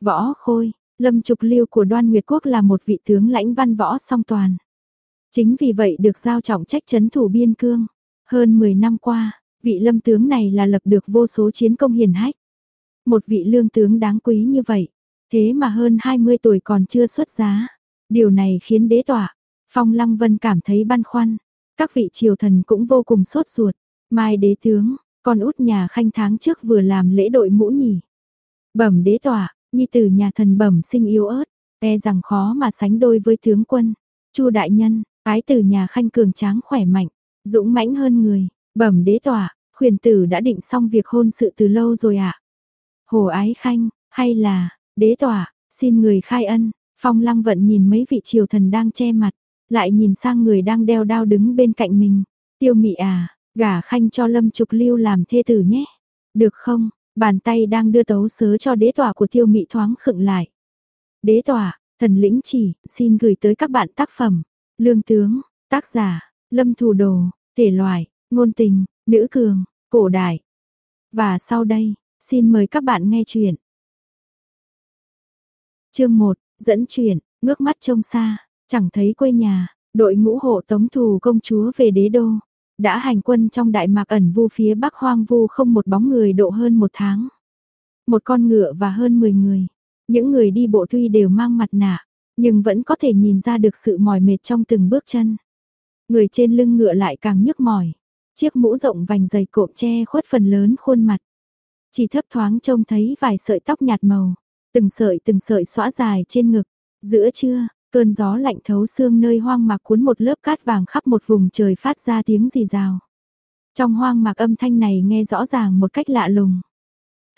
Võ Khôi, Lâm Trục Lưu của Đoan Nguyệt Quốc là một vị tướng lãnh văn võ song toàn. Chính vì vậy được giao trọng trách chấn thủ biên cương. Hơn 10 năm qua, vị lâm tướng này là lập được vô số chiến công hiển hách. Một vị lương tướng đáng quý như vậy, thế mà hơn 20 tuổi còn chưa xuất giá. Điều này khiến đế tỏa, Phong Lăng Vân cảm thấy băn khoăn. Các vị triều thần cũng vô cùng sốt ruột. Mai đế tướng, con út nhà khanh tháng trước vừa làm lễ đội mũ nhỉ. Bẩm đế tỏa, nhi tử nhà thần bẩm sinh yếu ớt, e rằng khó mà sánh đôi với tướng quân. Chu đại nhân, ái tử nhà khanh cường tráng khỏe mạnh, dũng mãnh hơn người, bẩm đế tỏa, khuyển tử đã định xong việc hôn sự từ lâu rồi ạ. À? Hồ ái khanh, hay là, đế tỏa, xin người khai ân, phong lăng vận nhìn mấy vị triều thần đang che mặt, lại nhìn sang người đang đeo đao đứng bên cạnh mình. Tiêu mị à, gả khanh cho lâm trục lưu làm thê tử nhé. Được không? Bàn tay đang đưa tấu sớ cho đế tỏa của tiêu mị thoáng khựng lại. Đế tỏa, thần lĩnh chỉ, xin gửi tới các bạn tác phẩm. Lương tướng, tác giả, lâm thủ đồ, thể loại, ngôn tình, nữ cường, cổ đại. Và sau đây, xin mời các bạn nghe chuyện. Chương 1, dẫn chuyện, ngước mắt trông xa, chẳng thấy quê nhà, đội ngũ hộ tống thù công chúa về đế đô đã hành quân trong đại mạc ẩn vu phía bắc hoang vu không một bóng người độ hơn một tháng. Một con ngựa và hơn 10 người. Những người đi bộ tuy đều mang mặt nạ, nhưng vẫn có thể nhìn ra được sự mỏi mệt trong từng bước chân. Người trên lưng ngựa lại càng nhức mỏi. Chiếc mũ rộng vành dày cộm che khuất phần lớn khuôn mặt. Chỉ thấp thoáng trông thấy vài sợi tóc nhạt màu, từng sợi từng sợi xõa dài trên ngực. Giữa trưa, Cơn gió lạnh thấu xương nơi hoang mạc cuốn một lớp cát vàng khắp một vùng trời phát ra tiếng rì rào. Trong hoang mạc âm thanh này nghe rõ ràng một cách lạ lùng.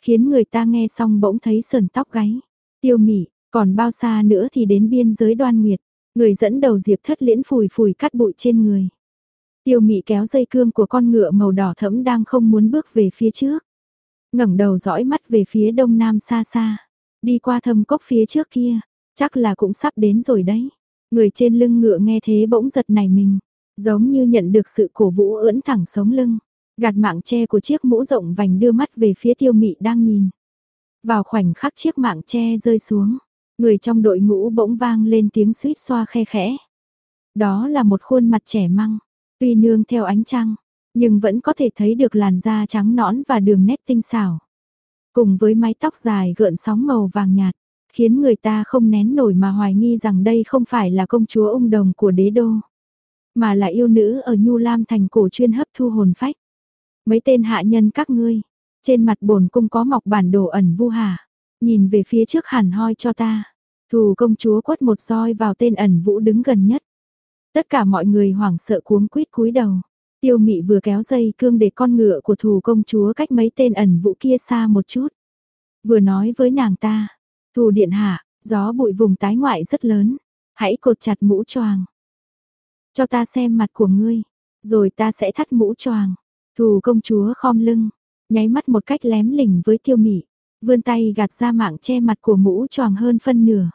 Khiến người ta nghe xong bỗng thấy sờn tóc gáy. Tiêu mị, còn bao xa nữa thì đến biên giới đoan nguyệt. Người dẫn đầu diệp thất liễn phùi phùi cắt bụi trên người. Tiêu mị kéo dây cương của con ngựa màu đỏ thẫm đang không muốn bước về phía trước. ngẩng đầu dõi mắt về phía đông nam xa xa. Đi qua thâm cốc phía trước kia, Chắc là cũng sắp đến rồi đấy. Người trên lưng ngựa nghe thế bỗng giật nảy mình, giống như nhận được sự cổ vũ ưỡn thẳng sống lưng. Gạt mạng che của chiếc mũ rộng vành đưa mắt về phía tiêu mị đang nhìn. Vào khoảnh khắc chiếc mạng che rơi xuống, người trong đội ngũ bỗng vang lên tiếng suýt xoa khe khẽ. Đó là một khuôn mặt trẻ măng, tuy nương theo ánh trăng, nhưng vẫn có thể thấy được làn da trắng nõn và đường nét tinh xảo. Cùng với mái tóc dài gợn sóng màu vàng nhạt, khiến người ta không nén nổi mà hoài nghi rằng đây không phải là công chúa ung đồng của đế đô, mà là yêu nữ ở Nhu Lam thành cổ chuyên hấp thu hồn phách. Mấy tên hạ nhân các ngươi, trên mặt bổn cung có mọc bản đồ ẩn vu hà, nhìn về phía trước hẳn hoi cho ta. Thù công chúa quất một roi vào tên ẩn vũ đứng gần nhất. Tất cả mọi người hoảng sợ cuống quýt cúi đầu. Tiêu mị vừa kéo dây cương để con ngựa của thù công chúa cách mấy tên ẩn vũ kia xa một chút. Vừa nói với nàng ta, Thù điện hạ, gió bụi vùng tái ngoại rất lớn, hãy cột chặt mũ choàng. Cho ta xem mặt của ngươi, rồi ta sẽ thắt mũ choàng. Thù công chúa khom lưng, nháy mắt một cách lém lỉnh với tiêu mị, vươn tay gạt ra mạng che mặt của mũ choàng hơn phân nửa.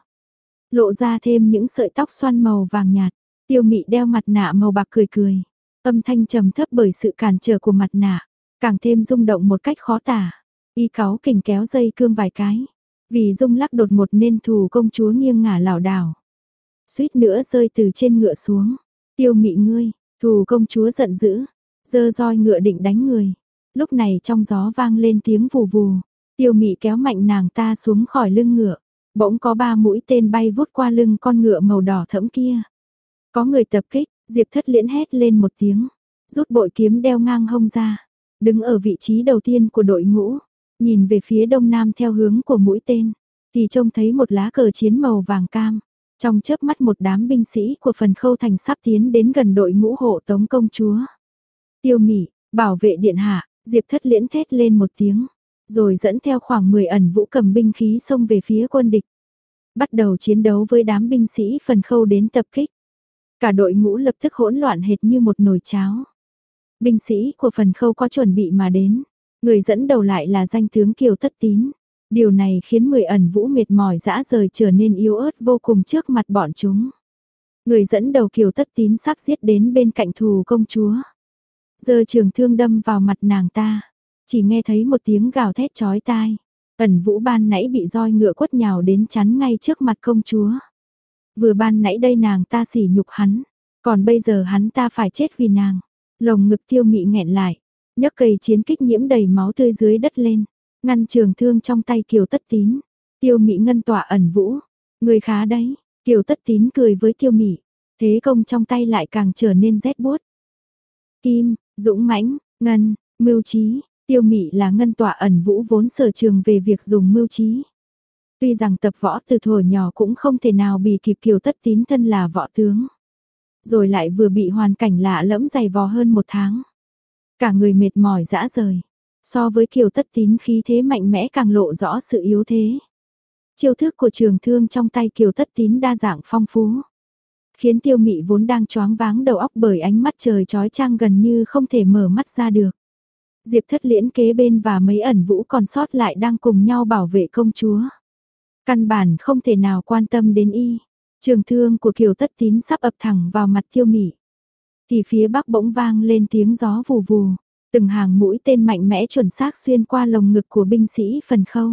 Lộ ra thêm những sợi tóc xoăn màu vàng nhạt, tiêu mị đeo mặt nạ màu bạc cười cười. Âm thanh trầm thấp bởi sự cản trở của mặt nạ, càng thêm rung động một cách khó tả. Y cáo kình kéo dây cương vài cái, vì rung lắc đột một nên thù công chúa nghiêng ngả lảo đảo. Suýt nữa rơi từ trên ngựa xuống. Tiêu mị ngươi, thù công chúa giận dữ, dơ roi ngựa định đánh người. Lúc này trong gió vang lên tiếng vù vù. Tiêu mị kéo mạnh nàng ta xuống khỏi lưng ngựa. Bỗng có ba mũi tên bay vút qua lưng con ngựa màu đỏ thẫm kia. Có người tập kích, Diệp thất liễn hét lên một tiếng. Rút bội kiếm đeo ngang hông ra. Đứng ở vị trí đầu tiên của đội ngũ. Nhìn về phía đông nam theo hướng của mũi tên, thì trông thấy một lá cờ chiến màu vàng cam. Trong chớp mắt một đám binh sĩ của phần khâu thành sắp tiến đến gần đội ngũ hộ tống công chúa. Tiêu mỉ, bảo vệ điện hạ, Diệp thất liễn thét lên một tiếng, rồi dẫn theo khoảng 10 ẩn vũ cầm binh khí xông về phía quân địch. Bắt đầu chiến đấu với đám binh sĩ phần khâu đến tập kích. Cả đội ngũ lập tức hỗn loạn hệt như một nồi cháo. Binh sĩ của phần khâu có chuẩn bị mà đến, Người dẫn đầu lại là danh tướng Kiều Tất Tín. Điều này khiến người ẩn vũ mệt mỏi dã rời trở nên yếu ớt vô cùng trước mặt bọn chúng. Người dẫn đầu Kiều Tất Tín sắp giết đến bên cạnh thù công chúa. Giờ trường thương đâm vào mặt nàng ta. Chỉ nghe thấy một tiếng gào thét chói tai. Ẩn vũ ban nãy bị roi ngựa quất nhào đến chắn ngay trước mặt công chúa. Vừa ban nãy đây nàng ta sỉ nhục hắn, còn bây giờ hắn ta phải chết vì nàng. Lồng ngực tiêu mị nghẹn lại, nhấc cây chiến kích nhiễm đầy máu tươi dưới đất lên, ngăn trường thương trong tay kiều tất tín. Tiêu mỹ ngân tỏa ẩn vũ, người khá đấy, kiều tất tín cười với tiêu mỹ thế công trong tay lại càng trở nên rét buốt. Kim, dũng mãnh, ngân, mưu trí, tiêu mỹ là ngân tỏa ẩn vũ vốn sở trường về việc dùng mưu trí. Tuy rằng tập võ từ thuở nhỏ cũng không thể nào bị kịp kiều tất tín thân là võ tướng. Rồi lại vừa bị hoàn cảnh lạ lẫm dày vò hơn một tháng. Cả người mệt mỏi dã rời. So với kiều tất tín khí thế mạnh mẽ càng lộ rõ sự yếu thế. Chiêu thức của trường thương trong tay kiều tất tín đa dạng phong phú. Khiến tiêu mị vốn đang choáng váng đầu óc bởi ánh mắt trời trói trang gần như không thể mở mắt ra được. Diệp thất liễn kế bên và mấy ẩn vũ còn sót lại đang cùng nhau bảo vệ công chúa. Căn bản không thể nào quan tâm đến y. Trường thương của Kiều Tất Tín sắp ập thẳng vào mặt tiêu mị. Thì phía bắc bỗng vang lên tiếng gió vù vù. Từng hàng mũi tên mạnh mẽ chuẩn xác xuyên qua lồng ngực của binh sĩ phần khâu.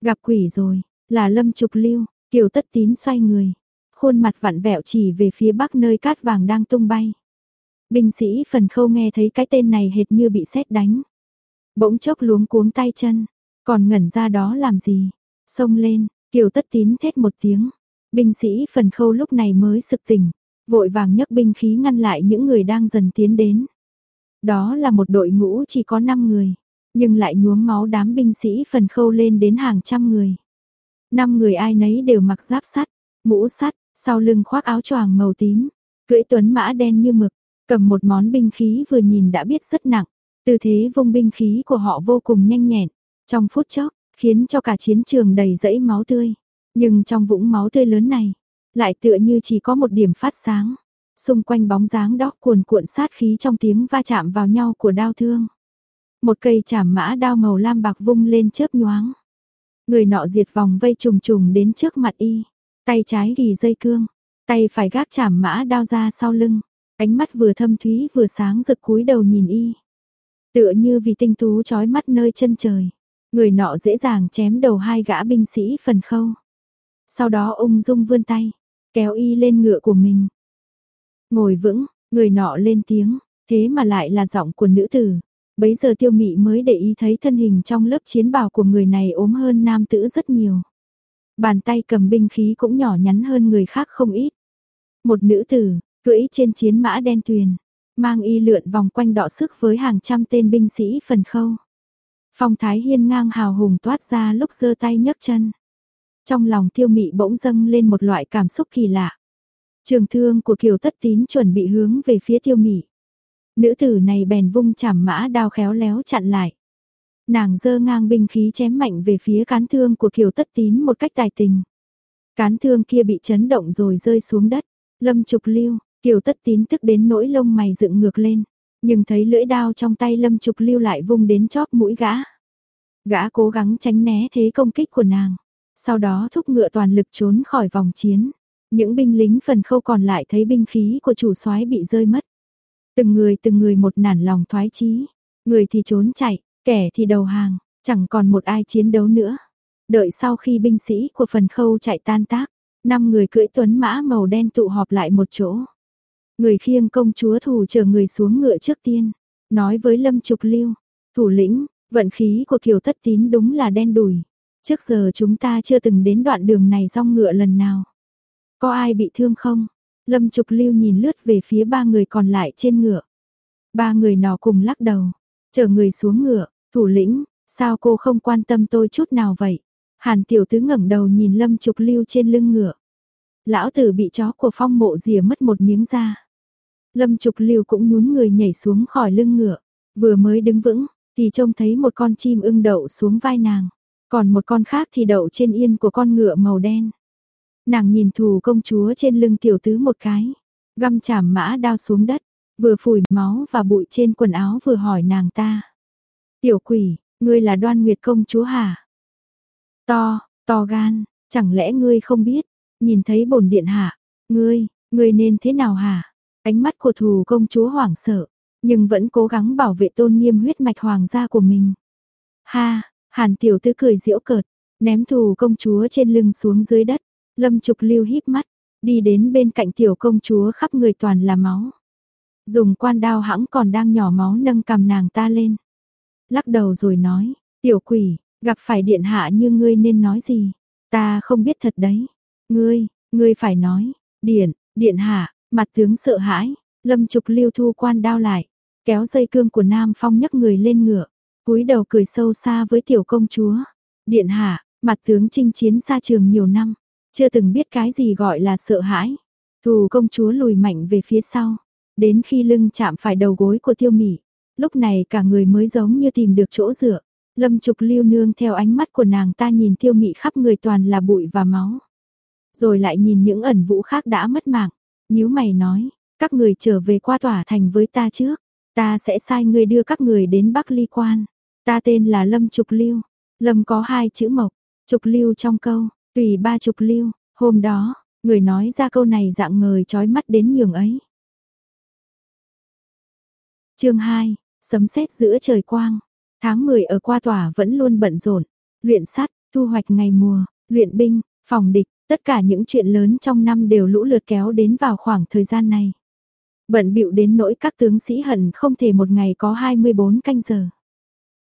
Gặp quỷ rồi, là lâm trục lưu, Kiều Tất Tín xoay người. Khuôn mặt vặn vẹo chỉ về phía bắc nơi cát vàng đang tung bay. Binh sĩ phần khâu nghe thấy cái tên này hệt như bị sét đánh. Bỗng chốc luống cuống tay chân, còn ngẩn ra đó làm gì? Xông lên, Kiều Tất Tín thét một tiếng. Binh sĩ phần khâu lúc này mới sực tỉnh, vội vàng nhấc binh khí ngăn lại những người đang dần tiến đến. Đó là một đội ngũ chỉ có 5 người, nhưng lại nhuốm máu đám binh sĩ phần khâu lên đến hàng trăm người. Năm người ai nấy đều mặc giáp sắt, mũ sắt, sau lưng khoác áo choàng màu tím, cưỡi tuấn mã đen như mực, cầm một món binh khí vừa nhìn đã biết rất nặng. Tư thế vung binh khí của họ vô cùng nhanh nhẹn, trong phút chốc, khiến cho cả chiến trường đầy rẫy máu tươi. Nhưng trong vũng máu tươi lớn này, lại tựa như chỉ có một điểm phát sáng. Xung quanh bóng dáng đó cuồn cuộn sát khí trong tiếng va chạm vào nhau của đao thương. Một cây chảm mã đao màu lam bạc vung lên chớp nhoáng. Người nọ diệt vòng vây trùng trùng đến trước mặt y, tay trái ghi dây cương, tay phải gác chảm mã đao ra sau lưng, ánh mắt vừa thâm thúy vừa sáng rực cúi đầu nhìn y. Tựa như vì tinh tú chói mắt nơi chân trời. Người nọ dễ dàng chém đầu hai gã binh sĩ phần khâu. Sau đó ung dung vươn tay, kéo y lên ngựa của mình. Ngồi vững, người nọ lên tiếng, thế mà lại là giọng của nữ tử. Bấy giờ tiêu mị mới để ý thấy thân hình trong lớp chiến bào của người này ốm hơn nam tử rất nhiều. Bàn tay cầm binh khí cũng nhỏ nhắn hơn người khác không ít. Một nữ tử, cưỡi trên chiến mã đen tuyền, mang y lượn vòng quanh đọ sức với hàng trăm tên binh sĩ phần khâu. Phong thái hiên ngang hào hùng toát ra lúc giơ tay nhấc chân. Trong lòng tiêu mị bỗng dâng lên một loại cảm xúc kỳ lạ. Trường thương của Kiều Tất Tín chuẩn bị hướng về phía tiêu mị. Nữ tử này bèn vung chảm mã đao khéo léo chặn lại. Nàng dơ ngang binh khí chém mạnh về phía cán thương của Kiều Tất Tín một cách tài tình. Cán thương kia bị chấn động rồi rơi xuống đất. Lâm trục lưu, Kiều Tất Tín tức đến nỗi lông mày dựng ngược lên. Nhưng thấy lưỡi đao trong tay Lâm Trục Lưu lại vung đến chóp mũi gã. Gã cố gắng tránh né thế công kích của nàng. Sau đó thúc ngựa toàn lực trốn khỏi vòng chiến. Những binh lính phần khâu còn lại thấy binh khí của chủ soái bị rơi mất. Từng người từng người một nản lòng thoái chí. Người thì trốn chạy, kẻ thì đầu hàng, chẳng còn một ai chiến đấu nữa. Đợi sau khi binh sĩ của phần khâu chạy tan tác, năm người cưỡi tuấn mã màu đen tụ họp lại một chỗ. Người khiêng công chúa thủ chờ người xuống ngựa trước tiên, nói với Lâm Trục Lưu, thủ lĩnh, vận khí của Kiều Tất Tín đúng là đen đủi. Trước giờ chúng ta chưa từng đến đoạn đường này rong ngựa lần nào. Có ai bị thương không? Lâm Trục Lưu nhìn lướt về phía ba người còn lại trên ngựa. Ba người nọ cùng lắc đầu, chờ người xuống ngựa, thủ lĩnh, sao cô không quan tâm tôi chút nào vậy? Hàn tiểu tứ ngẩng đầu nhìn Lâm Trục Lưu trên lưng ngựa. Lão tử bị chó của phong mộ rìa mất một miếng da. Lâm Trục Lưu cũng nhún người nhảy xuống khỏi lưng ngựa, vừa mới đứng vững, thì trông thấy một con chim ưng đậu xuống vai nàng, còn một con khác thì đậu trên yên của con ngựa màu đen. Nàng nhìn thù công chúa trên lưng tiểu tứ một cái, găm chảm mã đao xuống đất, vừa phủi máu và bụi trên quần áo vừa hỏi nàng ta. Tiểu quỷ, ngươi là đoan nguyệt công chúa hả? To, to gan, chẳng lẽ ngươi không biết, nhìn thấy bổn điện hạ, ngươi, ngươi nên thế nào hả? Ánh mắt của thù công chúa hoảng sợ, nhưng vẫn cố gắng bảo vệ tôn nghiêm huyết mạch hoàng gia của mình. Ha, Hàn tiểu Tư cười diễu cợt, ném thù công chúa trên lưng xuống dưới đất. Lâm Trục Lưu híp mắt, đi đến bên cạnh tiểu công chúa khắp người toàn là máu. Dùng quan đao hãng còn đang nhỏ máu nâng cầm nàng ta lên. Lắc đầu rồi nói, tiểu quỷ, gặp phải điện hạ như ngươi nên nói gì? Ta không biết thật đấy. Ngươi, ngươi phải nói, điện, điện hạ, mặt tướng sợ hãi, lâm trục lưu thu quan đao lại, kéo dây cương của Nam Phong nhấc người lên ngựa, cúi đầu cười sâu xa với tiểu công chúa. Điện hạ, mặt tướng chinh chiến xa trường nhiều năm, chưa từng biết cái gì gọi là sợ hãi. Thù công chúa lùi mạnh về phía sau, đến khi lưng chạm phải đầu gối của tiêu mỉ. Lúc này cả người mới giống như tìm được chỗ dựa. Lâm trục lưu nương theo ánh mắt của nàng ta nhìn tiêu mị khắp người toàn là bụi và máu. Rồi lại nhìn những ẩn vũ khác đã mất mạng. nhíu mày nói, các người trở về qua tỏa thành với ta trước. Ta sẽ sai người đưa các người đến Bắc Ly Quan. Ta tên là Lâm Trục Lưu. Lâm có hai chữ mộc, Trục Lưu trong câu, tùy ba Trục Lưu. Hôm đó, người nói ra câu này dạng ngời trói mắt đến nhường ấy. chương 2, sấm sét giữa trời quang. Tháng 10 ở qua tòa vẫn luôn bận rộn, luyện sắt, thu hoạch ngày mùa, luyện binh, phòng địch, tất cả những chuyện lớn trong năm đều lũ lượt kéo đến vào khoảng thời gian này. Bận bịu đến nỗi các tướng sĩ hận không thể một ngày có 24 canh giờ.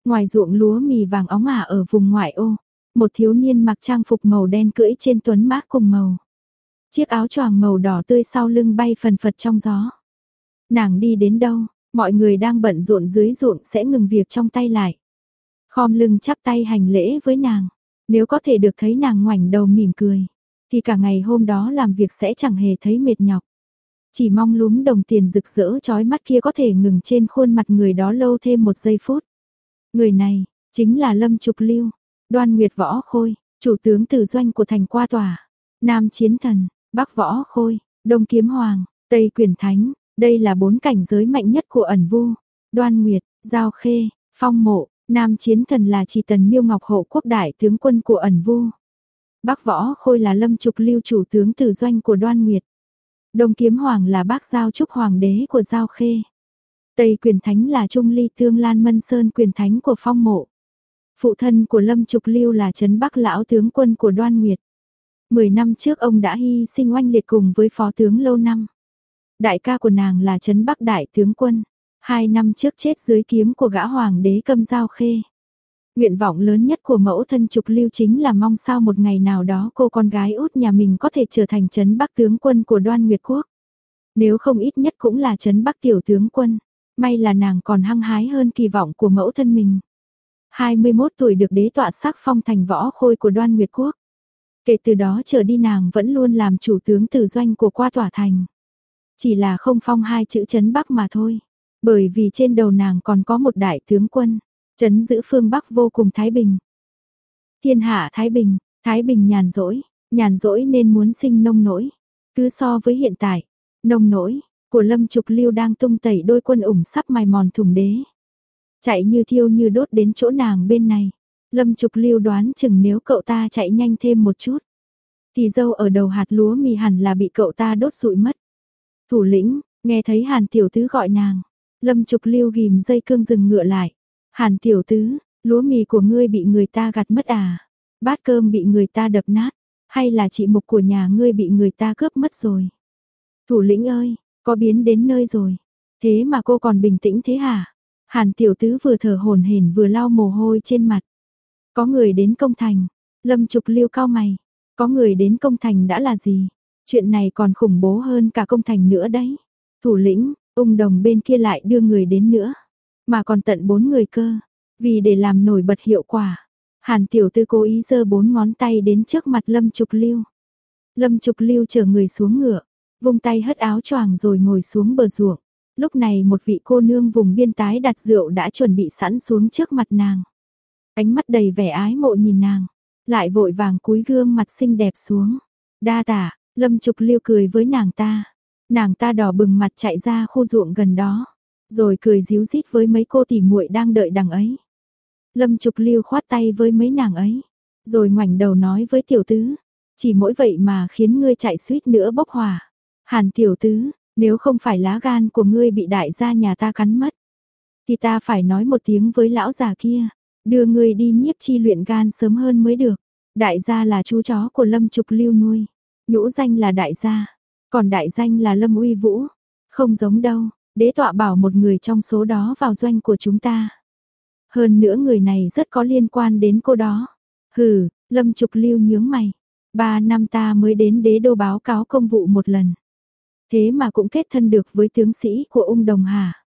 Ngoài ruộng lúa mì vàng óng ả ở vùng ngoại ô, một thiếu niên mặc trang phục màu đen cưỡi trên tuấn mã cùng màu. Chiếc áo choàng màu đỏ tươi sau lưng bay phần phật trong gió. Nàng đi đến đâu, mọi người đang bận rộn dưới ruộng sẽ ngừng việc trong tay lại. Khom lưng chắp tay hành lễ với nàng, nếu có thể được thấy nàng ngoảnh đầu mỉm cười, thì cả ngày hôm đó làm việc sẽ chẳng hề thấy mệt nhọc. Chỉ mong lúm đồng tiền rực rỡ chói mắt kia có thể ngừng trên khuôn mặt người đó lâu thêm một giây phút. Người này, chính là Lâm Trục Lưu, đoan nguyệt võ khôi, chủ tướng tử doanh của thành qua tòa, Nam Chiến Thần, Bắc Võ Khôi, Đông Kiếm Hoàng, Tây Quyền Thánh, đây là bốn cảnh giới mạnh nhất của ẩn vu. Đoan Nguyệt, Giao Khê, Phong Mộ, Nam Chiến Thần là chỉ tần miêu ngọc hộ quốc đại tướng quân của ẩn vu. Bắc Võ Khôi là lâm trục lưu chủ tướng tử doanh của Đoan Nguyệt. Đông Kiếm Hoàng là bác giao trúc hoàng đế của Giao Khê. Tây Quyền Thánh là Trung Ly Tương Lan Mân Sơn Quyền Thánh của Phong Mộ. Phụ thân của Lâm Trục Lưu là Trấn Bắc Lão tướng quân của Đoan Nguyệt. Mười năm trước ông đã hy sinh oanh liệt cùng với phó tướng lâu năm. Đại ca của nàng là Trấn Bắc Đại tướng quân. Hai năm trước chết dưới kiếm của gã hoàng đế câm giao khê. Nguyện vọng lớn nhất của mẫu thân Trục Lưu chính là mong sao một ngày nào đó cô con gái út nhà mình có thể trở thành Trấn Bắc tướng quân của đoan Nguyệt Quốc. Nếu không ít nhất cũng là Trấn Bắc tiểu tướng quân. May là nàng còn hăng hái hơn kỳ vọng của mẫu thân mình. 21 tuổi được đế tọa sắc phong thành võ khôi của đoan Nguyệt Quốc. Kể từ đó trở đi nàng vẫn luôn làm chủ tướng tử doanh của qua tỏa thành. Chỉ là không phong hai chữ chấn Bắc mà thôi. Bởi vì trên đầu nàng còn có một đại tướng quân, chấn giữ phương Bắc vô cùng thái bình. Thiên hạ thái bình, thái bình nhàn rỗi, nhàn rỗi nên muốn sinh nông nỗi. Cứ so với hiện tại, nông nỗi của Lâm Trục Lưu đang tung tẩy đôi quân ủng sắp mài mòn thùng đế. Chạy như thiêu như đốt đến chỗ nàng bên này. Lâm Trục Lưu đoán chừng nếu cậu ta chạy nhanh thêm một chút, thì dâu ở đầu hạt lúa mì hẳn là bị cậu ta đốt rụi mất. Thủ lĩnh, nghe thấy Hàn Tiểu Tứ gọi nàng. Lâm Trục Lưu ghim dây cương dừng ngựa lại. Hàn Tiểu Tứ, lúa mì của ngươi bị người ta gặt mất à? Bát cơm bị người ta đập nát? Hay là chị mục của nhà ngươi bị người ta cướp mất rồi? Thủ lĩnh ơi, có biến đến nơi rồi. Thế mà cô còn bình tĩnh thế hả? Hàn Tiểu Tứ vừa thở hổn hển vừa lau mồ hôi trên mặt. Có người đến công thành. Lâm Trục Liêu cao mày. Có người đến công thành đã là gì? Chuyện này còn khủng bố hơn cả công thành nữa đấy. Thủ lĩnh, ung đồng bên kia lại đưa người đến nữa. Mà còn tận bốn người cơ. Vì để làm nổi bật hiệu quả. Hàn tiểu tư cố ý giơ bốn ngón tay đến trước mặt Lâm Trục Lưu. Lâm Trục Lưu chờ người xuống ngựa. Vung tay hất áo choàng rồi ngồi xuống bờ ruộng. Lúc này một vị cô nương vùng biên tái đặt rượu đã chuẩn bị sẵn xuống trước mặt nàng. Ánh mắt đầy vẻ ái mộ nhìn nàng. Lại vội vàng cúi gương mặt xinh đẹp xuống. Đa tả, Lâm Trục Liêu cười với nàng ta. Nàng ta đỏ bừng mặt chạy ra khu ruộng gần đó, rồi cười díu dít với mấy cô tỉ muội đang đợi đằng ấy. Lâm Trục Liêu khoát tay với mấy nàng ấy, rồi ngoảnh đầu nói với tiểu tứ, chỉ mỗi vậy mà khiến ngươi chạy suýt nữa bốc hỏa. Hàn tiểu tứ, nếu không phải lá gan của ngươi bị đại gia nhà ta cắn mất, thì ta phải nói một tiếng với lão già kia. đưa ngươi đi nhiếp chi luyện gan sớm hơn mới được. Đại gia là chú chó của Lâm Trục Lưu nuôi, nhũ danh là đại gia, còn đại danh là Lâm Uy Vũ. Không giống đâu, đế tọa bảo một người trong số đó vào doanh của chúng ta. Hơn nữa người này rất có liên quan đến cô đó. Hừ, Lâm Trục Lưu nhướng mày. Ba năm ta mới đến đế đô báo cáo công vụ một lần. Thế mà cũng kết thân được với tướng sĩ của ung đồng hà.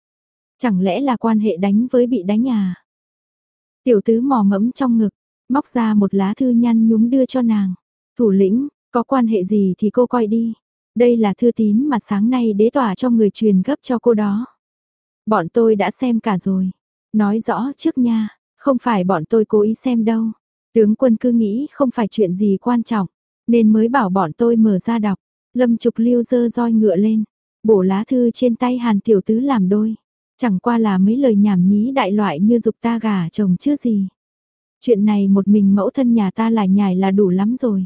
Chẳng lẽ là quan hệ đánh với bị đánh à? Tiểu tứ mò mẫm trong ngực, móc ra một lá thư nhăn nhúm đưa cho nàng. Thủ lĩnh, có quan hệ gì thì cô coi đi. Đây là thư tín mà sáng nay đế tỏa cho người truyền gấp cho cô đó. Bọn tôi đã xem cả rồi. Nói rõ trước nha, không phải bọn tôi cố ý xem đâu. Tướng quân cứ nghĩ không phải chuyện gì quan trọng, nên mới bảo bọn tôi mở ra đọc. Lâm Trục Lưu dơ roi ngựa lên, bổ lá thư trên tay Hàn Tiểu Tứ làm đôi. Chẳng qua là mấy lời nhảm nhí đại loại như dục ta gà chồng chứ gì. Chuyện này một mình mẫu thân nhà ta lại nhài là đủ lắm rồi.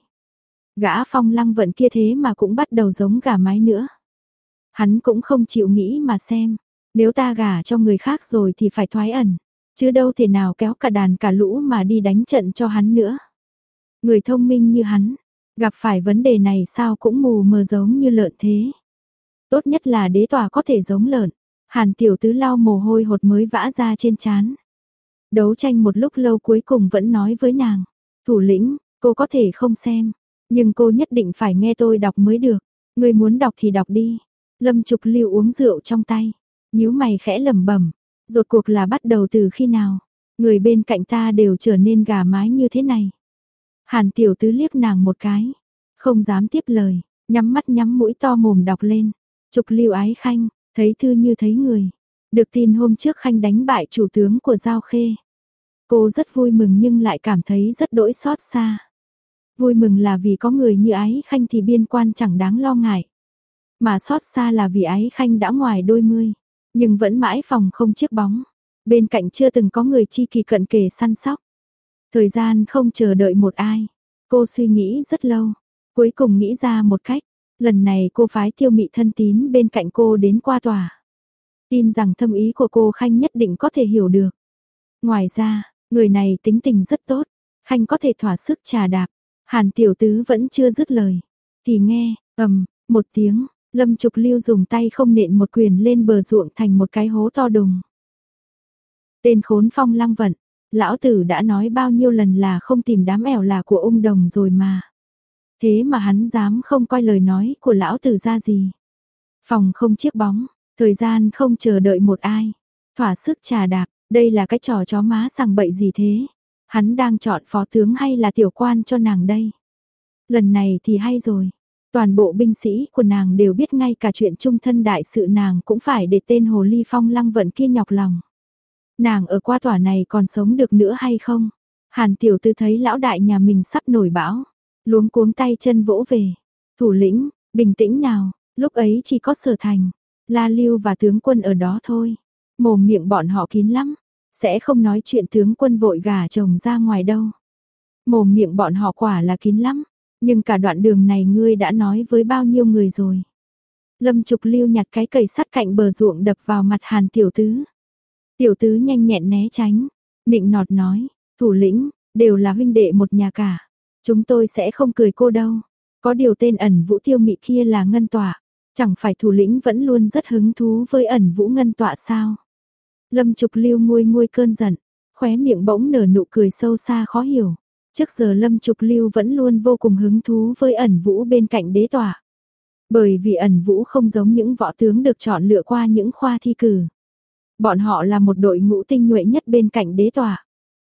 Gã phong lăng vận kia thế mà cũng bắt đầu giống gà mái nữa. Hắn cũng không chịu nghĩ mà xem, nếu ta gả cho người khác rồi thì phải thoái ẩn, chứ đâu thể nào kéo cả đàn cả lũ mà đi đánh trận cho hắn nữa. Người thông minh như hắn, gặp phải vấn đề này sao cũng mù mờ giống như lợn thế. Tốt nhất là đế tòa có thể giống lợn. Hàn tiểu tứ lau mồ hôi hột mới vã ra trên chán. Đấu tranh một lúc lâu cuối cùng vẫn nói với nàng. Thủ lĩnh, cô có thể không xem. Nhưng cô nhất định phải nghe tôi đọc mới được. Người muốn đọc thì đọc đi. Lâm Trục Lưu uống rượu trong tay. nhíu mày khẽ lẩm bẩm. Rốt cuộc là bắt đầu từ khi nào? Người bên cạnh ta đều trở nên gà mái như thế này. Hàn tiểu tứ liếc nàng một cái. Không dám tiếp lời. Nhắm mắt nhắm mũi to mồm đọc lên. Trục Lưu ái khanh. Thấy thư như thấy người. Được tin hôm trước khanh đánh bại chủ tướng của Giao Khê. Cô rất vui mừng nhưng lại cảm thấy rất đỗi xót xa. Vui mừng là vì có người như ái khanh thì biên quan chẳng đáng lo ngại. Mà xót xa là vì ái khanh đã ngoài đôi mươi, nhưng vẫn mãi phòng không chiếc bóng. Bên cạnh chưa từng có người chi kỳ cận kề săn sóc. Thời gian không chờ đợi một ai. Cô suy nghĩ rất lâu, cuối cùng nghĩ ra một cách. Lần này cô phái tiêu mị thân tín bên cạnh cô đến qua tòa. Tin rằng thâm ý của cô Khanh nhất định có thể hiểu được. Ngoài ra, người này tính tình rất tốt, Khanh có thể thỏa sức trà đạp. Hàn tiểu tứ vẫn chưa dứt lời. Thì nghe, ầm, một tiếng, Lâm Trục Lưu dùng tay không nện một quyền lên bờ ruộng thành một cái hố to đùng. Tên khốn phong lăng vận, lão tử đã nói bao nhiêu lần là không tìm đám ẻo là của ung đồng rồi mà. Thế mà hắn dám không coi lời nói của lão tử ra gì. Phòng không chiếc bóng, thời gian không chờ đợi một ai. Thỏa sức trà đạp, đây là cái trò chó má sằng bậy gì thế? Hắn đang chọn phó tướng hay là tiểu quan cho nàng đây? Lần này thì hay rồi. Toàn bộ binh sĩ của nàng đều biết ngay cả chuyện trung thân đại sự nàng cũng phải để tên hồ ly phong lăng vận kia nhọc lòng. Nàng ở qua tòa này còn sống được nữa hay không? Hàn tiểu tư thấy lão đại nhà mình sắp nổi bão luống cuống tay chân vỗ về. Thủ lĩnh, bình tĩnh nào, lúc ấy chỉ có sở thành, La Lưu và tướng quân ở đó thôi. Mồm miệng bọn họ kín lắm, sẽ không nói chuyện tướng quân vội gả chồng ra ngoài đâu. Mồm miệng bọn họ quả là kín lắm, nhưng cả đoạn đường này ngươi đã nói với bao nhiêu người rồi. Lâm Trục Lưu nhặt cái cầy sắt cạnh bờ ruộng đập vào mặt Hàn Tiểu Tứ. Tiểu Tứ nhanh nhẹn né tránh, nịnh nọt nói, thủ lĩnh, đều là huynh đệ một nhà cả. Chúng tôi sẽ không cười cô đâu. Có điều tên ẩn vũ tiêu mị kia là ngân tọa. Chẳng phải thủ lĩnh vẫn luôn rất hứng thú với ẩn vũ ngân tọa sao? Lâm Trục Lưu nguôi nguôi cơn giận, khóe miệng bỗng nở nụ cười sâu xa khó hiểu. Trước giờ Lâm Trục Lưu vẫn luôn vô cùng hứng thú với ẩn vũ bên cạnh đế tọa. Bởi vì ẩn vũ không giống những võ tướng được chọn lựa qua những khoa thi cử. Bọn họ là một đội ngũ tinh nhuệ nhất bên cạnh đế tọa.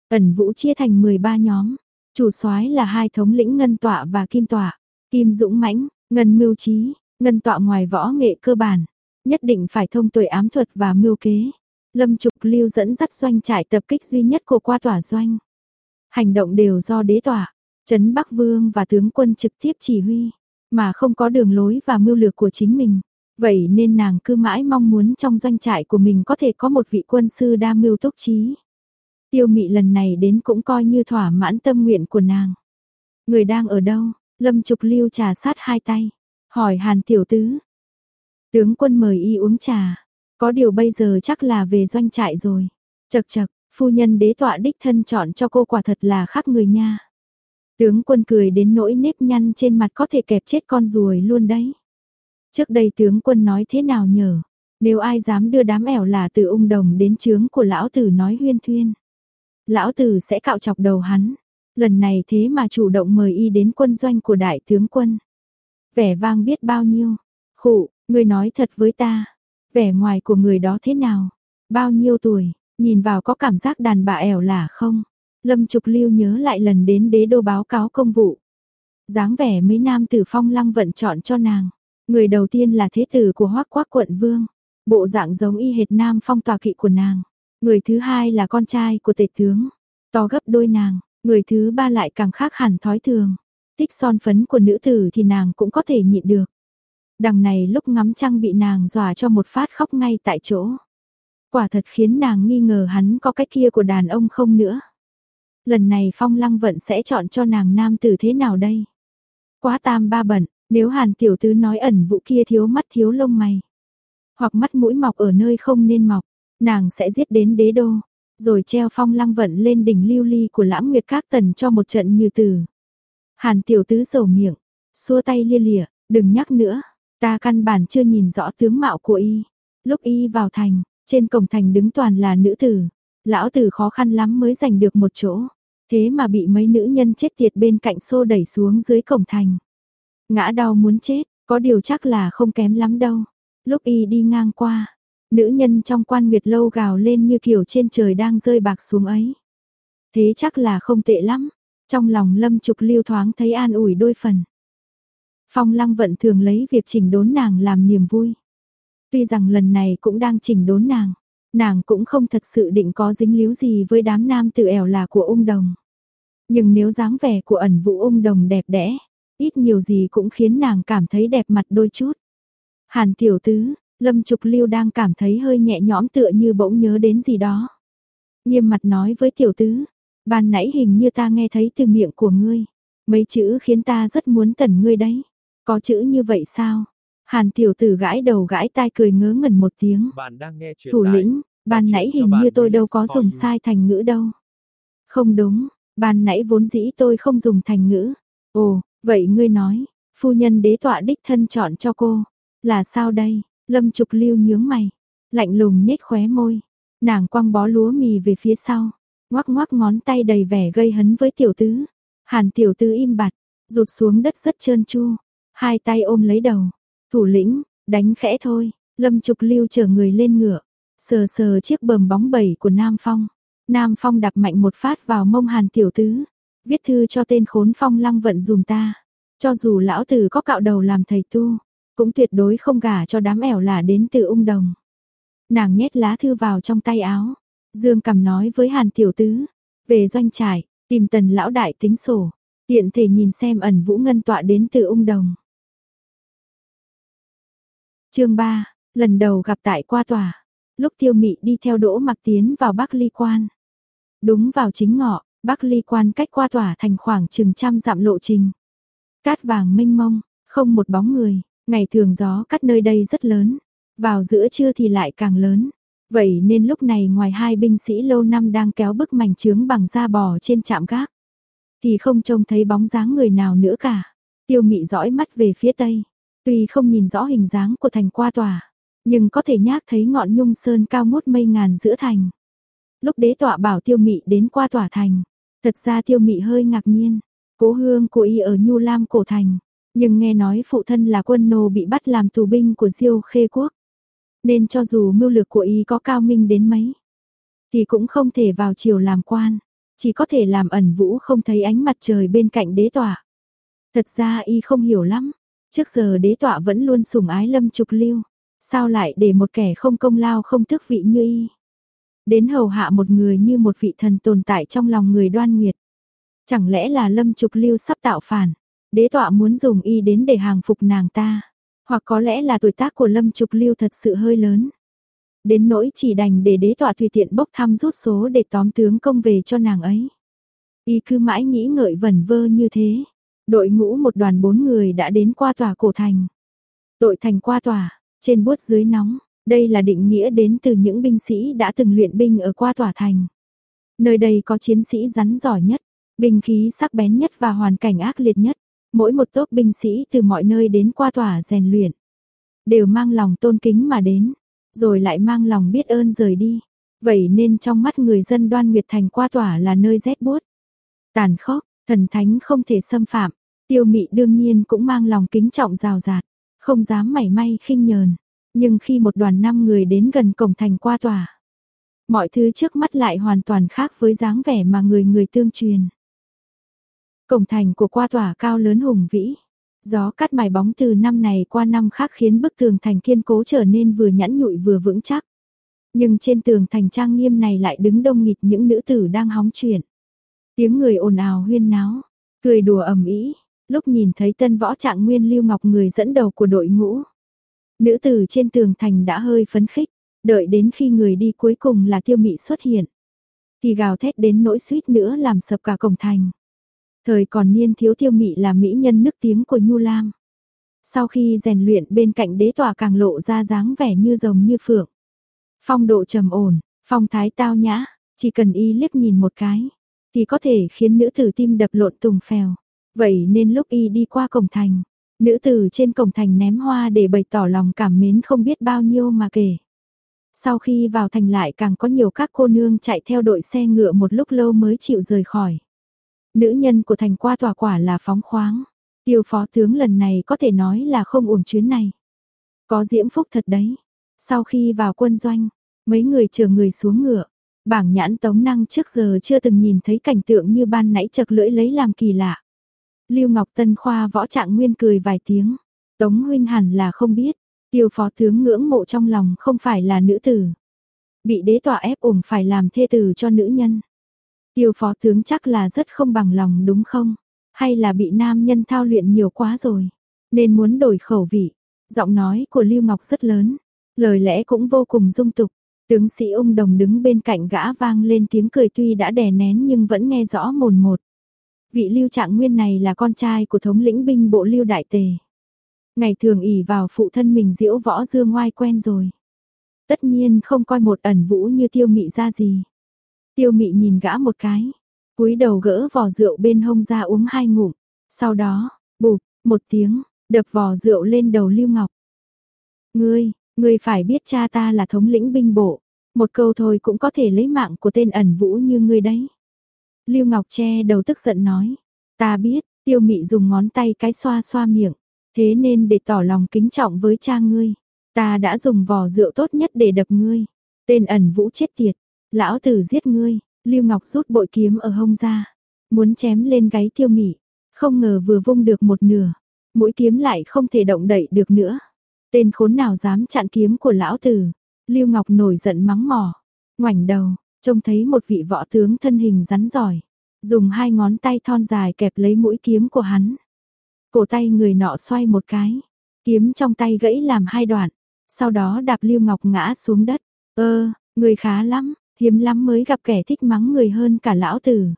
Ẩn vũ chia thành 13 nhóm. Chủ soái là hai thống lĩnh ngân tọa và kim tọa, kim dũng mãnh, ngân mưu trí, ngân tọa ngoài võ nghệ cơ bản, nhất định phải thông tuệ ám thuật và mưu kế. Lâm Trục Lưu dẫn dắt doanh trại tập kích duy nhất của qua tỏa doanh. Hành động đều do đế tỏa, Trấn Bắc Vương và tướng quân trực tiếp chỉ huy, mà không có đường lối và mưu lược của chính mình. Vậy nên nàng cứ mãi mong muốn trong doanh trại của mình có thể có một vị quân sư đa mưu túc trí. Tiêu mị lần này đến cũng coi như thỏa mãn tâm nguyện của nàng. Người đang ở đâu? Lâm Trục Lưu trà sát hai tay, hỏi Hàn Tiểu Tứ. Tướng quân mời y uống trà, có điều bây giờ chắc là về doanh trại rồi. Chật chật, Phu nhân đế tọa đích thân chọn cho cô quả thật là khác người nha. Tướng quân cười đến nỗi nếp nhăn trên mặt có thể kẹp chết con ruồi luôn đấy. Trước đây tướng quân nói thế nào nhở nếu ai dám đưa đám ẻo là từ ung đồng đến chướng của lão tử nói huyên thuyên. Lão tử sẽ cạo chọc đầu hắn, lần này thế mà chủ động mời y đến quân doanh của đại tướng quân. Vẻ vang biết bao nhiêu, khụ, người nói thật với ta, vẻ ngoài của người đó thế nào, bao nhiêu tuổi, nhìn vào có cảm giác đàn bà ẻo là không? Lâm Trục Lưu nhớ lại lần đến đế đô báo cáo công vụ. dáng vẻ mấy nam tử phong lăng vận chọn cho nàng. Người đầu tiên là thế tử của hoắc quác quận vương. Bộ dạng giống y hệt nam phong tòa kỵ của nàng. Người thứ hai là con trai của tể tướng. To gấp đôi nàng. Người thứ ba lại càng khác hẳn thói thường. Tích son phấn của nữ tử thì nàng cũng có thể nhịn được. Đằng này lúc ngắm trăng bị nàng dọa cho một phát khóc ngay tại chỗ. Quả thật khiến nàng nghi ngờ hắn có cái kia của đàn ông không nữa. Lần này phong lăng vận sẽ chọn cho nàng nam tử thế nào đây? Quá tam ba bận, nếu hàn tiểu tứ nói ẩn vụ kia thiếu mắt thiếu lông mày. Hoặc mắt mũi mọc ở nơi không nên mọc, nàng sẽ giết đến đế đô. Rồi treo phong lăng vận lên đỉnh lưu ly của lãng nguyệt các tần cho một trận như từ. Hàn tiểu tứ dầu miệng, xua tay lia lịa, đừng nhắc nữa, ta căn bản chưa nhìn rõ tướng mạo của y. Lúc y vào thành, trên cổng thành đứng toàn là nữ tử. Lão tử khó khăn lắm mới giành được một chỗ. Thế mà bị mấy nữ nhân chết tiệt bên cạnh xô đẩy xuống dưới cổng thành. Ngã đau muốn chết, có điều chắc là không kém lắm đâu. Lúc y đi ngang qua, nữ nhân trong quan nguyệt lâu gào lên như kiểu trên trời đang rơi bạc xuống ấy. Thế chắc là không tệ lắm. Trong lòng lâm trục lưu thoáng thấy an ủi đôi phần. Phong lăng vận thường lấy việc chỉnh đốn nàng làm niềm vui. Tuy rằng lần này cũng đang chỉnh đốn nàng, nàng cũng không thật sự định có dính líu gì với đám nam tự ẻo là của ung đồng. Nhưng nếu dáng vẻ của ẩn vụ ung đồng đẹp đẽ, ít nhiều gì cũng khiến nàng cảm thấy đẹp mặt đôi chút. Hàn tiểu tứ, lâm trục lưu đang cảm thấy hơi nhẹ nhõm tựa như bỗng nhớ đến gì đó. Nghiêm mặt nói với tiểu tứ, ban nãy hình như ta nghe thấy từ miệng của ngươi. Mấy chữ khiến ta rất muốn tẩn ngươi đấy. Có chữ như vậy sao? Hàn tiểu tử gãi đầu gãi tai cười ngớ ngẩn một tiếng. Thủ lĩnh, ban nãy hình như tôi đâu có dùng sai thành ngữ đâu. Không đúng, ban nãy vốn dĩ tôi không dùng thành ngữ. Ồ, vậy ngươi nói, phu nhân đế tọa đích thân chọn cho cô. Là sao đây? Lâm Trục Lưu nhướng mày, lạnh lùng nhếch khóe môi. Nàng quăng bó lúa mì về phía sau, ngoắc ngoắc ngón tay đầy vẻ gây hấn với tiểu tứ. Hàn tiểu tứ im bặt, rụt xuống đất rất trơn chu, hai tay ôm lấy đầu, Thủ lĩnh, đánh khẽ thôi, Lâm Trục Lưu chở người lên ngựa, sờ sờ chiếc bờm bóng bẩy của Nam Phong. Nam Phong đạp mạnh một phát vào mông Hàn tiểu tứ, viết thư cho tên khốn Phong Lăng vận dùm ta. Cho dù lão tử có cạo đầu làm thầy tu, cũng tuyệt đối không gả cho đám ẻo là đến từ ung đồng. Nàng nhét lá thư vào trong tay áo, Dương cầm nói với Hàn tiểu tứ, về doanh trải tìm tần lão đại tính sổ, tiện thể nhìn xem ẩn vũ ngân tọa đến từ ung đồng chương 3, lần đầu gặp tại qua tòa, lúc tiêu mị đi theo đỗ mặc tiến vào Bắc Ly Quan. Đúng vào chính ngọ, Bắc Ly Quan cách qua tòa thành khoảng chừng trăm dặm lộ trình. Cát vàng mênh mông, không một bóng người, ngày thường gió cắt nơi đây rất lớn, vào giữa trưa thì lại càng lớn. Vậy nên lúc này ngoài hai binh sĩ lâu năm đang kéo bức mảnh trướng bằng da bò trên trạm gác, thì không trông thấy bóng dáng người nào nữa cả. Tiêu mị dõi mắt về phía tây, Tuy không nhìn rõ hình dáng của thành qua tòa, nhưng có thể nhác thấy ngọn nhung sơn cao ngút mây ngàn giữa thành. Lúc đế tọa bảo tiêu mị đến qua tòa thành, thật ra tiêu mị hơi ngạc nhiên, cố hương của y ở Nhu Lam cổ thành, nhưng nghe nói phụ thân là quân nô bị bắt làm tù binh của diêu khê quốc. Nên cho dù mưu lược của y có cao minh đến mấy, thì cũng không thể vào triều làm quan, chỉ có thể làm ẩn vũ không thấy ánh mặt trời bên cạnh đế tọa. Thật ra y không hiểu lắm, Trước giờ đế tọa vẫn luôn sủng ái lâm trục lưu, sao lại để một kẻ không công lao không thức vị như y. Đến hầu hạ một người như một vị thần tồn tại trong lòng người đoan nguyệt. Chẳng lẽ là lâm trục lưu sắp tạo phản, đế tọa muốn dùng y đến để hàng phục nàng ta, hoặc có lẽ là tuổi tác của lâm trục lưu thật sự hơi lớn. Đến nỗi chỉ đành để đế tọa tùy tiện bốc thăm rút số để tóm tướng công về cho nàng ấy. Y cứ mãi nghĩ ngợi vẩn vơ như thế. Đội ngũ một đoàn bốn người đã đến qua tòa cổ thành. Tội thành qua tòa, trên buốt dưới nóng, đây là định nghĩa đến từ những binh sĩ đã từng luyện binh ở qua tòa thành. Nơi đây có chiến sĩ rắn giỏi nhất, binh khí sắc bén nhất và hoàn cảnh ác liệt nhất. Mỗi một tốp binh sĩ từ mọi nơi đến qua tòa rèn luyện. Đều mang lòng tôn kính mà đến, rồi lại mang lòng biết ơn rời đi. Vậy nên trong mắt người dân đoan nguyệt thành qua tòa là nơi rét buốt. Tàn khốc, thần thánh không thể xâm phạm. Tiêu mị đương nhiên cũng mang lòng kính trọng rào rạt, không dám mảy may khinh nhờn. Nhưng khi một đoàn năm người đến gần cổng thành qua tòa, mọi thứ trước mắt lại hoàn toàn khác với dáng vẻ mà người người tương truyền. Cổng thành của qua tòa cao lớn hùng vĩ, gió cắt mài bóng từ năm này qua năm khác khiến bức tường thành kiên cố trở nên vừa nhẵn nhụi vừa vững chắc. Nhưng trên tường thành trang nghiêm này lại đứng đông nghịt những nữ tử đang hóng chuyện. Tiếng người ồn ào huyên náo, cười đùa ầm ĩ, lúc nhìn thấy tân võ trạng nguyên lưu ngọc người dẫn đầu của đội ngũ. Nữ tử trên tường thành đã hơi phấn khích, đợi đến khi người đi cuối cùng là tiêu mị xuất hiện. Thì gào thét đến nỗi suýt nữa làm sập cả cổng thành. Thời còn niên thiếu tiêu mị là mỹ nhân nức tiếng của Nhu Lam. Sau khi rèn luyện bên cạnh đế tòa càng lộ ra dáng vẻ như rồng như phượng. Phong độ trầm ổn, phong thái tao nhã, chỉ cần y liếc nhìn một cái, thì có thể khiến nữ tử tim đập lộn tùng phèo. Vậy nên lúc y đi qua cổng thành, nữ tử trên cổng thành ném hoa để bày tỏ lòng cảm mến không biết bao nhiêu mà kể. Sau khi vào thành lại càng có nhiều các cô nương chạy theo đội xe ngựa một lúc lâu mới chịu rời khỏi. Nữ nhân của thành qua tòa quả là phóng khoáng. Tiêu phó tướng lần này có thể nói là không uổng chuyến này. Có diễm phúc thật đấy. Sau khi vào quân doanh, mấy người chờ người xuống ngựa. Bảng nhãn tống năng trước giờ chưa từng nhìn thấy cảnh tượng như ban nãy chật lưỡi lấy làm kỳ lạ. Lưu Ngọc Tân khoa võ trạng nguyên cười vài tiếng. Tống huynh hẳn là không biết, tiêu phó tướng ngưỡng mộ trong lòng không phải là nữ tử. Bị đế tọa ép ủng phải làm thê tử cho nữ nhân. Tiêu phó tướng chắc là rất không bằng lòng đúng không? Hay là bị nam nhân thao luyện nhiều quá rồi, nên muốn đổi khẩu vị. Giọng nói của Lưu Ngọc rất lớn, lời lẽ cũng vô cùng dung tục. Tướng sĩ ung đồng đứng bên cạnh gã vang lên tiếng cười tuy đã đè nén nhưng vẫn nghe rõ mồn một. Vị lưu trạng nguyên này là con trai của thống lĩnh binh bộ lưu đại tề. Ngày thường ỉ vào phụ thân mình diễu võ dương ngoai quen rồi. Tất nhiên không coi một ẩn vũ như tiêu mị ra gì. Tiêu mị nhìn gã một cái, cúi đầu gỡ vò rượu bên hông ra uống hai ngụm. Sau đó, bụp, một tiếng, đập vò rượu lên đầu Lưu Ngọc. Ngươi, ngươi phải biết cha ta là thống lĩnh binh bộ. Một câu thôi cũng có thể lấy mạng của tên ẩn vũ như ngươi đấy. Lưu Ngọc che đầu tức giận nói. Ta biết, tiêu mị dùng ngón tay cái xoa xoa miệng. Thế nên để tỏ lòng kính trọng với cha ngươi. Ta đã dùng vò rượu tốt nhất để đập ngươi. Tên ẩn vũ chết tiệt. Lão tử giết ngươi. Lưu Ngọc rút bội kiếm ở hông ra. Muốn chém lên gáy tiêu mị. Không ngờ vừa vung được một nửa. Mũi kiếm lại không thể động đậy được nữa. Tên khốn nào dám chặn kiếm của lão tử. Lưu Ngọc nổi giận mắng mỏ. Ngoảnh đầu, trông thấy một vị võ tướng thân hình rắn giỏi, dùng hai ngón tay thon dài kẹp lấy mũi kiếm của hắn. Cổ tay người nọ xoay một cái, kiếm trong tay gãy làm hai đoạn, sau đó đạp Lưu Ngọc ngã xuống đất. "Ơ, người khá lắm, hiếm lắm mới gặp kẻ thích mắng người hơn cả lão tử."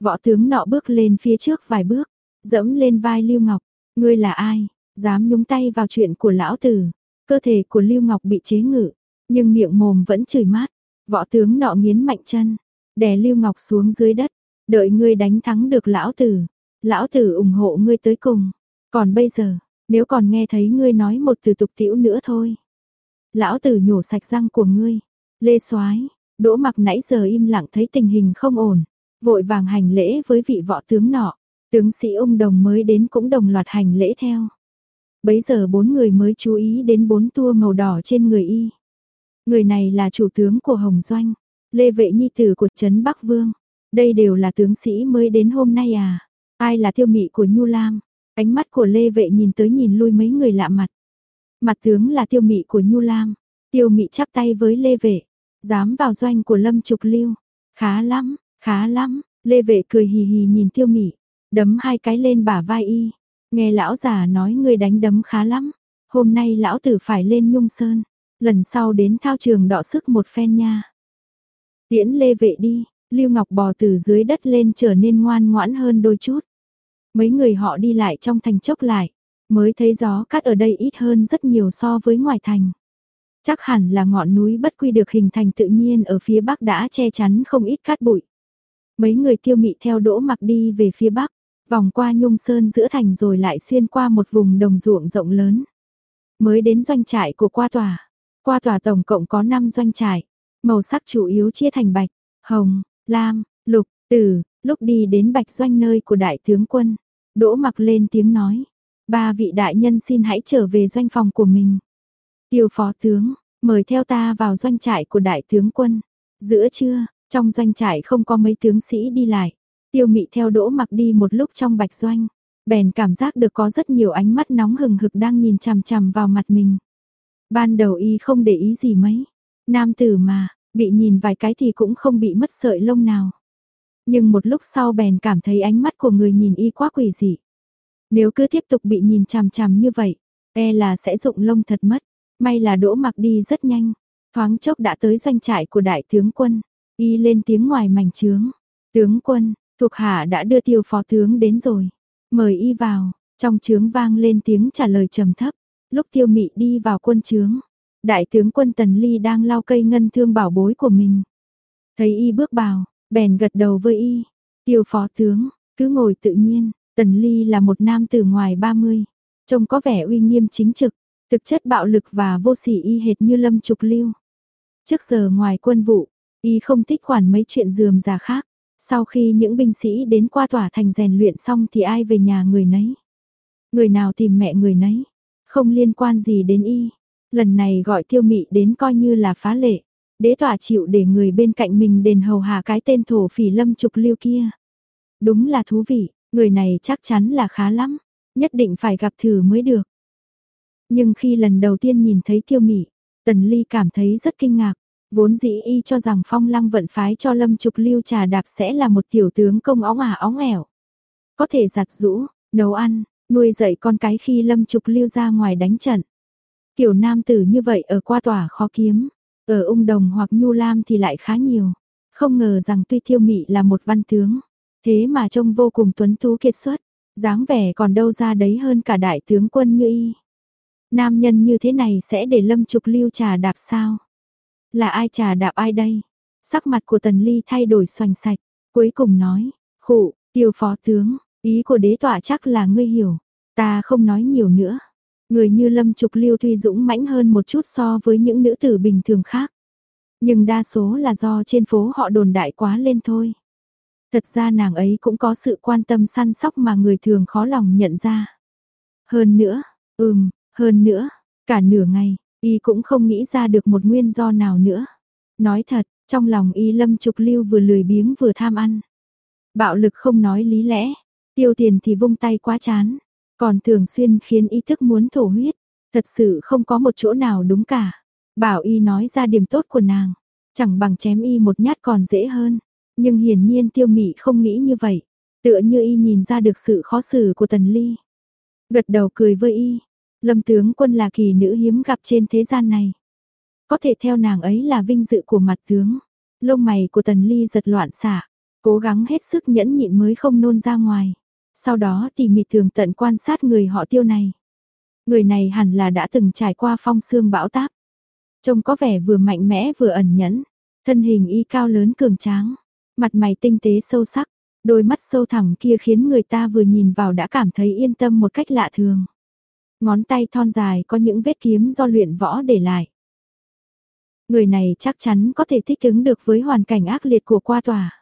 Võ tướng nọ bước lên phía trước vài bước, dẫm lên vai Lưu Ngọc, "Ngươi là ai, dám nhúng tay vào chuyện của lão tử?" Cơ thể của Lưu Ngọc bị chế ngự, nhưng miệng mồm vẫn chửi mát. Võ tướng nọ nghiến mạnh chân, đè Lưu Ngọc xuống dưới đất, đợi ngươi đánh thắng được lão tử, lão tử ủng hộ ngươi tới cùng. Còn bây giờ, nếu còn nghe thấy ngươi nói một từ tục tiễu nữa thôi, lão tử nhổ sạch răng của ngươi. Lê Soái, Đỗ Mặc nãy giờ im lặng thấy tình hình không ổn, vội vàng hành lễ với vị võ tướng nọ, tướng sĩ ông đồng mới đến cũng đồng loạt hành lễ theo. Bấy giờ bốn người mới chú ý đến bốn tua màu đỏ trên người y. Người này là chủ tướng của Hồng Doanh, Lê Vệ Nhi tử của Trấn Bắc Vương. Đây đều là tướng sĩ mới đến hôm nay à? Ai là tiêu mị của Nhu Lam? Ánh mắt của Lê Vệ nhìn tới nhìn lui mấy người lạ mặt. Mặt tướng là tiêu mị của Nhu Lam. Tiêu mị chắp tay với Lê Vệ. Dám vào doanh của Lâm Trục Lưu. Khá lắm, khá lắm. Lê Vệ cười hì hì nhìn tiêu mị. Đấm hai cái lên bả vai y. Nghe lão già nói người đánh đấm khá lắm. Hôm nay lão tử phải lên Nhung Sơn. Lần sau đến thao trường đọ sức một phen nha. Tiễn lê vệ đi, Lưu Ngọc bò từ dưới đất lên trở nên ngoan ngoãn hơn đôi chút. Mấy người họ đi lại trong thành chốc lại, mới thấy gió cát ở đây ít hơn rất nhiều so với ngoài thành. Chắc hẳn là ngọn núi bất quy được hình thành tự nhiên ở phía bắc đã che chắn không ít cát bụi. Mấy người tiêu mị theo đỗ mặc đi về phía bắc, vòng qua nhung sơn giữa thành rồi lại xuyên qua một vùng đồng ruộng rộng lớn. Mới đến doanh trại của qua tòa. Qua tòa tổng cộng có 5 doanh trại, màu sắc chủ yếu chia thành bạch, hồng, lam, lục, tử, lúc đi đến bạch doanh nơi của đại tướng quân. Đỗ mặc lên tiếng nói, ba vị đại nhân xin hãy trở về doanh phòng của mình. Tiêu phó tướng, mời theo ta vào doanh trại của đại tướng quân. Giữa trưa, trong doanh trại không có mấy tướng sĩ đi lại. Tiêu mị theo đỗ mặc đi một lúc trong bạch doanh. Bèn cảm giác được có rất nhiều ánh mắt nóng hừng hực đang nhìn chằm chằm vào mặt mình. Ban đầu y không để ý gì mấy. Nam tử mà, bị nhìn vài cái thì cũng không bị mất sợi lông nào. Nhưng một lúc sau bèn cảm thấy ánh mắt của người nhìn y quá quỷ dị. Nếu cứ tiếp tục bị nhìn chằm chằm như vậy, e là sẽ rụng lông thật mất. May là đỗ mặc đi rất nhanh, thoáng chốc đã tới doanh trại của đại tướng quân. Y lên tiếng ngoài mảnh trướng. Tướng quân, thuộc hạ đã đưa tiêu phó tướng đến rồi. Mời y vào, trong trướng vang lên tiếng trả lời trầm thấp. Lúc tiêu mị đi vào quân trướng, đại tướng quân Tần Ly đang lau cây ngân thương bảo bối của mình. Thấy y bước vào, bèn gật đầu với y. Tiêu phó tướng, cứ ngồi tự nhiên, Tần Ly là một nam tử ngoài 30, trông có vẻ uy nghiêm chính trực, thực chất bạo lực và vô sỉ y hệt như Lâm Trục Lưu. Trước giờ ngoài quân vụ, y không thích quản mấy chuyện dườm già khác. Sau khi những binh sĩ đến qua tỏa thành rèn luyện xong thì ai về nhà người nấy. Người nào tìm mẹ người nấy, không liên quan gì đến y. Lần này gọi tiêu mị đến coi như là phá lệ. Đế tỏa chịu để người bên cạnh mình đền hầu hạ cái tên thổ phỉ lâm trục lưu kia. Đúng là thú vị, người này chắc chắn là khá lắm. Nhất định phải gặp thử mới được. Nhưng khi lần đầu tiên nhìn thấy tiêu mị, tần ly cảm thấy rất kinh ngạc. Vốn dĩ y cho rằng phong lăng vận phái cho lâm trục lưu trà đạp sẽ là một tiểu tướng công óng ả óng ẻo. Có thể giặt rũ, nấu ăn, nuôi dạy con cái khi lâm trục lưu ra ngoài đánh trận. Kiểu nam tử như vậy ở qua tòa khó kiếm, ở ung đồng hoặc nhu lam thì lại khá nhiều. Không ngờ rằng tuy thiêu mị là một văn tướng, thế mà trông vô cùng tuấn tú kiệt xuất, dáng vẻ còn đâu ra đấy hơn cả đại tướng quân như y. Nam nhân như thế này sẽ để lâm trục lưu trà đạp sao? Là ai trà đạp ai đây? Sắc mặt của tần ly thay đổi xoành sạch, cuối cùng nói, khụ, tiêu phó tướng, ý của đế tọa chắc là ngươi hiểu, ta không nói nhiều nữa. Người như Lâm Trục Lưu tuy dũng mãnh hơn một chút so với những nữ tử bình thường khác. Nhưng đa số là do trên phố họ đồn đại quá lên thôi. Thật ra nàng ấy cũng có sự quan tâm săn sóc mà người thường khó lòng nhận ra. Hơn nữa, ừm, hơn nữa, cả nửa ngày, y cũng không nghĩ ra được một nguyên do nào nữa. Nói thật, trong lòng y lâm trục lưu vừa lười biếng vừa tham ăn. Bạo lực không nói lý lẽ, tiêu tiền thì vung tay quá chán. Còn thường xuyên khiến ý thức muốn thổ huyết, thật sự không có một chỗ nào đúng cả. Bảo y nói ra điểm tốt của nàng, chẳng bằng chém y một nhát còn dễ hơn. Nhưng hiển nhiên tiêu mị không nghĩ như vậy, tựa như y nhìn ra được sự khó xử của tần ly. Gật đầu cười với y, lâm tướng quân là kỳ nữ hiếm gặp trên thế gian này. Có thể theo nàng ấy là vinh dự của mặt tướng. Lông mày của tần ly giật loạn xả, cố gắng hết sức nhẫn nhịn mới không nôn ra ngoài sau đó tỉ mỉ thường tận quan sát người họ tiêu này. Người này hẳn là đã từng trải qua phong xương bão táp. Trông có vẻ vừa mạnh mẽ vừa ẩn nhẫn, thân hình y cao lớn cường tráng, mặt mày tinh tế sâu sắc, đôi mắt sâu thẳm kia khiến người ta vừa nhìn vào đã cảm thấy yên tâm một cách lạ thường. Ngón tay thon dài có những vết kiếm do luyện võ để lại. Người này chắc chắn có thể thích ứng được với hoàn cảnh ác liệt của qua tòa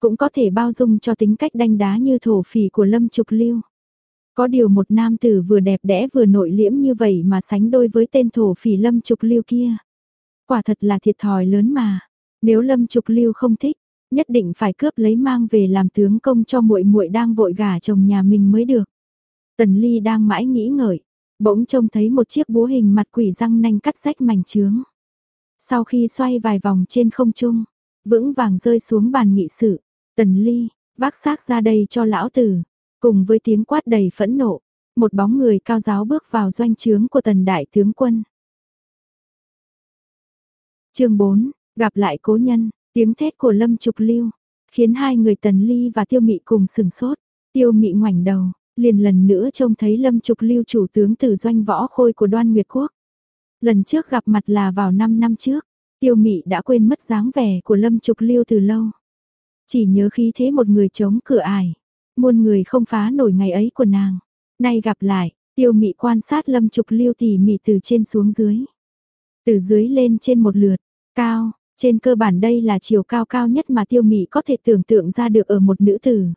cũng có thể bao dung cho tính cách đanh đá như thổ phỉ của Lâm Trục Lưu. Có điều một nam tử vừa đẹp đẽ vừa nội liễm như vậy mà sánh đôi với tên thổ phỉ Lâm Trục Lưu kia. Quả thật là thiệt thòi lớn mà. Nếu Lâm Trục Lưu không thích, nhất định phải cướp lấy mang về làm tướng công cho muội muội đang vội gả chồng nhà mình mới được. Tần Ly đang mãi nghĩ ngợi, bỗng trông thấy một chiếc búa hình mặt quỷ răng nanh cắt rách mảnh trướng. Sau khi xoay vài vòng trên không trung, vững vàng rơi xuống bàn nghị sự, Tần Ly, vác xác ra đây cho lão tử. Cùng với tiếng quát đầy phẫn nộ, một bóng người cao giáo bước vào doanh trướng của tần đại tướng quân. chương 4, gặp lại cố nhân, tiếng thét của Lâm Trục Lưu, khiến hai người tần ly và tiêu mị cùng sừng sốt. Tiêu mị ngoảnh đầu, liền lần nữa trông thấy Lâm Trục Lưu chủ tướng từ doanh võ khôi của đoan Nguyệt Quốc. Lần trước gặp mặt là vào 5 năm trước, tiêu mị đã quên mất dáng vẻ của Lâm Trục Lưu từ lâu. Chỉ nhớ khí thế một người chống cửa ải, muôn người không phá nổi ngày ấy của nàng. Nay gặp lại, tiêu mị quan sát Lâm Trục Lưu tỉ mỉ từ trên xuống dưới. Từ dưới lên trên một lượt, cao, trên cơ bản đây là chiều cao cao nhất mà tiêu mị có thể tưởng tượng ra được ở một nữ tử.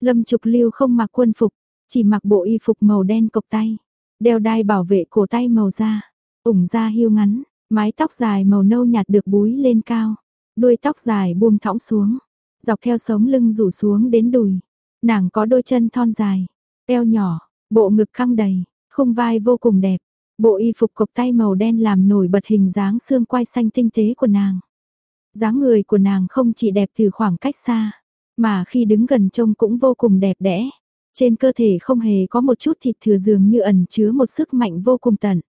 Lâm Trục Lưu không mặc quân phục, chỉ mặc bộ y phục màu đen cộc tay, đeo đai bảo vệ cổ tay màu da, ủng da hiu ngắn, mái tóc dài màu nâu nhạt được búi lên cao, đuôi tóc dài buông thõng xuống, dọc theo sống lưng rủ xuống đến đùi. Nàng có đôi chân thon dài, eo nhỏ, bộ ngực căng đầy, khung vai vô cùng đẹp. Bộ y phục cộc tay màu đen làm nổi bật hình dáng xương quai xanh tinh tế của nàng. dáng người của nàng không chỉ đẹp từ khoảng cách xa, mà khi đứng gần trông cũng vô cùng đẹp đẽ. Trên cơ thể không hề có một chút thịt thừa dường như ẩn chứa một sức mạnh vô cùng tận.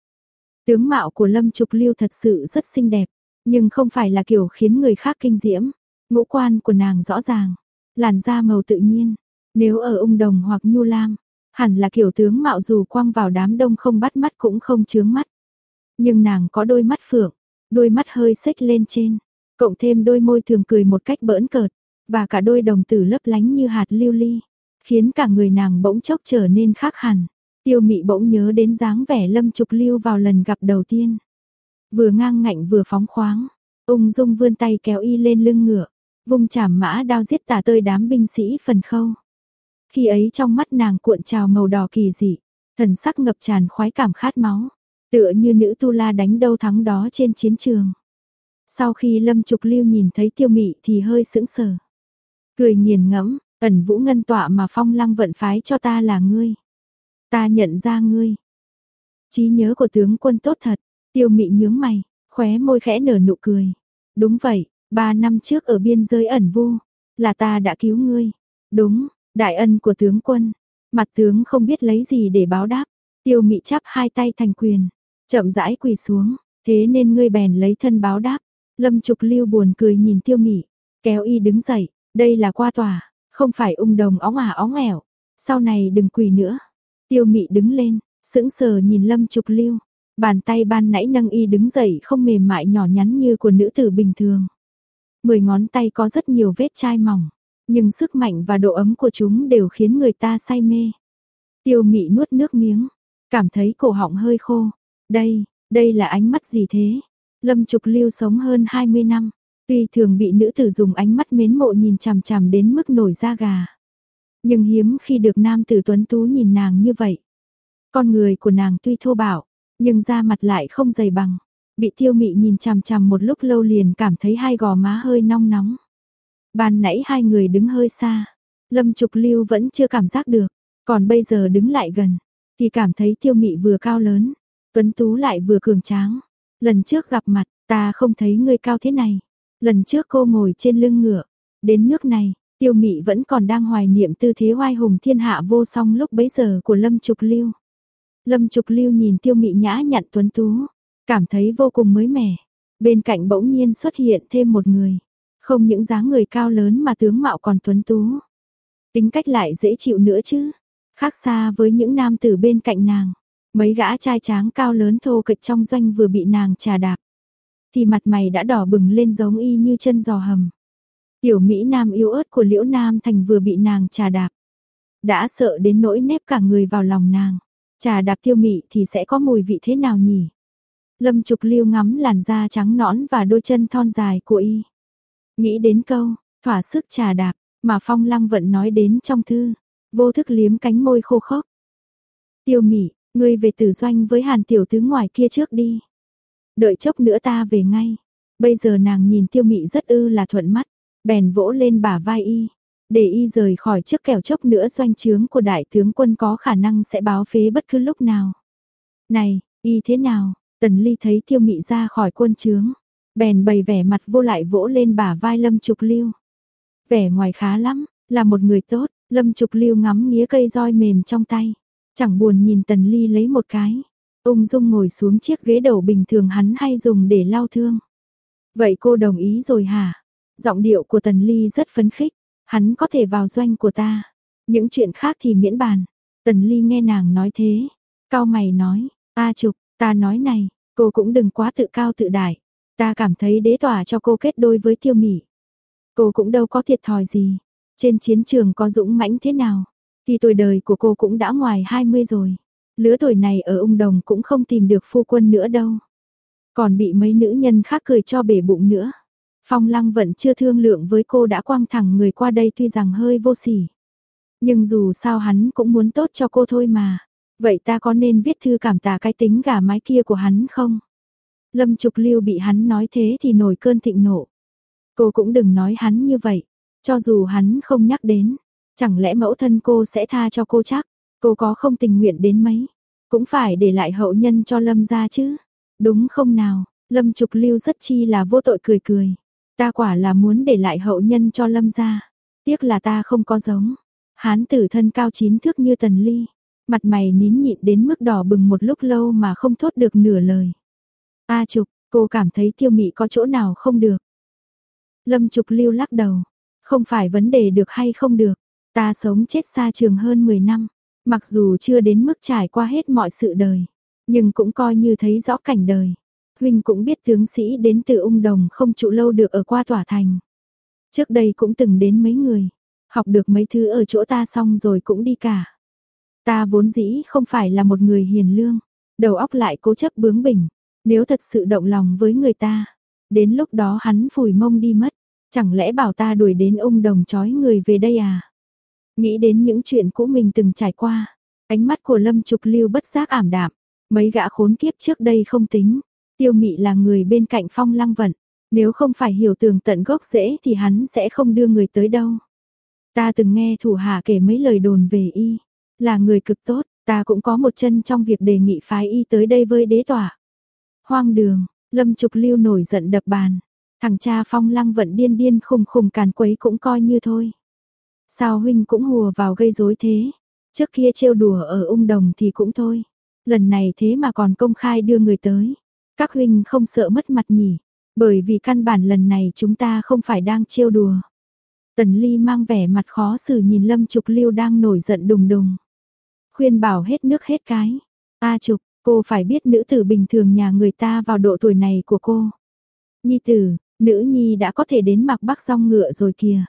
Tướng mạo của Lâm Trục Lưu thật sự rất xinh đẹp, nhưng không phải là kiểu khiến người khác kinh diễm. Ngũ quan của nàng rõ ràng, làn da màu tự nhiên, nếu ở ung đồng hoặc nhu lam, hẳn là kiểu tướng mạo dù quang vào đám đông không bắt mắt cũng không chướng mắt. Nhưng nàng có đôi mắt phượng, đôi mắt hơi xếch lên trên, cộng thêm đôi môi thường cười một cách bỡn cợt, và cả đôi đồng tử lấp lánh như hạt lưu ly, khiến cả người nàng bỗng chốc trở nên khác hẳn. Tiêu mị bỗng nhớ đến dáng vẻ lâm trục lưu vào lần gặp đầu tiên. Vừa ngang ngạnh vừa phóng khoáng, ung dung vươn tay kéo y lên lưng ngựa, vung chảm mã đao giết tả tơi đám binh sĩ phần khâu. Khi ấy trong mắt nàng cuộn trào màu đỏ kỳ dị, thần sắc ngập tràn khoái cảm khát máu, tựa như nữ tu la đánh đâu thắng đó trên chiến trường. Sau khi Lâm Trục Lưu nhìn thấy tiêu mị thì hơi sững sờ. Cười nghiền ngẫm, ẩn vũ ngân tọa mà phong lăng vận phái cho ta là ngươi. Ta nhận ra ngươi. trí nhớ của tướng quân tốt thật, tiêu mị nhướng mày, khóe môi khẽ nở nụ cười. Đúng vậy, ba năm trước ở biên giới ẩn vu, là ta đã cứu ngươi. Đúng, đại ân của tướng quân. Mặt tướng không biết lấy gì để báo đáp. Tiêu mị chắp hai tay thành quyền, chậm rãi quỳ xuống, thế nên ngươi bèn lấy thân báo đáp. Lâm Trục Lưu buồn cười nhìn Tiêu Mị, kéo y đứng dậy, đây là qua tòa, không phải ung đồng óng ả óng ẻo, sau này đừng quỳ nữa. Tiêu Mị đứng lên, sững sờ nhìn Lâm Trục Lưu, bàn tay ban nãy nâng y đứng dậy không mềm mại nhỏ nhắn như của nữ tử bình thường. Mười ngón tay có rất nhiều vết chai mỏng, nhưng sức mạnh và độ ấm của chúng đều khiến người ta say mê. Tiêu Mị nuốt nước miếng, cảm thấy cổ họng hơi khô. Đây, đây là ánh mắt gì thế? Lâm Trục Lưu sống hơn 20 năm, tuy thường bị nữ tử dùng ánh mắt mến mộ nhìn chằm chằm đến mức nổi da gà. Nhưng hiếm khi được nam tử tuấn tú nhìn nàng như vậy. Con người của nàng tuy thô bạo, nhưng da mặt lại không dày bằng. Bị tiêu mị nhìn chằm chằm một lúc lâu liền cảm thấy hai gò má hơi nong nóng. Ban nãy hai người đứng hơi xa, Lâm Trục Lưu vẫn chưa cảm giác được, còn bây giờ đứng lại gần, thì cảm thấy tiêu mị vừa cao lớn, tuấn tú lại vừa cường tráng. Lần trước gặp mặt, ta không thấy ngươi cao thế này. Lần trước cô ngồi trên lưng ngựa, đến nước này, tiêu mị vẫn còn đang hoài niệm tư thế oai hùng thiên hạ vô song lúc bấy giờ của Lâm Trục Lưu. Lâm Trục Lưu nhìn tiêu mị nhã nhặn tuấn tú, cảm thấy vô cùng mới mẻ. Bên cạnh bỗng nhiên xuất hiện thêm một người. Không những dáng người cao lớn mà tướng mạo còn tuấn tú. Tính cách lại dễ chịu nữa chứ. Khác xa với những nam tử bên cạnh nàng. Mấy gã trai tráng cao lớn thô kịch trong doanh vừa bị nàng trà đạp. Thì mặt mày đã đỏ bừng lên giống y như chân giò hầm. Tiểu Mỹ Nam yêu ớt của Liễu Nam Thành vừa bị nàng trà đạp. Đã sợ đến nỗi nếp cả người vào lòng nàng. Trà đạp tiêu mị thì sẽ có mùi vị thế nào nhỉ? Lâm Trục Lưu ngắm làn da trắng nõn và đôi chân thon dài của y. Nghĩ đến câu, thỏa sức trà đạp, mà Phong Lăng Vận nói đến trong thư, vô thức liếm cánh môi khô khốc. Tiêu mị, Ngươi về tử doanh với hàn tiểu tướng ngoài kia trước đi. Đợi chốc nữa ta về ngay. Bây giờ nàng nhìn tiêu mị rất ư là thuận mắt. Bèn vỗ lên bả vai y. Để y rời khỏi trước kẻo chốc nữa doanh trướng của đại tướng quân có khả năng sẽ báo phế bất cứ lúc nào. Này, y thế nào? Tần ly thấy tiêu mị ra khỏi quân trướng. Bèn bày vẻ mặt vô lại vỗ lên bả vai lâm trục lưu. Vẻ ngoài khá lắm, là một người tốt. Lâm trục lưu ngắm nghía cây roi mềm trong tay. Chẳng buồn nhìn Tần Ly lấy một cái. Ung dung ngồi xuống chiếc ghế đầu bình thường hắn hay dùng để lau thương. Vậy cô đồng ý rồi hả? Giọng điệu của Tần Ly rất phấn khích. Hắn có thể vào doanh của ta. Những chuyện khác thì miễn bàn. Tần Ly nghe nàng nói thế. Cao mày nói, ta trục, ta nói này. Cô cũng đừng quá tự cao tự đại. Ta cảm thấy đế tỏa cho cô kết đôi với tiêu mỉ. Cô cũng đâu có thiệt thòi gì. Trên chiến trường có dũng mãnh thế nào. Thì tuổi đời của cô cũng đã ngoài 20 rồi. Lứa tuổi này ở ung đồng cũng không tìm được phu quân nữa đâu. Còn bị mấy nữ nhân khác cười cho bể bụng nữa. Phong lăng vẫn chưa thương lượng với cô đã quăng thẳng người qua đây tuy rằng hơi vô sỉ. Nhưng dù sao hắn cũng muốn tốt cho cô thôi mà. Vậy ta có nên viết thư cảm tạ cái tính gà mái kia của hắn không? Lâm Trục Lưu bị hắn nói thế thì nổi cơn thịnh nộ. Cô cũng đừng nói hắn như vậy, cho dù hắn không nhắc đến, chẳng lẽ mẫu thân cô sẽ tha cho cô chắc, cô có không tình nguyện đến mấy, cũng phải để lại hậu nhân cho Lâm ra chứ. Đúng không nào, Lâm Trục Lưu rất chi là vô tội cười cười. Ta quả là muốn để lại hậu nhân cho Lâm ra, tiếc là ta không có giống. Hán tử thân cao chín thước như tần ly, mặt mày nín nhịn đến mức đỏ bừng một lúc lâu mà không thốt được nửa lời. A Trục, cô cảm thấy tiêu mị có chỗ nào không được. Lâm Trục lưu lắc đầu, không phải vấn đề được hay không được, ta sống chết xa trường hơn 10 năm, mặc dù chưa đến mức trải qua hết mọi sự đời, nhưng cũng coi như thấy rõ cảnh đời. Huynh cũng biết tướng sĩ đến từ ung đồng không trụ lâu được ở qua tỏa thành. Trước đây cũng từng đến mấy người, học được mấy thứ ở chỗ ta xong rồi cũng đi cả. Ta vốn dĩ không phải là một người hiền lương, đầu óc lại cố chấp bướng bỉnh, nếu thật sự động lòng với người ta, đến lúc đó hắn phủi mông đi mất, chẳng lẽ bảo ta đuổi đến ông đồng chói người về đây à? Nghĩ đến những chuyện cũ mình từng trải qua, ánh mắt của Lâm Trục Lưu bất giác ảm đạm, mấy gã khốn kiếp trước đây không tính, tiêu mị là người bên cạnh phong lăng vận, nếu không phải hiểu tường tận gốc rễ thì hắn sẽ không đưa người tới đâu. Ta từng nghe thủ hạ kể mấy lời đồn về y, là người cực tốt, ta cũng có một chân trong việc đề nghị phái y tới đây với đế tỏa. Hoang đường, Lâm Trục Lưu nổi giận đập bàn. Thằng cha Phong Lăng vận điên điên khùng khùng càn quấy cũng coi như thôi. Sao huynh cũng hùa vào gây rối thế? Trước kia trêu đùa ở ung đồng thì cũng thôi. Lần này thế mà còn công khai đưa người tới. Các huynh không sợ mất mặt nhỉ? Bởi vì căn bản lần này chúng ta không phải đang trêu đùa. Tần Ly mang vẻ mặt khó xử nhìn Lâm Trục Lưu đang nổi giận đùng đùng. Khuyên bảo hết nước hết cái. A Trục, Cô phải biết nữ tử bình thường nhà người ta vào độ tuổi này của cô. Nhi tử, nữ nhi đã có thể đến mặc bắc rong ngựa rồi kìa.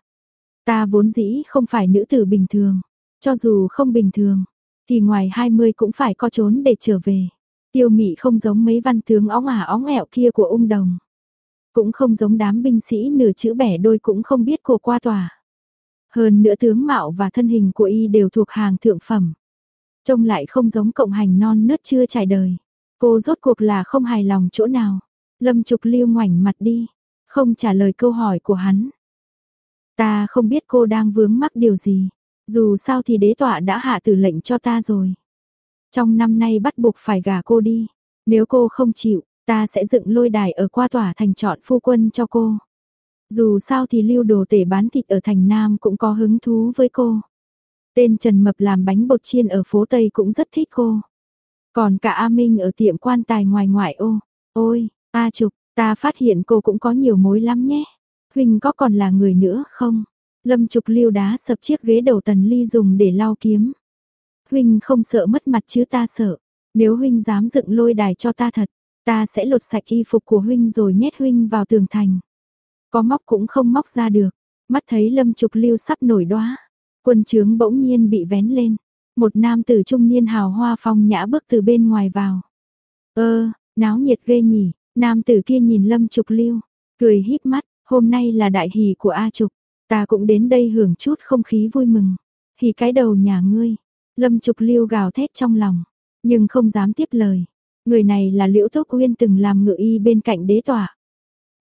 Ta vốn dĩ không phải nữ tử bình thường. Cho dù không bình thường, thì ngoài 20 cũng phải có trốn để trở về. Tiêu mị không giống mấy văn tướng óng ả óng ẹo kia của ung đồng. Cũng không giống đám binh sĩ nửa chữ bẻ đôi cũng không biết cô qua tòa. Hơn nữa tướng mạo và thân hình của y đều thuộc hàng thượng phẩm. Trông lại không giống cộng hành non nớt chưa trải đời. Cô rốt cuộc là không hài lòng chỗ nào. Lâm Trục Lưu ngoảnh mặt đi, không trả lời câu hỏi của hắn. Ta không biết cô đang vướng mắc điều gì, dù sao thì đế tọa đã hạ tử lệnh cho ta rồi. Trong năm nay bắt buộc phải gả cô đi, nếu cô không chịu, ta sẽ dựng lôi đài ở qua tòa thành chọn phu quân cho cô. Dù sao thì lưu đồ tể bán thịt ở thành Nam cũng có hứng thú với cô. Tên Trần Mập làm bánh bột chiên ở phố Tây cũng rất thích cô. Còn cả A Minh ở tiệm quan tài ngoài ngoại ô. Ôi, A Trục, ta phát hiện cô cũng có nhiều mối lắm nhé. Huynh có còn là người nữa không? Lâm Trục lưu đá sập chiếc ghế đầu tần ly dùng để lau kiếm. Huynh không sợ mất mặt chứ ta sợ. Nếu Huynh dám dựng lôi đài cho ta thật, ta sẽ lột sạch y phục của Huynh rồi nhét Huynh vào tường thành. Có móc cũng không móc ra được. Mắt thấy Lâm Trục lưu sắp nổi đóa Quân trướng bỗng nhiên bị vén lên. Một nam tử trung niên hào hoa phong nhã bước từ bên ngoài vào. Ơ, náo nhiệt ghê nhỉ, nam tử kia nhìn lâm trục lưu, cười híp mắt, hôm nay là đại hỷ của A Trục, ta cũng đến đây hưởng chút không khí vui mừng. Thì cái đầu nhà ngươi, lâm trục lưu gào thét trong lòng, nhưng không dám tiếp lời. Người này là Liễu Tốc Uyên từng làm ngự y bên cạnh đế tọa.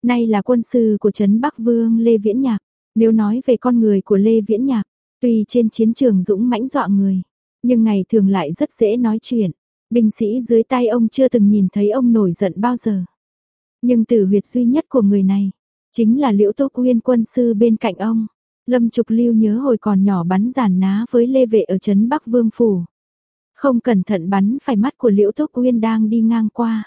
Nay là quân sư của Trấn Bắc Vương Lê Viễn Nhạc. Nếu nói về con người của Lê Viễn Nhạc, Tuy trên chiến trường dũng mãnh dọa người, nhưng ngày thường lại rất dễ nói chuyện. Binh sĩ dưới tay ông chưa từng nhìn thấy ông nổi giận bao giờ. Nhưng tử huyệt duy nhất của người này, chính là Liễu Tốc quyên quân sư bên cạnh ông. Lâm Trục Lưu nhớ hồi còn nhỏ bắn giàn ná với Lê Vệ ở trấn Bắc Vương Phủ. Không cẩn thận bắn phải mắt của Liễu Tốc Uyên đang đi ngang qua.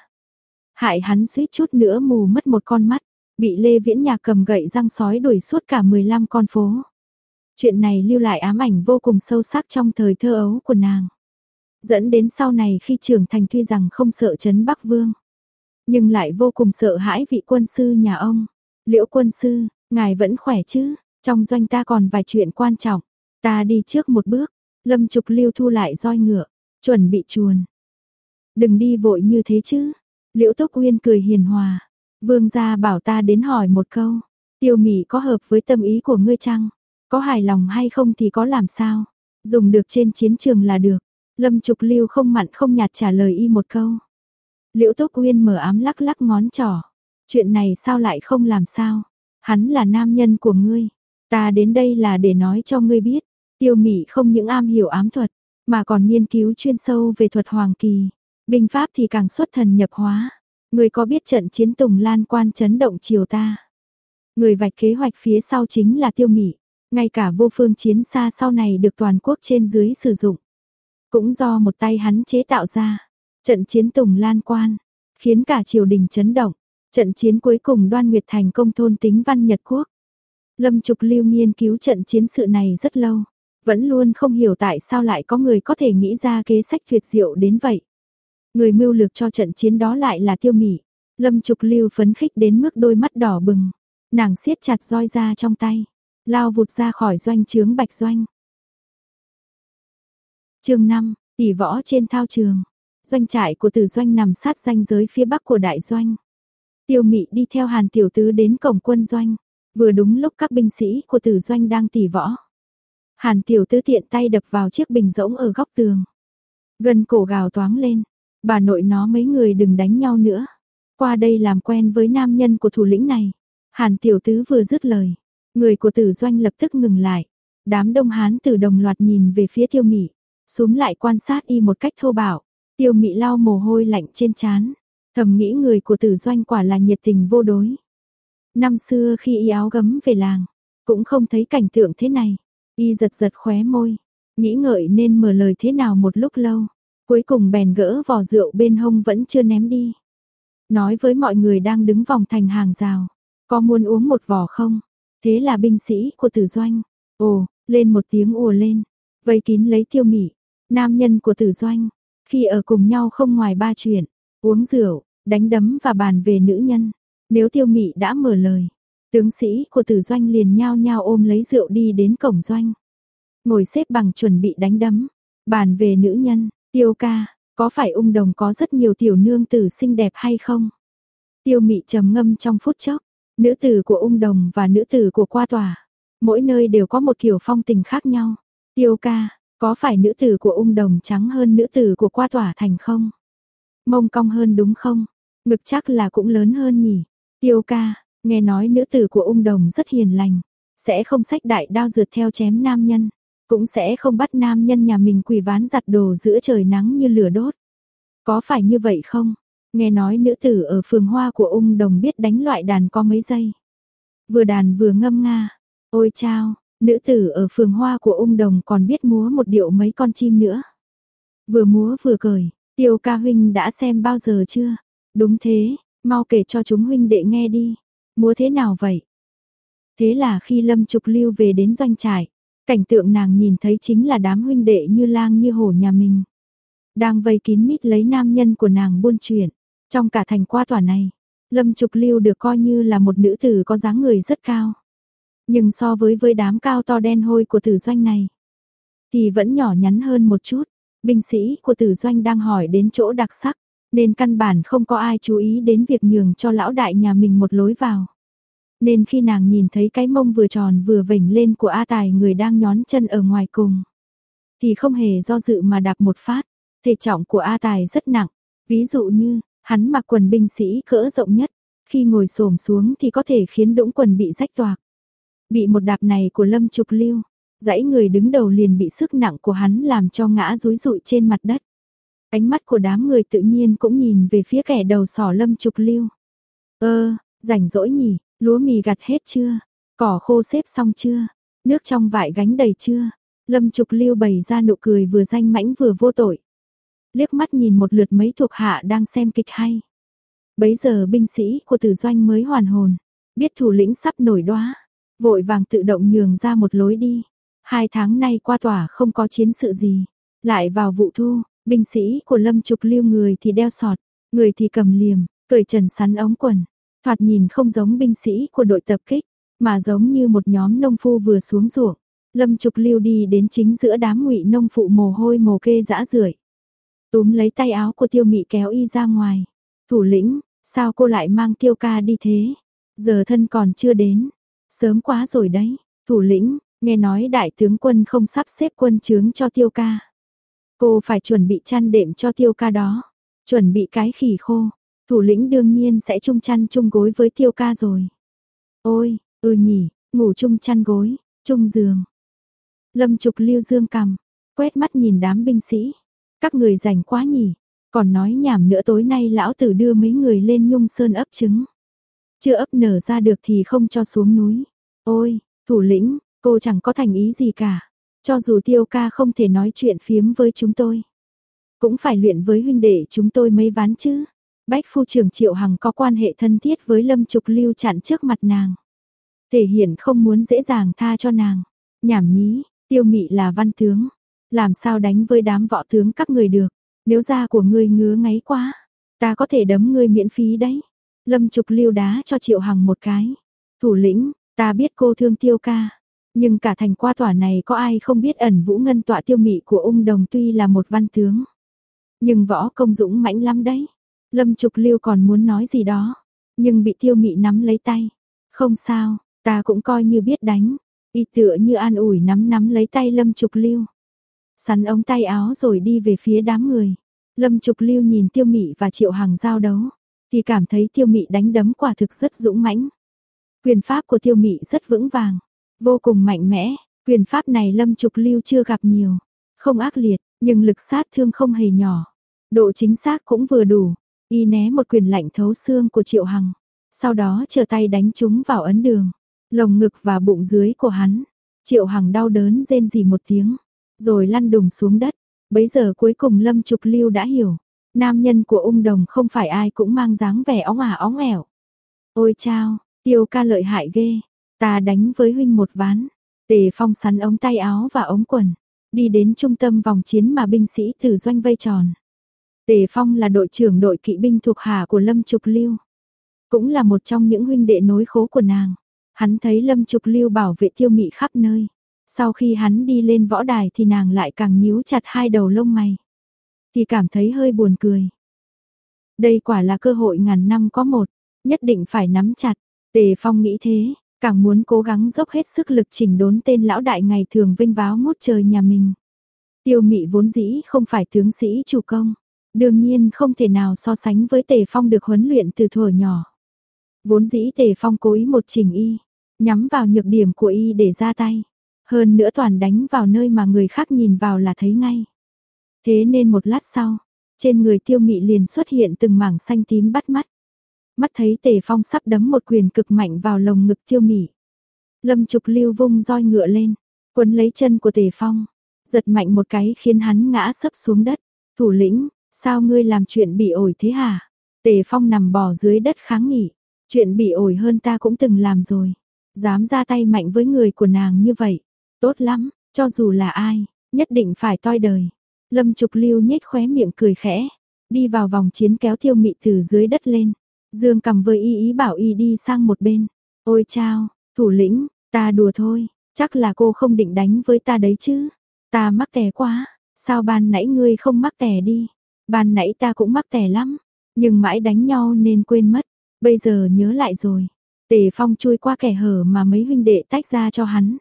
Hại hắn suýt chút nữa mù mất một con mắt, bị Lê Viễn nhà cầm gậy răng sói đuổi suốt cả 15 con phố. Chuyện này lưu lại ám ảnh vô cùng sâu sắc trong thời thơ ấu của nàng. Dẫn đến sau này khi trưởng thành tuy rằng không sợ chấn Bắc Vương. nhưng lại vô cùng sợ hãi vị quân sư nhà ông. Liễu quân sư, ngài vẫn khỏe chứ? Trong doanh ta còn vài chuyện quan trọng. Ta đi trước một bước. Lâm Trục Lưu thu lại roi ngựa, chuẩn bị chuồn. Đừng đi vội như thế chứ. Liễu tốc Uyên cười hiền hòa. Vương gia bảo ta đến hỏi một câu. Tiêu Mị có hợp với tâm ý của ngươi chăng? Có hài lòng hay không thì có làm sao? Dùng được trên chiến trường là được. Lâm Trục Lưu không mặn không nhạt trả lời y một câu. Liễu tốc Uyên mở ám lắc lắc ngón trỏ. Chuyện này sao lại không làm sao? Hắn là nam nhân của ngươi. Ta đến đây là để nói cho ngươi biết. Tiêu mỹ không những am hiểu ám thuật, mà còn nghiên cứu chuyên sâu về thuật hoàng kỳ. Binh pháp thì càng xuất thần nhập hóa. Người có biết trận chiến Tùng Lan quan chấn động triều ta. Người vạch kế hoạch phía sau chính là Tiêu mỹ. Ngay cả vô phương chiến xa sau này được toàn quốc trên dưới sử dụng. Cũng do một tay hắn chế tạo ra. Trận chiến Tùng Lan quan, khiến cả triều đình chấn động. Trận chiến cuối cùng đoan nguyệt thành công thôn tính văn Nhật Quốc. Lâm Trục Lưu nghiên cứu trận chiến sự này rất lâu. Vẫn luôn không hiểu tại sao lại có người có thể nghĩ ra kế sách tuyệt diệu đến vậy. Người mưu lược cho trận chiến đó lại là tiêu mỉ. Lâm Trục Lưu phấn khích đến mức đôi mắt đỏ bừng. Nàng siết chặt roi ra trong tay. Lao vụt ra khỏi doanh trướng bạch doanh. chương 5, tỷ võ trên thao trường. Doanh trại của tử doanh nằm sát danh giới phía bắc của đại doanh. Tiêu mị đi theo hàn tiểu tứ đến cổng quân doanh. Vừa đúng lúc các binh sĩ của tử doanh đang tỷ võ. Hàn tiểu tứ tiện tay đập vào chiếc bình rỗng ở góc tường. Gần cổ gào toáng lên. Bà nội nó mấy người đừng đánh nhau nữa. Qua đây làm quen với nam nhân của thủ lĩnh này. Hàn tiểu tứ vừa dứt lời. Người của tử doanh lập tức ngừng lại. Đám đông hán từ đồng loạt nhìn về phía tiêu mị. xuống lại quan sát y một cách thô bạo. Tiêu mị lau mồ hôi lạnh trên trán. Thầm nghĩ người của tử doanh quả là nhiệt tình vô đối. Năm xưa khi y áo gấm về làng. Cũng không thấy cảnh tượng thế này. Y giật giật khóe môi. Nghĩ ngợi nên mở lời thế nào một lúc lâu. Cuối cùng bèn gỡ vò rượu bên hông vẫn chưa ném đi. Nói với mọi người đang đứng vòng thành hàng rào. Có muốn uống một vò không? Thế là binh sĩ của tử doanh. Ồ, lên một tiếng ùa lên. Vây kín lấy tiêu mỉ. Nam nhân của tử doanh. Khi ở cùng nhau không ngoài ba chuyện. Uống rượu, đánh đấm và bàn về nữ nhân. Nếu tiêu mị đã mở lời. Tướng sĩ của tử doanh liền nhao nhao ôm lấy rượu đi đến cổng doanh. Ngồi xếp bằng chuẩn bị đánh đấm. Bàn về nữ nhân, tiêu ca, có phải ung đồng có rất nhiều tiểu nương tử xinh đẹp hay không? Tiêu mị trầm ngâm trong phút chốc. Nữ tử của ung đồng và nữ tử của qua tòa. Mỗi nơi đều có một kiểu phong tình khác nhau. Tiêu ca, có phải nữ tử của ung đồng trắng hơn nữ tử của qua tòa thành không? Mông cong hơn đúng không? Ngực chắc là cũng lớn hơn nhỉ? Tiêu ca, nghe nói nữ tử của ung đồng rất hiền lành. Sẽ không sách đại đao rượt theo chém nam nhân. Cũng sẽ không bắt nam nhân nhà mình quỳ ván giặt đồ giữa trời nắng như lửa đốt. Có phải như vậy không? Nghe nói nữ tử ở phường hoa của ung đồng biết đánh loại đàn có mấy giây. Vừa đàn vừa ngâm nga. Ôi chao, nữ tử ở phường hoa của ung đồng còn biết múa một điệu mấy con chim nữa. Vừa múa vừa cười, tiêu ca huynh đã xem bao giờ chưa? Đúng thế, mau kể cho chúng huynh đệ nghe đi. Múa thế nào vậy? Thế là khi Lâm Trục Lưu về đến doanh trại, cảnh tượng nàng nhìn thấy chính là đám huynh đệ như lang như hổ nhà mình. Đang vây kín mít lấy nam nhân của nàng buôn chuyện. Trong cả thành qua tòa này, Lâm Trục Lưu được coi như là một nữ tử có dáng người rất cao. Nhưng so với với đám cao to đen hôi của tử doanh này, thì vẫn nhỏ nhắn hơn một chút. Binh sĩ của tử doanh đang hỏi đến chỗ đặc sắc, nên căn bản không có ai chú ý đến việc nhường cho lão đại nhà mình một lối vào. Nên khi nàng nhìn thấy cái mông vừa tròn vừa vểnh lên của A Tài người đang nhón chân ở ngoài cùng, thì không hề do dự mà đạp một phát. Thể trọng của A Tài rất nặng, ví dụ như, hắn mặc quần binh sĩ cỡ rộng nhất, khi ngồi xổm xuống thì có thể khiến đũng quần bị rách toạc. Bị một đạp này của Lâm Trục Lưu, dãy người đứng đầu liền bị sức nặng của hắn làm cho ngã rúi rụi trên mặt đất. Ánh mắt của đám người tự nhiên cũng nhìn về phía kẻ đầu sỏ Lâm Trục Lưu. Ơ, rảnh rỗi nhỉ, lúa mì gặt hết chưa? Cỏ khô xếp xong chưa? Nước trong vại gánh đầy chưa? Lâm Trục Lưu bày ra nụ cười vừa danh mãnh vừa vô tội. Liếc mắt nhìn một lượt mấy thuộc hạ đang xem kịch hay. Bấy giờ binh sĩ của tử doanh mới hoàn hồn, biết thủ lĩnh sắp nổi đoá, vội vàng tự động nhường ra một lối đi. Hai tháng nay qua tòa không có chiến sự gì, lại vào vụ thu, binh sĩ của lâm trục lưu người thì đeo sọt, người thì cầm liềm, cởi trần sắn ống quần, thoạt nhìn không giống binh sĩ của đội tập kích, mà giống như một nhóm nông phu vừa xuống ruộng. Lâm Trục Lưu đi đến chính giữa đám ngụy nông phụ mồ hôi mồ kê dã rưởi. Túm lấy tay áo của Tiêu Mị kéo y ra ngoài. "Thủ lĩnh, sao cô lại mang Tiêu ca đi thế? Giờ thân còn chưa đến, sớm quá rồi đấy." "Thủ lĩnh, nghe nói đại tướng quân không sắp xếp quân chướng cho Tiêu ca. Cô phải chuẩn bị chăn đệm cho Tiêu ca đó, chuẩn bị cái khỉ khô." Thủ lĩnh đương nhiên sẽ chung chăn chung gối với Tiêu ca rồi. Ôi, ừ nhỉ, ngủ chung chăn gối, chung giường. Lâm Trục Lưu dương cầm quét mắt nhìn đám binh sĩ. Các người rảnh quá nhỉ, còn nói nhảm nữa tối nay lão tử đưa mấy người lên nhung sơn ấp trứng. Chưa ấp nở ra được thì không cho xuống núi. Ôi, thủ lĩnh, cô chẳng có thành ý gì cả. Cho dù tiêu ca không thể nói chuyện phiếm với chúng tôi. Cũng phải luyện với huynh đệ chúng tôi mấy ván chứ. Bách phu trưởng Triệu Hằng có quan hệ thân thiết với Lâm Trục Lưu chặn trước mặt nàng. Thể hiện không muốn dễ dàng tha cho nàng. Nhảm nhí, tiêu mị là văn tướng. Làm sao đánh với đám võ tướng các người được. Nếu da của ngươi ngứa ngáy quá, ta có thể đấm ngươi miễn phí đấy. Lâm Trục Lưu đá cho Triệu Hằng một cái. Thủ lĩnh, ta biết cô thương tiêu ca. Nhưng cả thành qua tỏa này có ai không biết ẩn vũ ngân tọa tiêu mị của ung đồng tuy là một văn tướng. Nhưng võ công dũng mãnh lắm đấy. Lâm Trục Lưu còn muốn nói gì đó, nhưng bị Tiêu Mị nắm lấy tay. "Không sao, ta cũng coi như biết đánh." Y tựa như an ủi nắm nắm lấy tay Lâm Trục Lưu. Sắn ống tay áo rồi đi về phía đám người. Lâm Trục Lưu nhìn Tiêu Mị và Triệu Hằng giao đấu, thì cảm thấy Tiêu Mị đánh đấm quả thực rất dũng mãnh. Quyền pháp của Tiêu Mị rất vững vàng, vô cùng mạnh mẽ, quyền pháp này Lâm Trục Lưu chưa gặp nhiều, không ác liệt, nhưng lực sát thương không hề nhỏ. Độ chính xác cũng vừa đủ, Y né một quyền lạnh thấu xương của Triệu Hằng, sau đó trở tay đánh chúng vào ấn đường, lồng ngực và bụng dưới của hắn. Triệu Hằng đau đớn rên rỉ một tiếng, rồi lăn đùng xuống đất. Bấy giờ cuối cùng Lâm Trục Lưu đã hiểu, nam nhân của ung đồng không phải ai cũng mang dáng vẻ óng ả óng ẻo. Ôi chao, tiêu ca lợi hại ghê, ta đánh với huynh một ván. Tề phong sắn ống tay áo và ống quần, đi đến trung tâm vòng chiến mà binh sĩ từ doanh vây tròn. Tề Phong là đội trưởng đội kỵ binh thuộc hạ của Lâm Trục Lưu. Cũng là một trong những huynh đệ nối khố của nàng. Hắn thấy Lâm Trục Lưu bảo vệ tiêu mị khắp nơi. Sau khi hắn đi lên võ đài thì nàng lại càng nhíu chặt hai đầu lông mày. Thì cảm thấy hơi buồn cười. Đây quả là cơ hội ngàn năm có một, nhất định phải nắm chặt. Tề Phong nghĩ thế, càng muốn cố gắng dốc hết sức lực chỉnh đốn tên lão đại ngày thường vinh váo ngút trời nhà mình. Tiêu mị vốn dĩ không phải tướng sĩ chủ công, Đương nhiên không thể nào so sánh với Tề Phong được huấn luyện từ thuở nhỏ. Vốn dĩ Tề Phong cố ý một trình y, nhắm vào nhược điểm của y để ra tay. Hơn nữa toàn đánh vào nơi mà người khác nhìn vào là thấy ngay. Thế nên một lát sau, trên người tiêu mị liền xuất hiện từng mảng xanh tím bắt mắt. Mắt thấy Tề Phong sắp đấm một quyền cực mạnh vào lồng ngực tiêu mị. Lâm Trục Lưu vung roi ngựa lên, quấn lấy chân của Tề Phong, giật mạnh một cái khiến hắn ngã sấp xuống đất. Thủ lĩnh, Sao ngươi làm chuyện bị ổi thế hả? Tề Phong nằm bò dưới đất kháng nghị. Chuyện bị ổi hơn ta cũng từng làm rồi. Dám ra tay mạnh với người của nàng như vậy. Tốt lắm, cho dù là ai, nhất định phải toi đời. Lâm Trục Lưu nhếch khóe miệng cười khẽ. Đi vào vòng chiến kéo tiêu mị từ dưới đất lên. Dương cầm với y ý bảo y đi sang một bên. Ôi chao, thủ lĩnh, ta đùa thôi. Chắc là cô không định đánh với ta đấy chứ. Ta mắc tè quá. Sao ban nãy ngươi không mắc tè đi? Ban nãy ta cũng mắc tẻ lắm, nhưng mãi đánh nhau nên quên mất, bây giờ nhớ lại rồi. Tề Phong chui qua kẻ hở mà mấy huynh đệ tách ra cho hắn.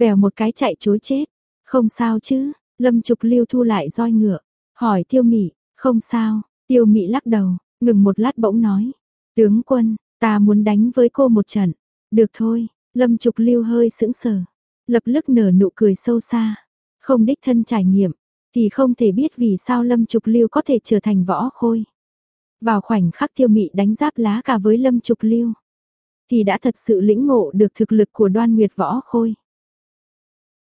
Vèo một cái chạy chối chết, không sao chứ, Lâm Trục Lưu thu lại roi ngựa, hỏi Tiêu Mị, không sao, Tiêu Mị lắc đầu, ngừng một lát bỗng nói, tướng quân, ta muốn đánh với cô một trận, được thôi, Lâm Trục Lưu hơi sững sờ, lập tức nở nụ cười sâu xa, không đích thân trải nghiệm, thì không thể biết vì sao Lâm Trục Lưu có thể trở thành võ khôi. Vào khoảnh khắc tiêu mị đánh giáp lá cả với Lâm Trục Lưu, thì đã thật sự lĩnh ngộ được thực lực của đoan nguyệt võ khôi.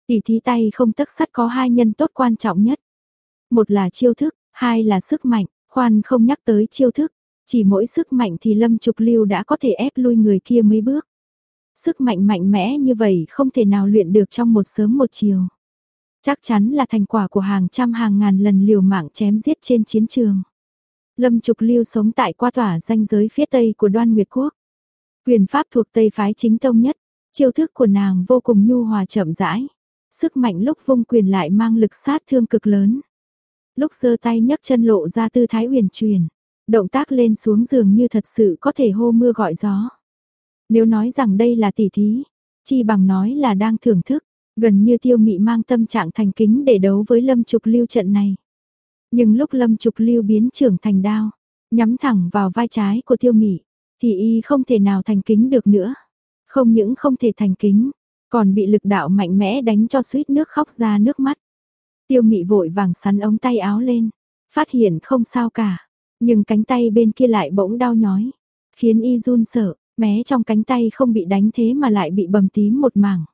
Tỷ thí tay không tấc sắt có hai nhân tốt quan trọng nhất. Một là chiêu thức, hai là sức mạnh, khoan không nhắc tới chiêu thức, chỉ mỗi sức mạnh thì Lâm Trục Lưu đã có thể ép lui người kia mấy bước. Sức mạnh mạnh mẽ như vậy không thể nào luyện được trong một sớm một chiều. Chắc chắn là thành quả của hàng trăm hàng ngàn lần liều mạng chém giết trên chiến trường. Lâm Trục Lưu sống tại qua tỏa danh giới phía tây của Đoan Nguyệt Quốc. Quyền pháp thuộc Tây phái chính tông nhất, chiêu thức của nàng vô cùng nhu hòa chậm rãi. Sức mạnh lúc vung quyền lại mang lực sát thương cực lớn. Lúc giơ tay nhấc chân lộ ra tư thái huyền truyền, động tác lên xuống giường như thật sự có thể hô mưa gọi gió. Nếu nói rằng đây là tỉ thí, chi bằng nói là đang thưởng thức, gần như tiêu mị mang tâm trạng thành kính để đấu với lâm trục lưu trận này. Nhưng lúc lâm trục lưu biến trưởng thành đao, nhắm thẳng vào vai trái của tiêu mị, thì y không thể nào thành kính được nữa. Không những không thể thành kính, còn bị lực đạo mạnh mẽ đánh cho suýt nước khóc ra nước mắt. Tiêu mị vội vàng sắn ống tay áo lên, phát hiện không sao cả, nhưng cánh tay bên kia lại bỗng đau nhói, khiến y run sợ, mé trong cánh tay không bị đánh thế mà lại bị bầm tím một mảng.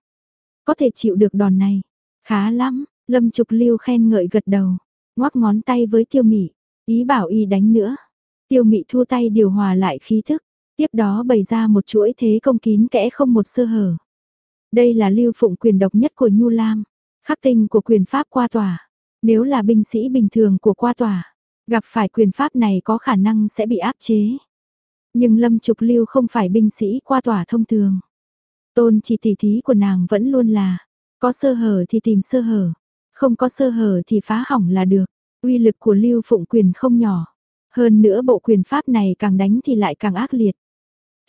Có thể chịu được đòn này, khá lắm, Lâm Trục Lưu khen ngợi gật đầu, ngoắc ngón tay với Tiêu Mị, ý bảo y đánh nữa. Tiêu Mị thua tay điều hòa lại khí thức, tiếp đó bày ra một chuỗi thế công kín kẽ không một sơ hở. Đây là lưu phụng quyền độc nhất của Nhu Lam, khắc tinh của quyền pháp qua tòa. Nếu là binh sĩ bình thường của qua tòa, gặp phải quyền pháp này có khả năng sẽ bị áp chế. Nhưng Lâm Trục Lưu không phải binh sĩ qua tòa thông thường. Tôn chỉ tỉ thí của nàng vẫn luôn là, có sơ hở thì tìm sơ hở, không có sơ hở thì phá hỏng là được. Uy lực của Lưu Phụng quyền không nhỏ. Hơn nữa bộ quyền pháp này càng đánh thì lại càng ác liệt.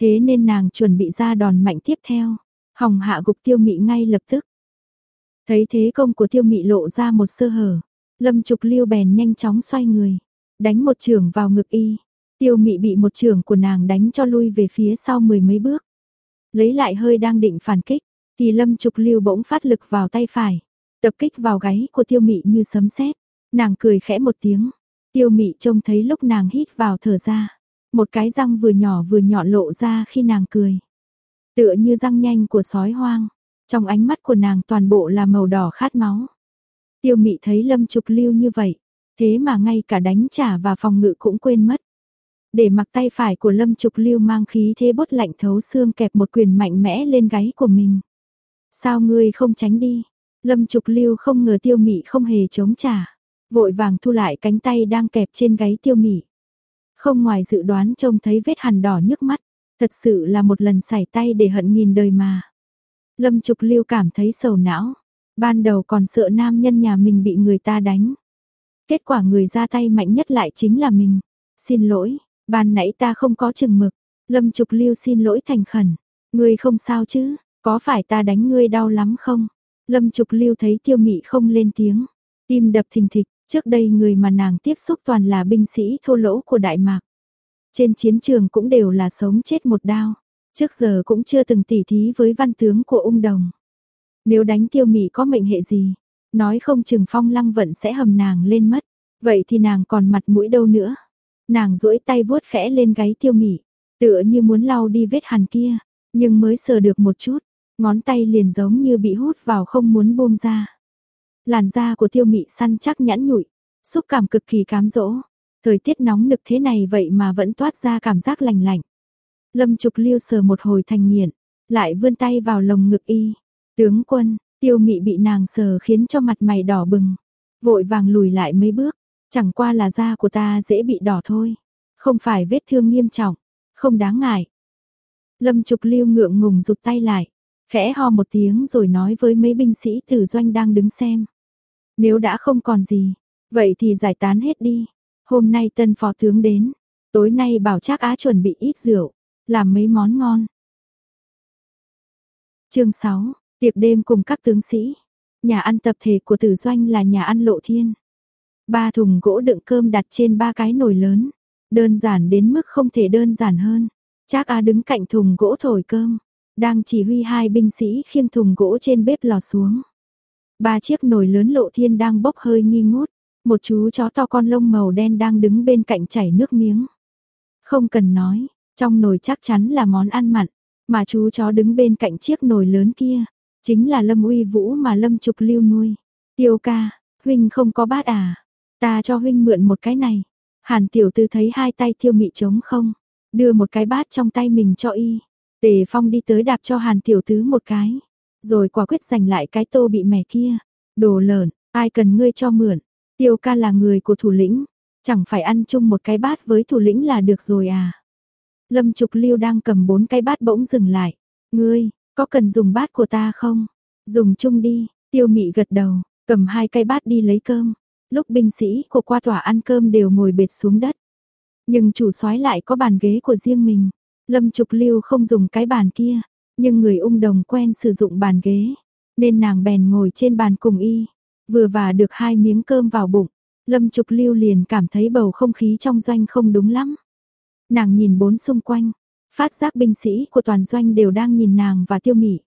Thế nên nàng chuẩn bị ra đòn mạnh tiếp theo. Hồng hạ gục tiêu mị ngay lập tức. Thấy thế công của tiêu mị lộ ra một sơ hở. Lâm trục lưu bèn nhanh chóng xoay người. Đánh một trường vào ngực y. Tiêu mị bị một trường của nàng đánh cho lui về phía sau mười mấy bước. Lấy lại hơi đang định phản kích. Thì lâm trục lưu bỗng phát lực vào tay phải. Tập kích vào gáy của tiêu mị như sấm sét. Nàng cười khẽ một tiếng. Tiêu mị trông thấy lúc nàng hít vào thở ra. Một cái răng vừa nhỏ vừa nhọn lộ ra khi nàng cười. Tựa như răng nhanh của sói hoang. Trong ánh mắt của nàng toàn bộ là màu đỏ khát máu. Tiêu mị thấy lâm trục lưu như vậy. Thế mà ngay cả đánh trả và phòng ngự cũng quên mất. Để mặc tay phải của lâm trục lưu mang khí thế bốt lạnh thấu xương kẹp một quyền mạnh mẽ lên gáy của mình. Sao ngươi không tránh đi? Lâm trục lưu không ngờ tiêu mị không hề chống trả. Vội vàng thu lại cánh tay đang kẹp trên gáy tiêu mị. Không ngoài dự đoán trông thấy vết hằn đỏ nhức mắt. Thật sự là một lần sải tay để hận nghìn đời mà. Lâm Trục Lưu cảm thấy sầu não. Ban đầu còn sợ nam nhân nhà mình bị người ta đánh. Kết quả người ra tay mạnh nhất lại chính là mình. Xin lỗi, ban nãy ta không có chừng mực. Lâm Trục Lưu xin lỗi thành khẩn. Ngươi không sao chứ, có phải ta đánh ngươi đau lắm không? Lâm Trục Lưu thấy tiêu mị không lên tiếng. Tim đập thình thịch, trước đây người mà nàng tiếp xúc toàn là binh sĩ thô lỗ của Đại Mạc. Trên chiến trường cũng đều là sống chết một đao. Trước giờ cũng chưa từng tỉ thí với văn tướng của ung đồng. Nếu đánh tiêu mị có mệnh hệ gì, nói không chừng phong lăng vận sẽ hầm nàng lên mất. Vậy thì nàng còn mặt mũi đâu nữa. Nàng duỗi tay vuốt khẽ lên gáy tiêu mị, tựa như muốn lau đi vết hằn kia, nhưng mới sờ được một chút, ngón tay liền giống như bị hút vào không muốn buông ra. Làn da của tiêu mị săn chắc nhẵn nhụi, xúc cảm cực kỳ cám dỗ, Thời tiết nóng nực thế này vậy mà vẫn toát ra cảm giác lành lạnh. Lâm Trục Liêu sờ một hồi thành nghiện, lại vươn tay vào lồng ngực y. Tướng quân, tiêu mị bị nàng sờ khiến cho mặt mày đỏ bừng. Vội vàng lùi lại mấy bước, chẳng qua là da của ta dễ bị đỏ thôi. Không phải vết thương nghiêm trọng, không đáng ngại. Lâm Trục Liêu ngượng ngùng rụt tay lại, khẽ ho một tiếng rồi nói với mấy binh sĩ tử doanh đang đứng xem. Nếu đã không còn gì, vậy thì giải tán hết đi. Hôm nay tân phó tướng đến, tối nay bảo Trác Á chuẩn bị ít rượu, làm mấy món ngon. Chương 6, tiệc đêm cùng các tướng sĩ. Nhà ăn tập thể của Tử Doanh là nhà ăn Lộ Thiên. Ba thùng gỗ đựng cơm đặt trên ba cái nồi lớn, đơn giản đến mức không thể đơn giản hơn. Trác Á đứng cạnh thùng gỗ thổi cơm, đang chỉ huy hai binh sĩ khiêng thùng gỗ trên bếp lò xuống. Ba chiếc nồi lớn Lộ Thiên đang bốc hơi nghi ngút, một chú chó to con lông màu đen đang đứng bên cạnh chảy nước miếng. Không cần nói, trong nồi chắc chắn là món ăn mặn, mà chú chó đứng bên cạnh chiếc nồi lớn kia, chính là Lâm Uy Vũ mà Lâm Trục Lưu nuôi. Tiêu ca, huynh không có bát à? Ta cho huynh mượn một cái này. Hàn tiểu tư thấy hai tay tiêu mị trống không, đưa một cái bát trong tay mình cho y. Tề Phong đi tới đạp cho Hàn tiểu tứ một cái, rồi quả quyết giành lại cái tô bị mẻ kia. Đồ lợn, ai cần ngươi cho mượn, Tiêu ca là người của thủ lĩnh, Chẳng phải ăn chung một cái bát với thủ lĩnh là được rồi à. Lâm Trục Lưu đang cầm bốn cái bát bỗng dừng lại. Ngươi, có cần dùng bát của ta không? Dùng chung đi, tiêu mị gật đầu, cầm hai cái bát đi lấy cơm. Lúc binh sĩ của qua tòa ăn cơm đều ngồi bệt xuống đất. Nhưng chủ soái lại có bàn ghế của riêng mình. Lâm Trục Lưu không dùng cái bàn kia, nhưng người ung đồng quen sử dụng bàn ghế, nên nàng bèn ngồi trên bàn cùng y, vừa và được hai miếng cơm vào bụng. Lâm Trục Lưu liền cảm thấy bầu không khí trong doanh không đúng lắm. Nàng nhìn bốn xung quanh, phát giác binh sĩ của toàn doanh đều đang nhìn nàng và tiêu mỉ.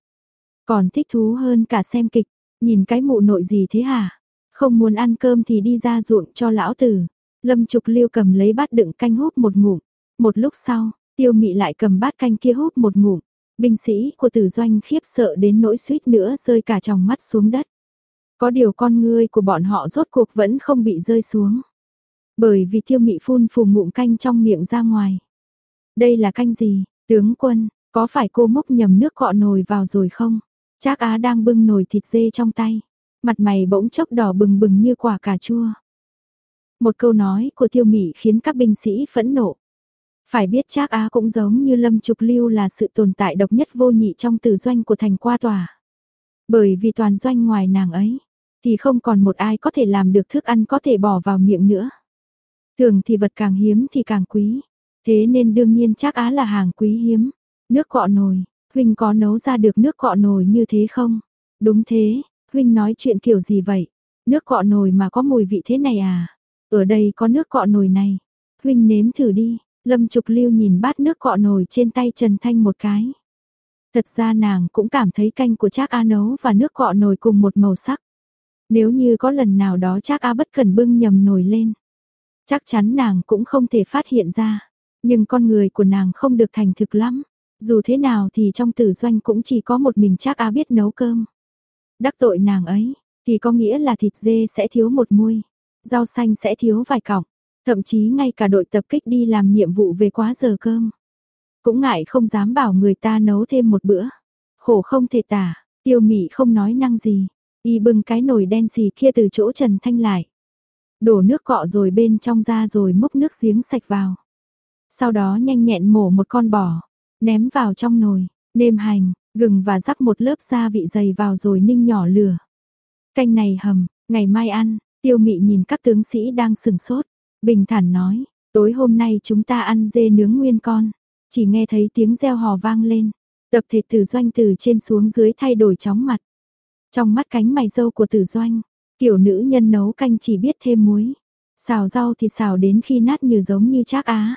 Còn thích thú hơn cả xem kịch, nhìn cái mụ nội gì thế hả? Không muốn ăn cơm thì đi ra ruộng cho lão tử. Lâm Trục Lưu cầm lấy bát đựng canh húp một ngụm. Một lúc sau, tiêu mị lại cầm bát canh kia húp một ngụm. Binh sĩ của tử doanh khiếp sợ đến nỗi suýt nữa rơi cả tròng mắt xuống đất. Có điều con ngươi của bọn họ rốt cuộc vẫn không bị rơi xuống. Bởi vì tiêu mị phun phù ngụm canh trong miệng ra ngoài. Đây là canh gì, tướng quân, có phải cô múc nhầm nước cọ nồi vào rồi không? Trác Á đang bưng nồi thịt dê trong tay, mặt mày bỗng chốc đỏ bừng bừng như quả cà chua. Một câu nói của tiêu mị khiến các binh sĩ phẫn nộ. Phải biết Trác Á cũng giống như Lâm Trục Lưu là sự tồn tại độc nhất vô nhị trong tử doanh của thành qua tòa. Bởi vì toàn doanh ngoài nàng ấy, thì không còn một ai có thể làm được thức ăn có thể bỏ vào miệng nữa. Thường thì vật càng hiếm thì càng quý. Thế nên đương nhiên chắc á là hàng quý hiếm. Nước cọ nồi, Huynh có nấu ra được nước cọ nồi như thế không? Đúng thế, Huynh nói chuyện kiểu gì vậy? Nước cọ nồi mà có mùi vị thế này à? Ở đây có nước cọ nồi này. Huynh nếm thử đi. Lâm Trục Lưu nhìn bát nước cọ nồi trên tay Trần Thanh một cái. Thật ra nàng cũng cảm thấy canh của Trác A nấu và nước cọ nồi cùng một màu sắc. Nếu như có lần nào đó Trác A bất cần bưng nhầm nồi lên, chắc chắn nàng cũng không thể phát hiện ra. Nhưng con người của nàng không được thành thực lắm. Dù thế nào thì trong tử doanh cũng chỉ có một mình Trác A biết nấu cơm. Đắc tội nàng ấy, thì có nghĩa là thịt dê sẽ thiếu một muôi, rau xanh sẽ thiếu vài cọng, thậm chí ngay cả đội tập kích đi làm nhiệm vụ về quá giờ cơm. Cũng ngại không dám bảo người ta nấu thêm một bữa. Khổ không thể tả, tiêu mị không nói năng gì, y bưng cái nồi đen xì kia từ chỗ Trần Thanh lại. Đổ nước cọ rồi bên trong ra rồi múc nước giếng sạch vào. Sau đó nhanh nhẹn mổ một con bò, ném vào trong nồi, nêm hành, gừng và rắc một lớp gia vị dày vào rồi ninh nhỏ lửa. Canh này hầm, ngày mai ăn, tiêu mị nhìn các tướng sĩ đang sừng sốt, bình thản nói, tối hôm nay chúng ta ăn dê nướng nguyên con. Chỉ nghe thấy tiếng reo hò vang lên, tập thể tử doanh từ trên xuống dưới thay đổi chóng mặt. Trong mắt cánh mày dâu của tử doanh, kiểu nữ nhân nấu canh chỉ biết thêm muối. Xào rau thì xào đến khi nát như giống như trác á.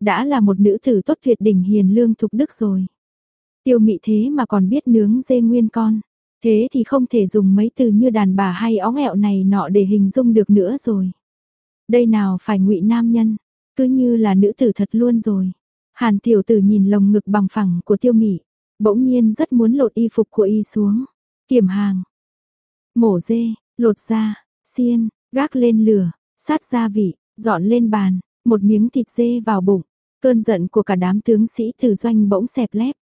Đã là một nữ tử tốt tuyệt đỉnh hiền lương thục đức rồi. Tiêu mị thế mà còn biết nướng dê nguyên con. Thế thì không thể dùng mấy từ như đàn bà hay óng ẹo này nọ để hình dung được nữa rồi. Đây nào phải ngụy nam nhân, cứ như là nữ tử thật luôn rồi. Hàn tiểu tử nhìn lồng ngực bằng phẳng của tiêu mị, bỗng nhiên rất muốn lột y phục của y xuống. Kiểm hàng, mổ dê, lột da, xiên, gác lên lửa, sát gia vị, dọn lên bàn, một miếng thịt dê vào bụng. Cơn giận của cả đám tướng sĩ từ doanh bỗng xẹp lép.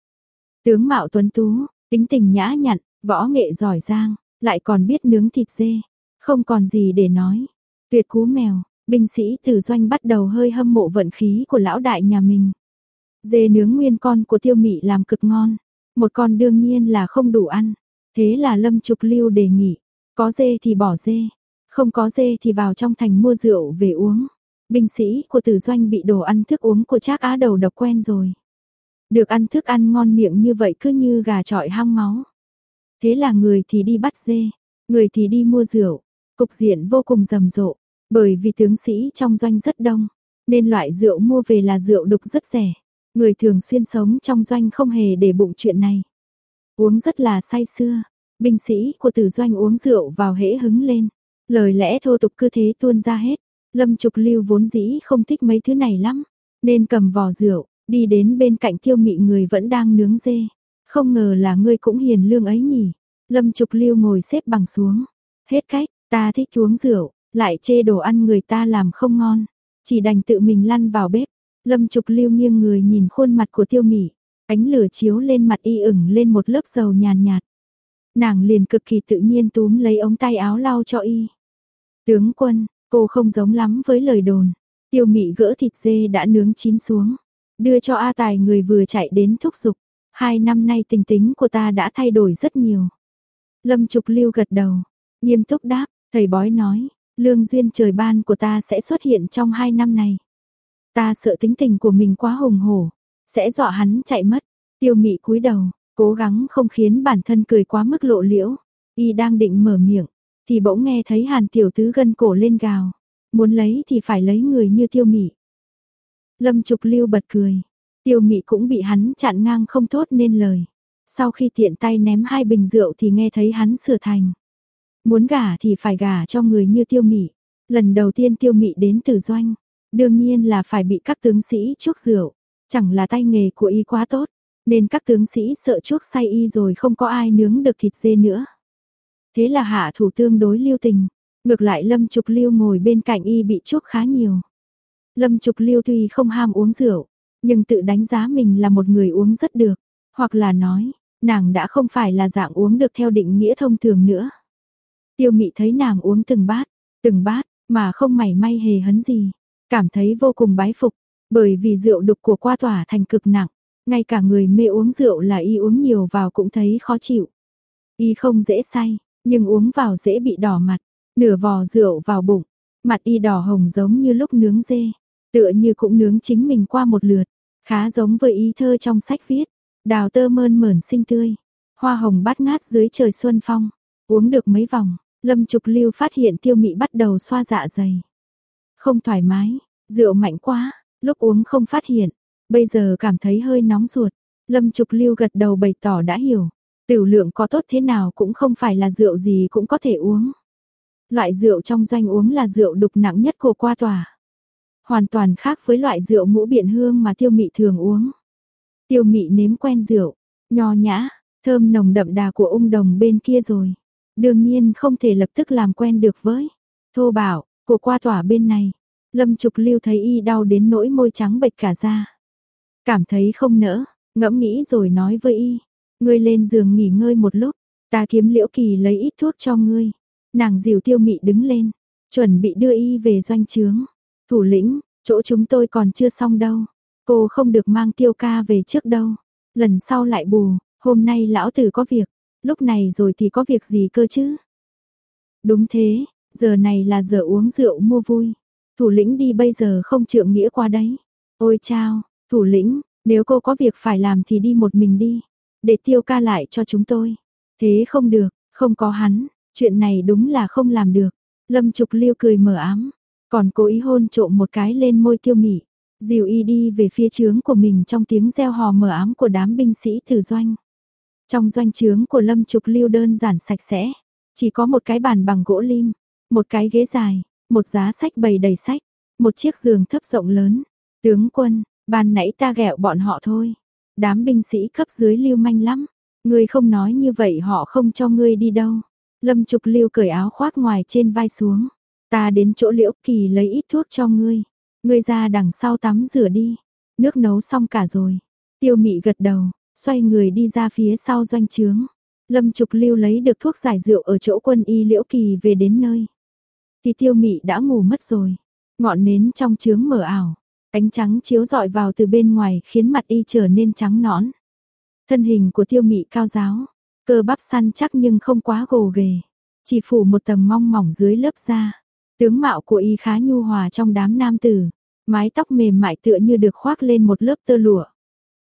Tướng Mạo Tuấn Tú, tính tình nhã nhặn, võ nghệ giỏi giang, lại còn biết nướng thịt dê. Không còn gì để nói. Tuyệt cú mèo, binh sĩ từ doanh bắt đầu hơi hâm mộ vận khí của lão đại nhà mình. Dê nướng nguyên con của tiêu mị làm cực ngon. Một con đương nhiên là không đủ ăn. Thế là Lâm Trục Lưu đề nghị. Có dê thì bỏ dê. Không có dê thì vào trong thành mua rượu về uống. Binh sĩ của tử doanh bị đồ ăn thức uống của Trác Á đầu độc quen rồi. Được ăn thức ăn ngon miệng như vậy cứ như gà trọi hang máu. Thế là người thì đi bắt dê, người thì đi mua rượu. Cục diện vô cùng rầm rộ, bởi vì tướng sĩ trong doanh rất đông, nên loại rượu mua về là rượu đục rất rẻ. Người thường xuyên sống trong doanh không hề để bụng chuyện này. Uống rất là say xưa, binh sĩ của tử doanh uống rượu vào hễ hứng lên. Lời lẽ thô tục cứ thế tuôn ra hết. Lâm Trục Lưu vốn dĩ không thích mấy thứ này lắm, nên cầm vò rượu, đi đến bên cạnh Tiêu Mị người vẫn đang nướng dê. Không ngờ là ngươi cũng hiền lương ấy nhỉ. Lâm Trục Lưu ngồi xếp bằng xuống. Hết cách, ta thích uống rượu, lại chê đồ ăn người ta làm không ngon, chỉ đành tự mình lăn vào bếp. Lâm Trục Lưu nghiêng người nhìn khuôn mặt của Tiêu Mị, ánh lửa chiếu lên mặt y ửng lên một lớp dầu nhàn nhạt. Nàng liền cực kỳ tự nhiên túm lấy ống tay áo lau cho y. Tướng quân, Cô không giống lắm với lời đồn. Tiêu mị gỡ thịt dê đã nướng chín xuống. Đưa cho A Tài người vừa chạy đến thúc giục. Hai năm nay tình tính của ta đã thay đổi rất nhiều. Lâm Trục Lưu gật đầu. Nghiêm túc đáp, thầy bói nói. Lương duyên trời ban của ta sẽ xuất hiện trong hai năm này. Ta sợ tính tình của mình quá hùng hổ. Sẽ dọa hắn chạy mất. Tiêu mị cúi đầu, cố gắng không khiến bản thân cười quá mức lộ liễu. Y đang định mở miệng, thì bỗng nghe thấy hàn tiểu tứ gân cổ lên gào. Muốn lấy thì phải lấy người như tiêu mị. Lâm Trục Lưu bật cười. Tiêu mị cũng bị hắn chặn ngang không thốt nên lời. Sau khi tiện tay ném hai bình rượu thì nghe thấy hắn sửa thành. Muốn gả thì phải gả cho người như tiêu mị. Lần đầu tiên tiêu mị đến từ doanh. Đương nhiên là phải bị các tướng sĩ chuốc rượu. Chẳng là tay nghề của y quá tốt. Nên các tướng sĩ sợ chuốc say y rồi không có ai nướng được thịt dê nữa. Thế là hạ thủ tương đối lưu tình. Ngược lại Lâm Trục Lưu ngồi bên cạnh y bị chuốc khá nhiều. Lâm Trục Lưu tuy không ham uống rượu, nhưng tự đánh giá mình là một người uống rất được. Hoặc là nói, nàng đã không phải là dạng uống được theo định nghĩa thông thường nữa. Tiêu mị thấy nàng uống từng bát, từng bát, mà không mảy may hề hấn gì. Cảm thấy vô cùng bái phục, bởi vì rượu đục của qua tỏa thành cực nặng. Ngay cả người mê uống rượu là y uống nhiều vào cũng thấy khó chịu. Y không dễ say, nhưng uống vào dễ bị đỏ mặt, nửa vò rượu vào bụng, mặt y đỏ hồng giống như lúc nướng dê, tựa như cũng nướng chính mình qua một lượt, khá giống với ý thơ trong sách viết, đào tơ mơn mởn xinh tươi, hoa hồng bát ngát dưới trời xuân phong, uống được mấy vòng, Lâm Trục Lưu phát hiện tiêu mị bắt đầu xoa dạ dày. Không thoải mái, rượu mạnh quá, lúc uống không phát hiện, bây giờ cảm thấy hơi nóng ruột. Lâm Trục Lưu gật đầu bày tỏ đã hiểu, tiểu lượng có tốt thế nào cũng không phải là rượu gì cũng có thể uống. Loại rượu trong doanh uống là rượu đục nặng nhất của qua tòa. Hoàn toàn khác với loại rượu ngũ biện hương mà tiêu mị thường uống. Tiêu mị nếm quen rượu, nho nhã, thơm nồng đậm đà của ung đồng bên kia rồi. Đương nhiên không thể lập tức làm quen được với. Thô bảo, của qua tỏa bên này. Lâm Trục Lưu thấy y đau đến nỗi môi trắng bệch cả ra. Cảm thấy không nỡ, ngẫm nghĩ rồi nói với y. Ngươi lên giường nghỉ ngơi một lúc, ta kiếm liễu kỳ lấy ít thuốc cho ngươi. Nàng dìu tiêu mị đứng lên, chuẩn bị đưa y về doanh trướng. Thủ lĩnh, chỗ chúng tôi còn chưa xong đâu. Cô không được mang tiêu ca về trước đâu. Lần sau lại bù, hôm nay lão tử có việc. Lúc này rồi thì có việc gì cơ chứ? Đúng thế, giờ này là giờ uống rượu mua vui. Thủ lĩnh đi bây giờ không trượng nghĩa qua đấy. Ôi chao, thủ lĩnh, nếu cô có việc phải làm thì đi một mình đi. Để tiêu ca lại cho chúng tôi. Thế không được, không có hắn, chuyện này đúng là không làm được. Lâm Trục Liêu cười mờ ám, còn cố ý hôn trộm một cái lên môi tiêu mị. Dìu y đi về phía trướng của mình trong tiếng reo hò mờ ám của đám binh sĩ thử doanh. Trong doanh trướng của Lâm Trục Lưu đơn giản sạch sẽ, chỉ có một cái bàn bằng gỗ lim, một cái ghế dài, một giá sách bày đầy sách, một chiếc giường thấp rộng lớn. Tướng quân, ban nãy ta ghẹo bọn họ thôi. Đám binh sĩ cấp dưới lưu manh lắm, ngươi không nói như vậy họ không cho ngươi đi đâu. Lâm Trục Lưu cởi áo khoác ngoài trên vai xuống. Ta đến chỗ Liễu Kỳ lấy ít thuốc cho ngươi. Ngươi ra đằng sau tắm rửa đi. Nước nấu xong cả rồi. Tiêu Mị gật đầu, xoay người đi ra phía sau doanh trướng. Lâm Trục Lưu lấy được thuốc giải rượu ở chỗ quân y Liễu Kỳ về đến nơi. Thì Tiêu Mị đã ngủ mất rồi. Ngọn nến trong trướng mở ảo, ánh trắng chiếu dọi vào từ bên ngoài khiến mặt y trở nên trắng nõn. Thân hình của Tiêu Mị cao giáo, cơ bắp săn chắc nhưng không quá gồ ghề, chỉ phủ một tầng mong mỏng dưới lớp da. Tướng mạo của y khá nhu hòa trong đám nam tử, mái tóc mềm mại tựa như được khoác lên một lớp tơ lụa.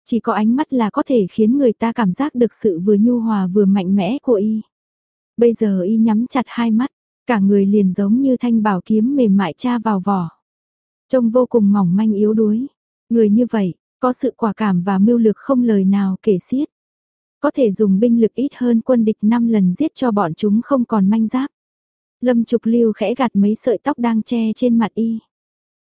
Chỉ có ánh mắt là có thể khiến người ta cảm giác được sự vừa nhu hòa vừa mạnh mẽ của y. Bây giờ y nhắm chặt hai mắt, cả người liền giống như thanh bảo kiếm mềm mại tra vào vỏ. Trông vô cùng mỏng manh yếu đuối. Người như vậy, có sự quả cảm và mưu lược không lời nào kể xiết. Có thể dùng binh lực ít hơn quân địch 5 lần giết cho bọn chúng không còn manh giáp. Lâm Trục Lưu khẽ gạt mấy sợi tóc đang che trên mặt y.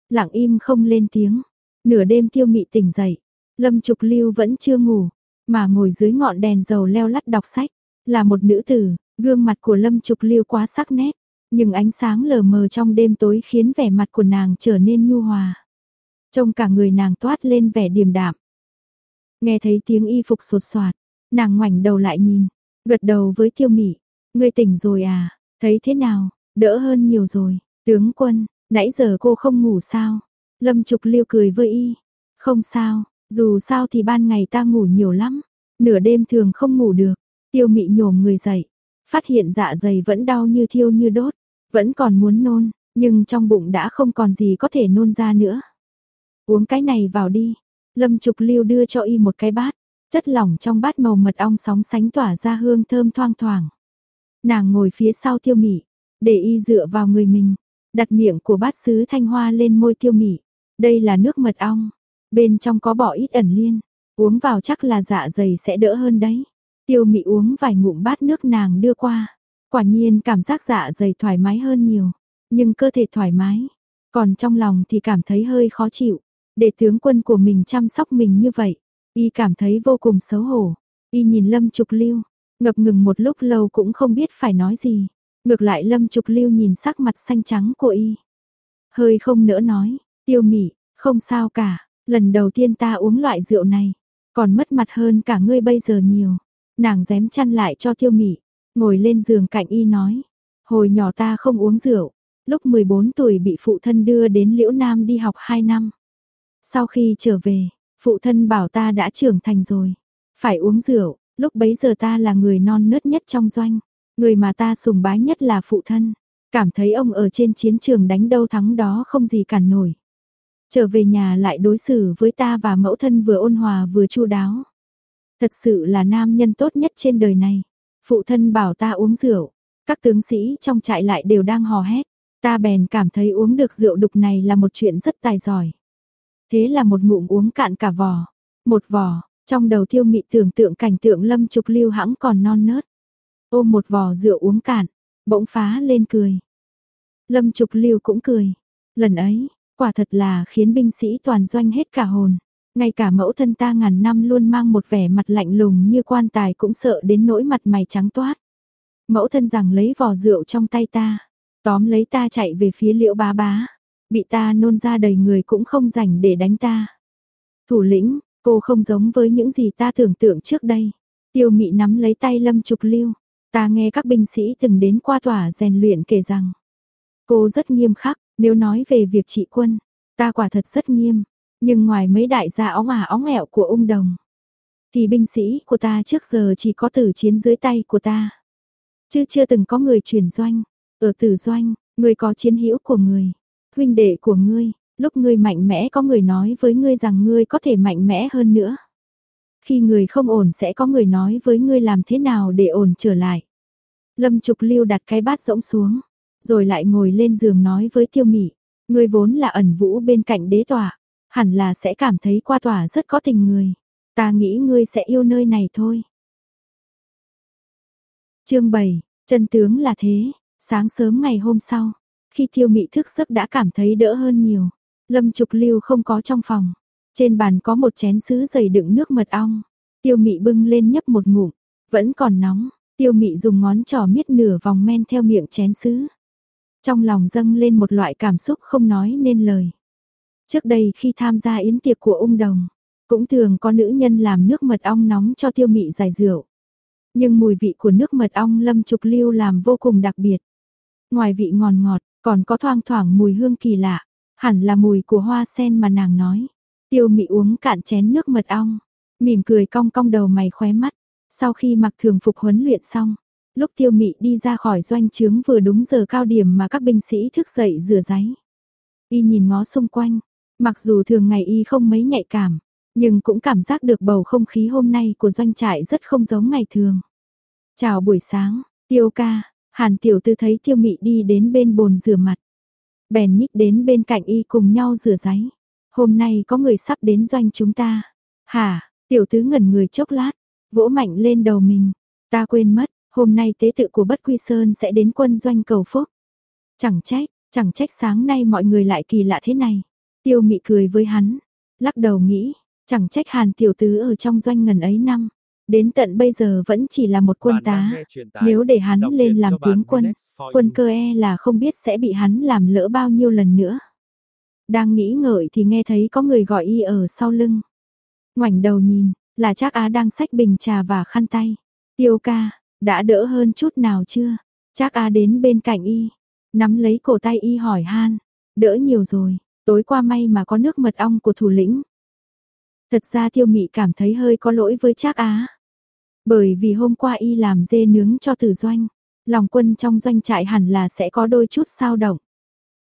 Lặng im không lên tiếng. Nửa đêm tiêu mị tỉnh dậy, Lâm Trục Lưu vẫn chưa ngủ, mà ngồi dưới ngọn đèn dầu leo lắt đọc sách, là một nữ tử, gương mặt của Lâm Trục Lưu quá sắc nét, nhưng ánh sáng lờ mờ trong đêm tối khiến vẻ mặt của nàng trở nên nhu hòa. Trông cả người nàng toát lên vẻ điềm đạm. Nghe thấy tiếng y phục sột soạt, nàng ngoảnh đầu lại nhìn, gật đầu với Tiêu mỉ. "Ngươi tỉnh rồi à? Thấy thế nào? Đỡ hơn nhiều rồi." Tướng quân, nãy giờ cô không ngủ sao? Lâm Trục Liêu cười với y. Không sao, dù sao thì ban ngày ta ngủ nhiều lắm. Nửa đêm thường không ngủ được. Tiêu mị nhổm người dậy. Phát hiện dạ dày vẫn đau như thiêu như đốt. Vẫn còn muốn nôn, nhưng trong bụng đã không còn gì có thể nôn ra nữa. Uống cái này vào đi. Lâm Trục lưu đưa cho y một cái bát. Chất lỏng trong bát màu mật ong sóng sánh tỏa ra hương thơm thoang thoảng. Nàng ngồi phía sau tiêu mị, để y dựa vào người mình, đặt miệng của bát sứ thanh hoa lên môi tiêu mị. Đây là nước mật ong, bên trong có bỏ ít ẩn liên, uống vào chắc là dạ dày sẽ đỡ hơn đấy. Tiêu mị uống vài ngụm bát nước nàng đưa qua, quả nhiên cảm giác dạ dày thoải mái hơn nhiều, nhưng cơ thể thoải mái, còn trong lòng thì cảm thấy hơi khó chịu. Để tướng quân của mình chăm sóc mình như vậy, y cảm thấy vô cùng xấu hổ. Y nhìn Lâm Trục Lưu, ngập ngừng một lúc lâu cũng không biết phải nói gì. Ngược lại Lâm Trục Lưu nhìn sắc mặt xanh trắng của y. Hơi không nỡ nói, tiêu mị, không sao cả, lần đầu tiên ta uống loại rượu này, còn mất mặt hơn cả ngươi bây giờ nhiều. Nàng dám chăn lại cho tiêu mị, ngồi lên giường cạnh y nói, hồi nhỏ ta không uống rượu, lúc 14 tuổi bị phụ thân đưa đến Liễu Nam đi học 2 năm. Sau khi trở về, phụ thân bảo ta đã trưởng thành rồi, phải uống rượu, lúc bấy giờ ta là người non nớt nhất trong doanh, người mà ta sùng bái nhất là phụ thân, cảm thấy ông ở trên chiến trường đánh đâu thắng đó không gì cản nổi. Trở về nhà lại đối xử với ta và mẫu thân vừa ôn hòa vừa chu đáo. Thật sự là nam nhân tốt nhất trên đời này. Phụ thân bảo ta uống rượu, các tướng sĩ trong trại lại đều đang hò hét. Ta bèn cảm thấy uống được rượu đục này là một chuyện rất tài giỏi. Thế là một ngụm uống cạn cả vò. Một vò, trong đầu thiêu mị tưởng tượng cảnh tượng lâm trục lưu hãng còn non nớt. Ôm một vò rượu uống cạn, bỗng phá lên cười. Lâm trục lưu cũng cười. Lần ấy, quả thật là khiến binh sĩ toàn doanh hết cả hồn. Ngay cả mẫu thân ta ngàn năm luôn mang một vẻ mặt lạnh lùng như quan tài cũng sợ đến nỗi mặt mày trắng toát. Mẫu thân rằng lấy vò rượu trong tay ta, tóm lấy ta chạy về phía liễu bá bá. Bị ta nôn ra đầy người cũng không rảnh để đánh ta. Thủ lĩnh, cô không giống với những gì ta tưởng tượng trước đây. Tiêu mị nắm lấy tay lâm trục lưu. Ta nghe các binh sĩ từng đến qua tòa rèn luyện kể rằng. Cô rất nghiêm khắc, nếu nói về việc trị quân, ta quả thật rất nghiêm. Nhưng ngoài mấy đại gia óng ả óng ẹo của ung đồng, thì binh sĩ của ta trước giờ chỉ có tử chiến dưới tay của ta. Chứ chưa từng có người chuyển doanh. Ở tử doanh, người có chiến hữu của người huynh đệ của ngươi, lúc ngươi mạnh mẽ có người nói với ngươi rằng ngươi có thể mạnh mẽ hơn nữa. Khi người không ổn sẽ có người nói với ngươi làm thế nào để ổn trở lại. Lâm Trục Lưu đặt cái bát rỗng xuống, rồi lại ngồi lên giường nói với Tiêu Mị, ngươi vốn là ẩn vũ bên cạnh đế tòa, hẳn là sẽ cảm thấy qua tòa rất có tình người. Ta nghĩ ngươi sẽ yêu nơi này thôi. Chương 7, chân tướng là thế, sáng sớm ngày hôm sau, khi tiêu mị thức giấc đã cảm thấy đỡ hơn nhiều. Lâm Trục Lưu không có trong phòng. Trên bàn có một chén sứ dày đựng nước mật ong. Tiêu mị bưng lên nhấp một ngụm. Vẫn còn nóng. Tiêu mị dùng ngón trỏ miết nửa vòng men theo miệng chén sứ. Trong lòng dâng lên một loại cảm xúc không nói nên lời. Trước đây khi tham gia yến tiệc của ung đồng, cũng thường có nữ nhân làm nước mật ong nóng cho tiêu mị giải rượu. Nhưng mùi vị của nước mật ong lâm trục lưu làm vô cùng đặc biệt. Ngoài vị ngọt ngọt, còn có thoang thoảng mùi hương kỳ lạ, hẳn là mùi của hoa sen mà nàng nói. Tiêu mị uống cạn chén nước mật ong, mỉm cười cong cong đầu mày khóe mắt. Sau khi mặc thường phục huấn luyện xong, lúc tiêu mị đi ra khỏi doanh trướng vừa đúng giờ cao điểm mà các binh sĩ thức dậy rửa giấy. Y nhìn ngó xung quanh, mặc dù thường ngày y không mấy nhạy cảm, nhưng cũng cảm giác được bầu không khí hôm nay của doanh trại rất không giống ngày thường. Chào buổi sáng, tiêu ca, Hàn tiểu tư thấy tiêu mị đi đến bên bồn rửa mặt. Bèn nhích đến bên cạnh y cùng nhau rửa giấy. Hôm nay có người sắp đến doanh chúng ta. Hả, tiểu tứ ngẩn người chốc lát, vỗ mạnh lên đầu mình. Ta quên mất, hôm nay tế tự của Bất Quy Sơn sẽ đến quân doanh cầu phúc. Chẳng trách, chẳng trách sáng nay mọi người lại kỳ lạ thế này. Tiêu mị cười với hắn, lắc đầu nghĩ, chẳng trách hàn tiểu tứ ở trong doanh ngần ấy năm. Đến tận bây giờ vẫn chỉ là một quân tá. Nếu để hắn lên làm tướng quân, quân cơ e là không biết sẽ bị hắn làm lỡ bao nhiêu lần nữa. Đang nghĩ ngợi thì nghe thấy có người gọi y ở sau lưng. Ngoảnh đầu nhìn, là chắc Á đang xách bình trà và khăn tay. Tiêu ca, đã đỡ hơn chút nào chưa? Chắc Á đến bên cạnh y. nắm lấy cổ tay y hỏi han, đỡ nhiều rồi, tối qua may mà có nước mật ong của thủ lĩnh. Thật ra tiêu mị cảm thấy hơi có lỗi với Trác Á. Bởi vì hôm qua y làm dê nướng cho tử doanh, lòng quân trong doanh trại hẳn là sẽ có đôi chút sao động.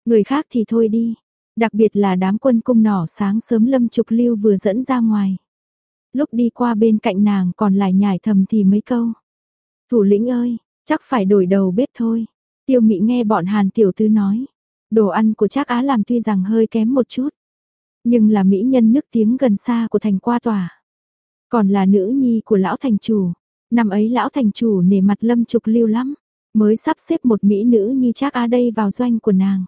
Người khác thì thôi đi, đặc biệt là đám quân cung nỏ sáng sớm lâm trục lưu vừa dẫn ra ngoài. Lúc đi qua bên cạnh nàng còn lại nhải thầm thì mấy câu. Thủ lĩnh ơi, chắc phải đổi đầu bếp thôi. Tiêu mị nghe bọn hàn tiểu tư nói. Đồ ăn của Trác Á làm tuy rằng hơi kém một chút. Nhưng là mỹ nhân nước tiếng gần xa của thành qua tòa. Còn là nữ nhi của lão thành chủ. Năm ấy lão thành chủ nể mặt lâm trục lưu lắm. Mới sắp xếp một mỹ nữ như Trác Á đây vào doanh của nàng.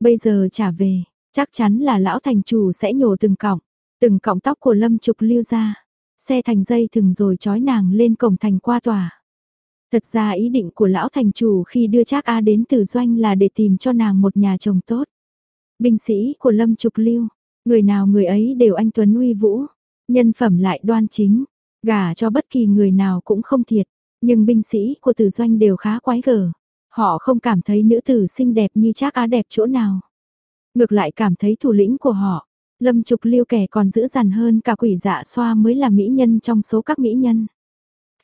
Bây giờ trả về, chắc chắn là lão thành chủ sẽ nhổ từng cọng. Từng cọng tóc của lâm trục lưu ra. Xe thành dây thừng rồi trói nàng lên cổng thành qua tòa. Thật ra ý định của lão thành chủ khi đưa Trác A đến từ doanh là để tìm cho nàng một nhà chồng tốt. Binh sĩ của Lâm Trục Lưu, người nào người ấy đều anh tuấn uy vũ, nhân phẩm lại đoan chính, gả cho bất kỳ người nào cũng không thiệt, nhưng binh sĩ của Tử Doanh đều khá quái gở. Họ không cảm thấy nữ tử xinh đẹp như Trác Á đẹp chỗ nào. Ngược lại cảm thấy thủ lĩnh của họ, Lâm Trục Lưu kẻ còn dữ dằn hơn cả quỷ dạ xoa mới là mỹ nhân trong số các mỹ nhân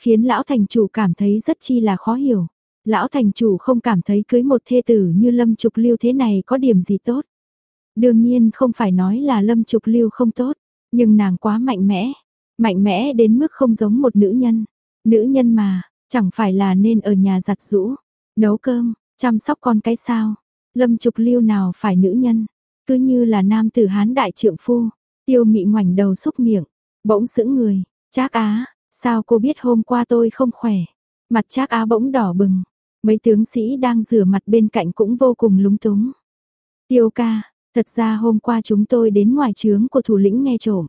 khiến lão thành chủ cảm thấy rất chi là khó hiểu. Lão thành chủ không cảm thấy cưới một thê tử như Lâm Trục Lưu thế này có điểm gì tốt. Đương nhiên không phải nói là Lâm Trục Lưu không tốt, nhưng nàng quá mạnh mẽ, mạnh mẽ đến mức không giống một nữ nhân. Nữ nhân mà, chẳng phải là nên ở nhà giặt rũ, nấu cơm, chăm sóc con cái sao. Lâm Trục Lưu nào phải nữ nhân, cứ như là nam tử hán đại trượng phu. Tiêu Mị ngoảnh đầu xúc miệng, bỗng sững người, "Trác Á, Sao cô biết hôm qua tôi không khỏe? Mặt Trác Á bỗng đỏ bừng. Mấy tướng sĩ đang rửa mặt bên cạnh cũng vô cùng lúng túng. Tiêu ca, thật ra hôm qua chúng tôi đến ngoài trướng của thủ lĩnh nghe trộm.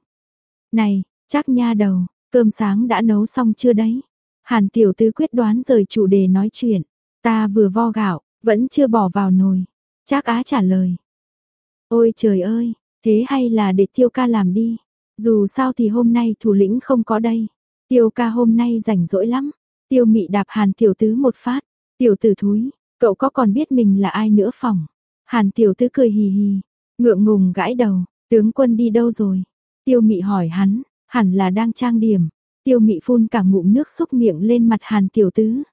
Này, chắc nha đầu, cơm sáng đã nấu xong chưa đấy? Hàn tiểu tứ quyết đoán rời chủ đề nói chuyện. Ta vừa vo gạo, vẫn chưa bỏ vào nồi. Trác Á trả lời. Ôi trời ơi, thế hay là để tiêu ca làm đi. Dù sao thì hôm nay thủ lĩnh không có đây. Tiêu ca hôm nay rảnh rỗi lắm. Tiêu mị đạp hàn tiểu tứ một phát. Tiểu tử thúi, cậu có còn biết mình là ai nữa phòng? Hàn tiểu tứ cười hì hì, ngượng ngùng gãi đầu, tướng quân đi đâu rồi? Tiêu mị hỏi hắn, hẳn là đang trang điểm. Tiêu mị phun cả ngụm nước xúc miệng lên mặt hàn tiểu tứ.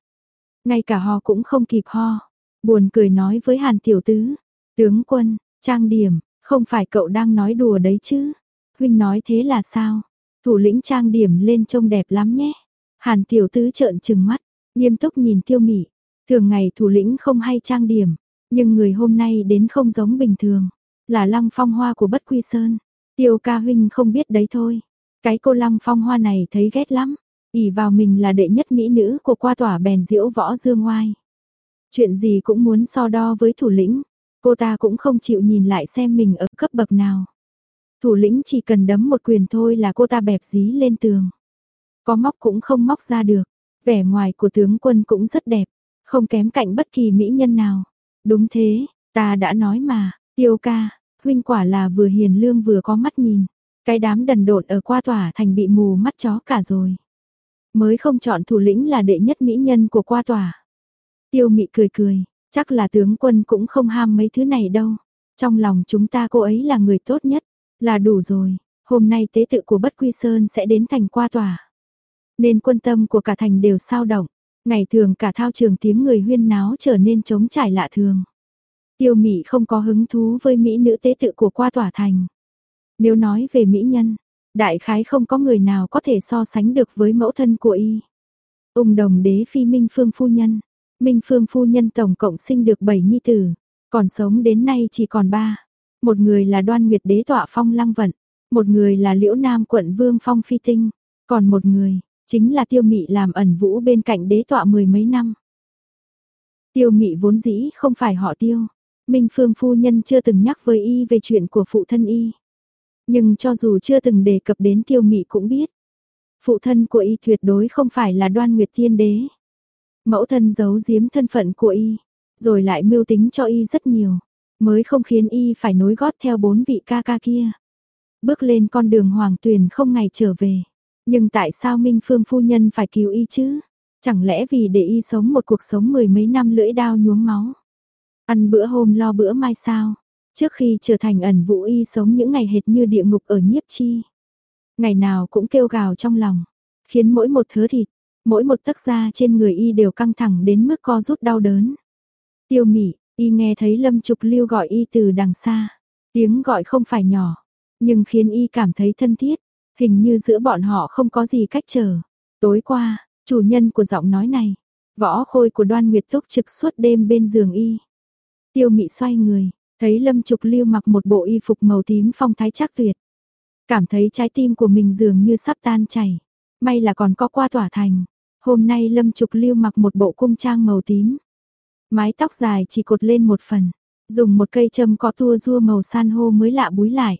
Ngay cả ho cũng không kịp ho. Buồn cười nói với hàn tiểu tứ. Tướng quân, trang điểm, không phải cậu đang nói đùa đấy chứ? Huynh nói thế là sao? Thủ lĩnh trang điểm lên trông đẹp lắm nhé. Hàn tiểu tứ trợn trừng mắt, nghiêm túc nhìn tiêu mị. Thường ngày thủ lĩnh không hay trang điểm, nhưng người hôm nay đến không giống bình thường. Là lăng phong hoa của bất quy sơn. Tiêu ca huynh không biết đấy thôi. Cái cô lăng phong hoa này thấy ghét lắm. ỉ vào mình là đệ nhất mỹ nữ của qua tỏa bèn diễu võ dương ngoai. Chuyện gì cũng muốn so đo với thủ lĩnh. Cô ta cũng không chịu nhìn lại xem mình ở cấp bậc nào. Thủ lĩnh chỉ cần đấm một quyền thôi là cô ta bẹp dí lên tường. Có móc cũng không móc ra được. Vẻ ngoài của tướng quân cũng rất đẹp, không kém cạnh bất kỳ mỹ nhân nào. Đúng thế, ta đã nói mà, tiêu ca, huynh quả là vừa hiền lương vừa có mắt nhìn. Cái đám đần độn ở qua tòa thành bị mù mắt chó cả rồi. Mới không chọn thủ lĩnh là đệ nhất mỹ nhân của qua tòa. Tiêu mị cười cười, chắc là tướng quân cũng không ham mấy thứ này đâu. Trong lòng chúng ta cô ấy là người tốt nhất. Là đủ rồi, hôm nay tế tự của Bất Quy Sơn sẽ đến thành qua tòa. Nên quân tâm của cả thành đều sao động, ngày thường cả thao trường tiếng người huyên náo trở nên trống trải lạ thường. Tiêu Mỹ không có hứng thú với mỹ nữ tế tự của qua tòa thành. Nếu nói về mỹ nhân, đại khái không có người nào có thể so sánh được với mẫu thân của y. Ung đồng đế phi Minh Phương phu nhân. Minh Phương phu nhân tổng cộng sinh được 7 nhi tử, còn sống đến nay chỉ còn 3. Một người là đoan nguyệt đế tọa phong lăng vận, một người là liễu nam quận vương phong phi tinh, còn một người, chính là tiêu mị làm ẩn vũ bên cạnh đế tọa mười mấy năm. Tiêu mị vốn dĩ không phải họ tiêu, Minh Phương phu nhân chưa từng nhắc với y về chuyện của phụ thân y. Nhưng cho dù chưa từng đề cập đến tiêu mị cũng biết. Phụ thân của y tuyệt đối không phải là đoan nguyệt thiên đế. Mẫu thân giấu giếm thân phận của y, rồi lại mưu tính cho y rất nhiều mới không khiến y phải nối gót theo bốn vị ca ca kia. Bước lên con đường hoàng tuyển không ngày trở về. Nhưng tại sao Minh Phương phu nhân phải cứu y chứ? Chẳng lẽ vì để y sống một cuộc sống mười mấy năm lưỡi đao nhuốm máu? Ăn bữa hôm lo bữa mai sao? Trước khi trở thành ẩn vũ y sống những ngày hệt như địa ngục ở nhiếp chi. Ngày nào cũng kêu gào trong lòng, khiến mỗi một thớ thịt, mỗi một tấc da trên người y đều căng thẳng đến mức co rút đau đớn. Tiêu mị, y nghe thấy Lâm Trục Lưu gọi y từ đằng xa. Tiếng gọi không phải nhỏ, nhưng khiến y cảm thấy thân thiết, hình như giữa bọn họ không có gì cách trở. Tối qua, chủ nhân của giọng nói này, võ khôi của đoan nguyệt túc trực suốt đêm bên giường y. Tiêu mị xoay người, thấy Lâm Trục Lưu mặc một bộ y phục màu tím phong thái chắc tuyệt. Cảm thấy trái tim của mình dường như sắp tan chảy. May là còn có qua tỏa thành. Hôm nay Lâm Trục Lưu mặc một bộ cung trang màu tím. Mái tóc dài chỉ cột lên một phần. Dùng một cây châm có tua rua màu san hô mới lạ búi lại.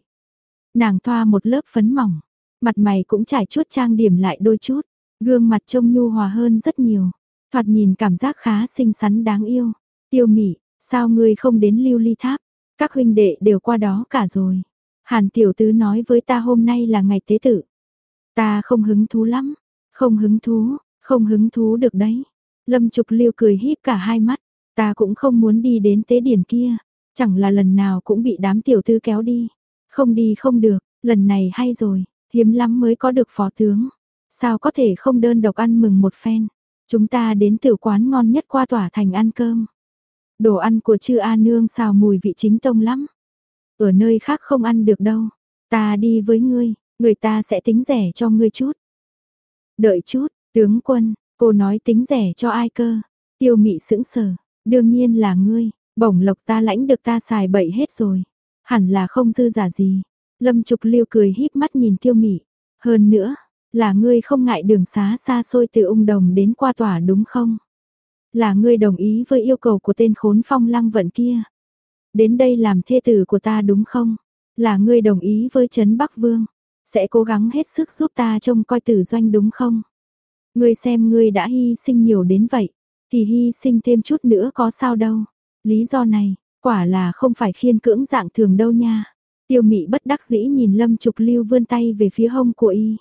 Nàng thoa một lớp phấn mỏng. Mặt mày cũng trải chút trang điểm lại đôi chút. Gương mặt trông nhu hòa hơn rất nhiều. Thoạt nhìn cảm giác khá xinh xắn đáng yêu. Tiêu mị, sao ngươi không đến lưu ly tháp? Các huynh đệ đều qua đó cả rồi. Hàn tiểu tứ nói với ta hôm nay là ngày tế tử. Ta không hứng thú lắm. Không hứng thú, không hứng thú được đấy. Lâm Trục Liêu cười híp cả hai mắt. Ta cũng không muốn đi đến tế điển kia. Chẳng là lần nào cũng bị đám tiểu thư kéo đi. Không đi không được, lần này hay rồi, hiếm lắm mới có được phó tướng. Sao có thể không đơn độc ăn mừng một phen. Chúng ta đến tiểu quán ngon nhất qua tỏa thành ăn cơm. Đồ ăn của chư A Nương xào mùi vị chính tông lắm. Ở nơi khác không ăn được đâu. Ta đi với ngươi, người ta sẽ tính rẻ cho ngươi chút. Đợi chút, tướng quân, cô nói tính rẻ cho ai cơ? Tiêu mị sững sờ, đương nhiên là ngươi, bổng lộc ta lãnh được ta xài bậy hết rồi. Hẳn là không dư giả gì. Lâm Trục Liêu cười híp mắt nhìn Tiêu Mị, hơn nữa, là ngươi không ngại đường xá xa xôi từ ung đồng đến qua tòa đúng không? Là ngươi đồng ý với yêu cầu của tên khốn phong lăng vận kia. Đến đây làm thê tử của ta đúng không? Là ngươi đồng ý với Trấn Bắc Vương. Sẽ cố gắng hết sức giúp ta trông coi tử doanh đúng không? Ngươi xem ngươi đã hy sinh nhiều đến vậy. Thì hy sinh thêm chút nữa có sao đâu. Lý do này, quả là không phải khiên cưỡng dạng thường đâu nha. Tiêu mị bất đắc dĩ nhìn Lâm Trục Lưu vươn tay về phía hông của y.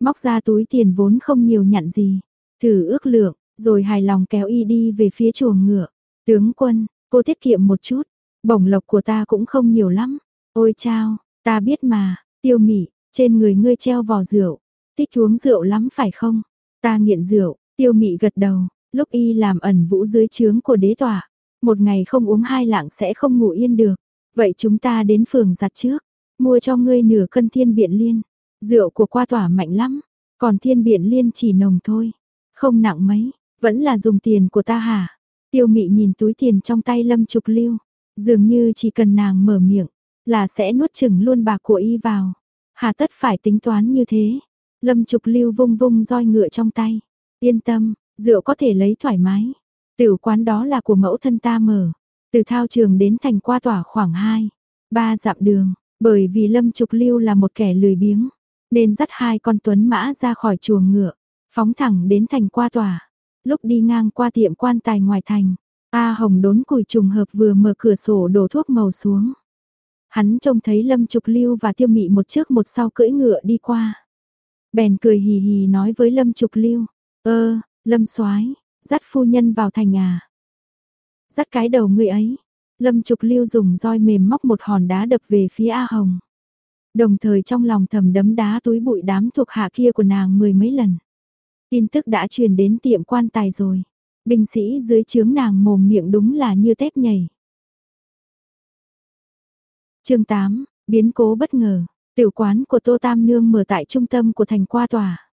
Móc ra túi tiền vốn không nhiều nhặn gì. Thử ước lượng, rồi hài lòng kéo y đi về phía chuồng ngựa. Tướng quân, cô tiết kiệm một chút, bổng lộc của ta cũng không nhiều lắm. Ôi chao, ta biết mà, tiêu mị, trên người ngươi treo vò rượu, thích uống rượu lắm phải không? Ta nghiện rượu, tiêu mị gật đầu, lúc y làm ẩn vũ dưới trướng của đế tỏa. Một ngày không uống hai lạng sẽ không ngủ yên được. Vậy chúng ta đến phường giặt trước, mua cho ngươi nửa cân thiên biện liên. Rượu của qua tỏa mạnh lắm, còn thiên biện liên chỉ nồng thôi, không nặng mấy. Vẫn là dùng tiền của ta hả? Tiêu mị nhìn túi tiền trong tay lâm trục lưu. Dường như chỉ cần nàng mở miệng, là sẽ nuốt chừng luôn bạc của y vào. Hà tất phải tính toán như thế. Lâm trục lưu vung vung roi ngựa trong tay. Yên tâm, rượu có thể lấy thoải mái. Tiểu quán đó là của mẫu thân ta mở. Từ thao trường đến thành qua tỏa khoảng 2, 3 dặm đường. Bởi vì Lâm Trục Lưu là một kẻ lười biếng. Nên dắt hai con tuấn mã ra khỏi chuồng ngựa. Phóng thẳng đến thành qua tỏa lúc đi ngang qua tiệm quan tài ngoài thành, A Hồng đốn cùi trùng hợp vừa mở cửa sổ đổ thuốc màu xuống. Hắn trông thấy Lâm Trục Lưu và Tiêu Mị một trước một sau cưỡi ngựa đi qua. Bèn cười hì hì nói với Lâm Trục Lưu, ơ, Lâm soái dắt phu nhân vào thành à. Dắt cái đầu người ấy, Lâm Trục Lưu dùng roi mềm móc một hòn đá đập về phía A Hồng. Đồng thời trong lòng thầm đấm đá túi bụi đám thuộc hạ kia của nàng mười mấy lần. Tin tức đã truyền đến tiệm quan tài rồi. Binh sĩ dưới trướng nàng mồm miệng đúng là như tép nhảy. chương 8, biến cố bất ngờ. Tiểu quán của Tô Tam Nương mở tại trung tâm của thành qua tòa.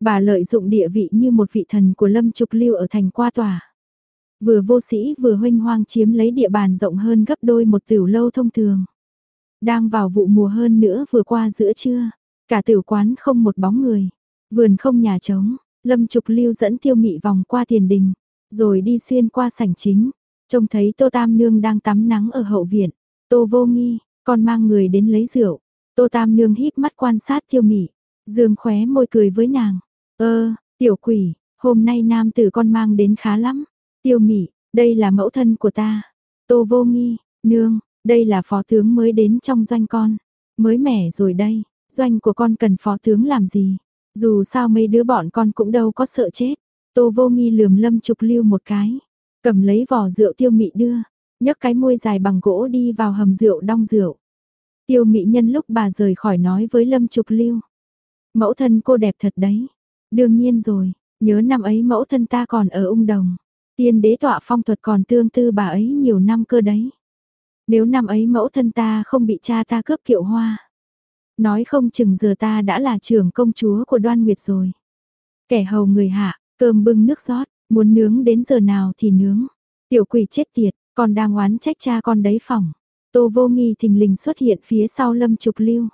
Bà lợi dụng địa vị như một vị thần của Lâm Trục Lưu ở thành qua tòa. Vừa vô sĩ vừa huynh hoang chiếm lấy địa bàn rộng hơn gấp đôi một tiểu lâu thông thường. Đang vào vụ mùa hơn nữa vừa qua giữa trưa, cả tiểu quán không một bóng người, vườn không nhà trống, Lâm Trục Lưu dẫn Tiêu Mị vòng qua tiền đình, rồi đi xuyên qua sảnh chính, trông thấy Tô Tam Nương đang tắm nắng ở hậu viện. Tô Vô Nghi, còn mang người đến lấy rượu. Tô Tam Nương híp mắt quan sát Tiêu Mị, dương khóe môi cười với nàng. "Ơ, tiểu quỷ, hôm nay nam tử con mang đến khá lắm." Tiêu Mị, đây là mẫu thân của ta. Tô Vô Nghi, nương, đây là phó tướng mới đến trong doanh con. Mới mẻ rồi đây, doanh của con cần phó tướng làm gì? Dù sao mấy đứa bọn con cũng đâu có sợ chết. Tô vô nghi lườm lâm trục lưu một cái. Cầm lấy vỏ rượu tiêu mị đưa. nhấc cái môi dài bằng gỗ đi vào hầm rượu đong rượu. Tiêu mỹ nhân lúc bà rời khỏi nói với Lâm Trục Lưu. Mẫu thân cô đẹp thật đấy. Đương nhiên rồi, nhớ năm ấy mẫu thân ta còn ở ung đồng. Tiên đế tọa phong thuật còn tương tư bà ấy nhiều năm cơ đấy. Nếu năm ấy mẫu thân ta không bị cha ta cướp kiệu hoa. Nói không chừng giờ ta đã là trưởng công chúa của đoan nguyệt rồi. Kẻ hầu người hạ, cơm bưng nước rót, muốn nướng đến giờ nào thì nướng. Tiểu quỷ chết tiệt, còn đang oán trách cha con đấy phòng. Tô vô nghi thình lình xuất hiện phía sau lâm trục lưu.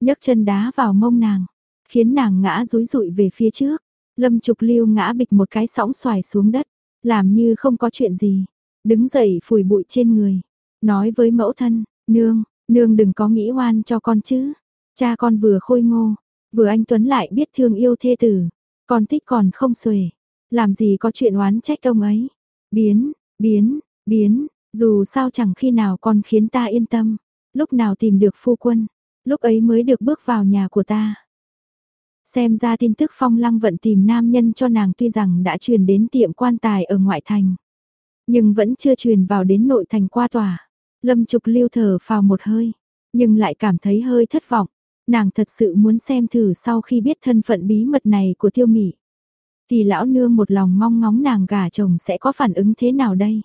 nhấc chân đá vào mông nàng, khiến nàng ngã rúi rụi về phía trước. Lâm trục lưu ngã bịch một cái sóng xoài xuống đất, làm như không có chuyện gì. Đứng dậy phủi bụi trên người, nói với mẫu thân, nương, nương đừng có nghĩ oan cho con chứ. Cha con vừa khôi ngô, vừa anh Tuấn lại biết thương yêu thê tử, con thích còn không xuể, làm gì có chuyện oán trách ông ấy. Biến, biến, biến, dù sao chẳng khi nào con khiến ta yên tâm, lúc nào tìm được phu quân, lúc ấy mới được bước vào nhà của ta. Xem ra tin tức phong lăng vận tìm nam nhân cho nàng tuy rằng đã truyền đến tiệm quan tài ở ngoại thành. Nhưng vẫn chưa truyền vào đến nội thành qua tòa. Lâm trục lưu thở vào một hơi, nhưng lại cảm thấy hơi thất vọng. Nàng thật sự muốn xem thử sau khi biết thân phận bí mật này của tiêu mỉ. Thì lão nương một lòng mong ngóng nàng gả chồng sẽ có phản ứng thế nào đây?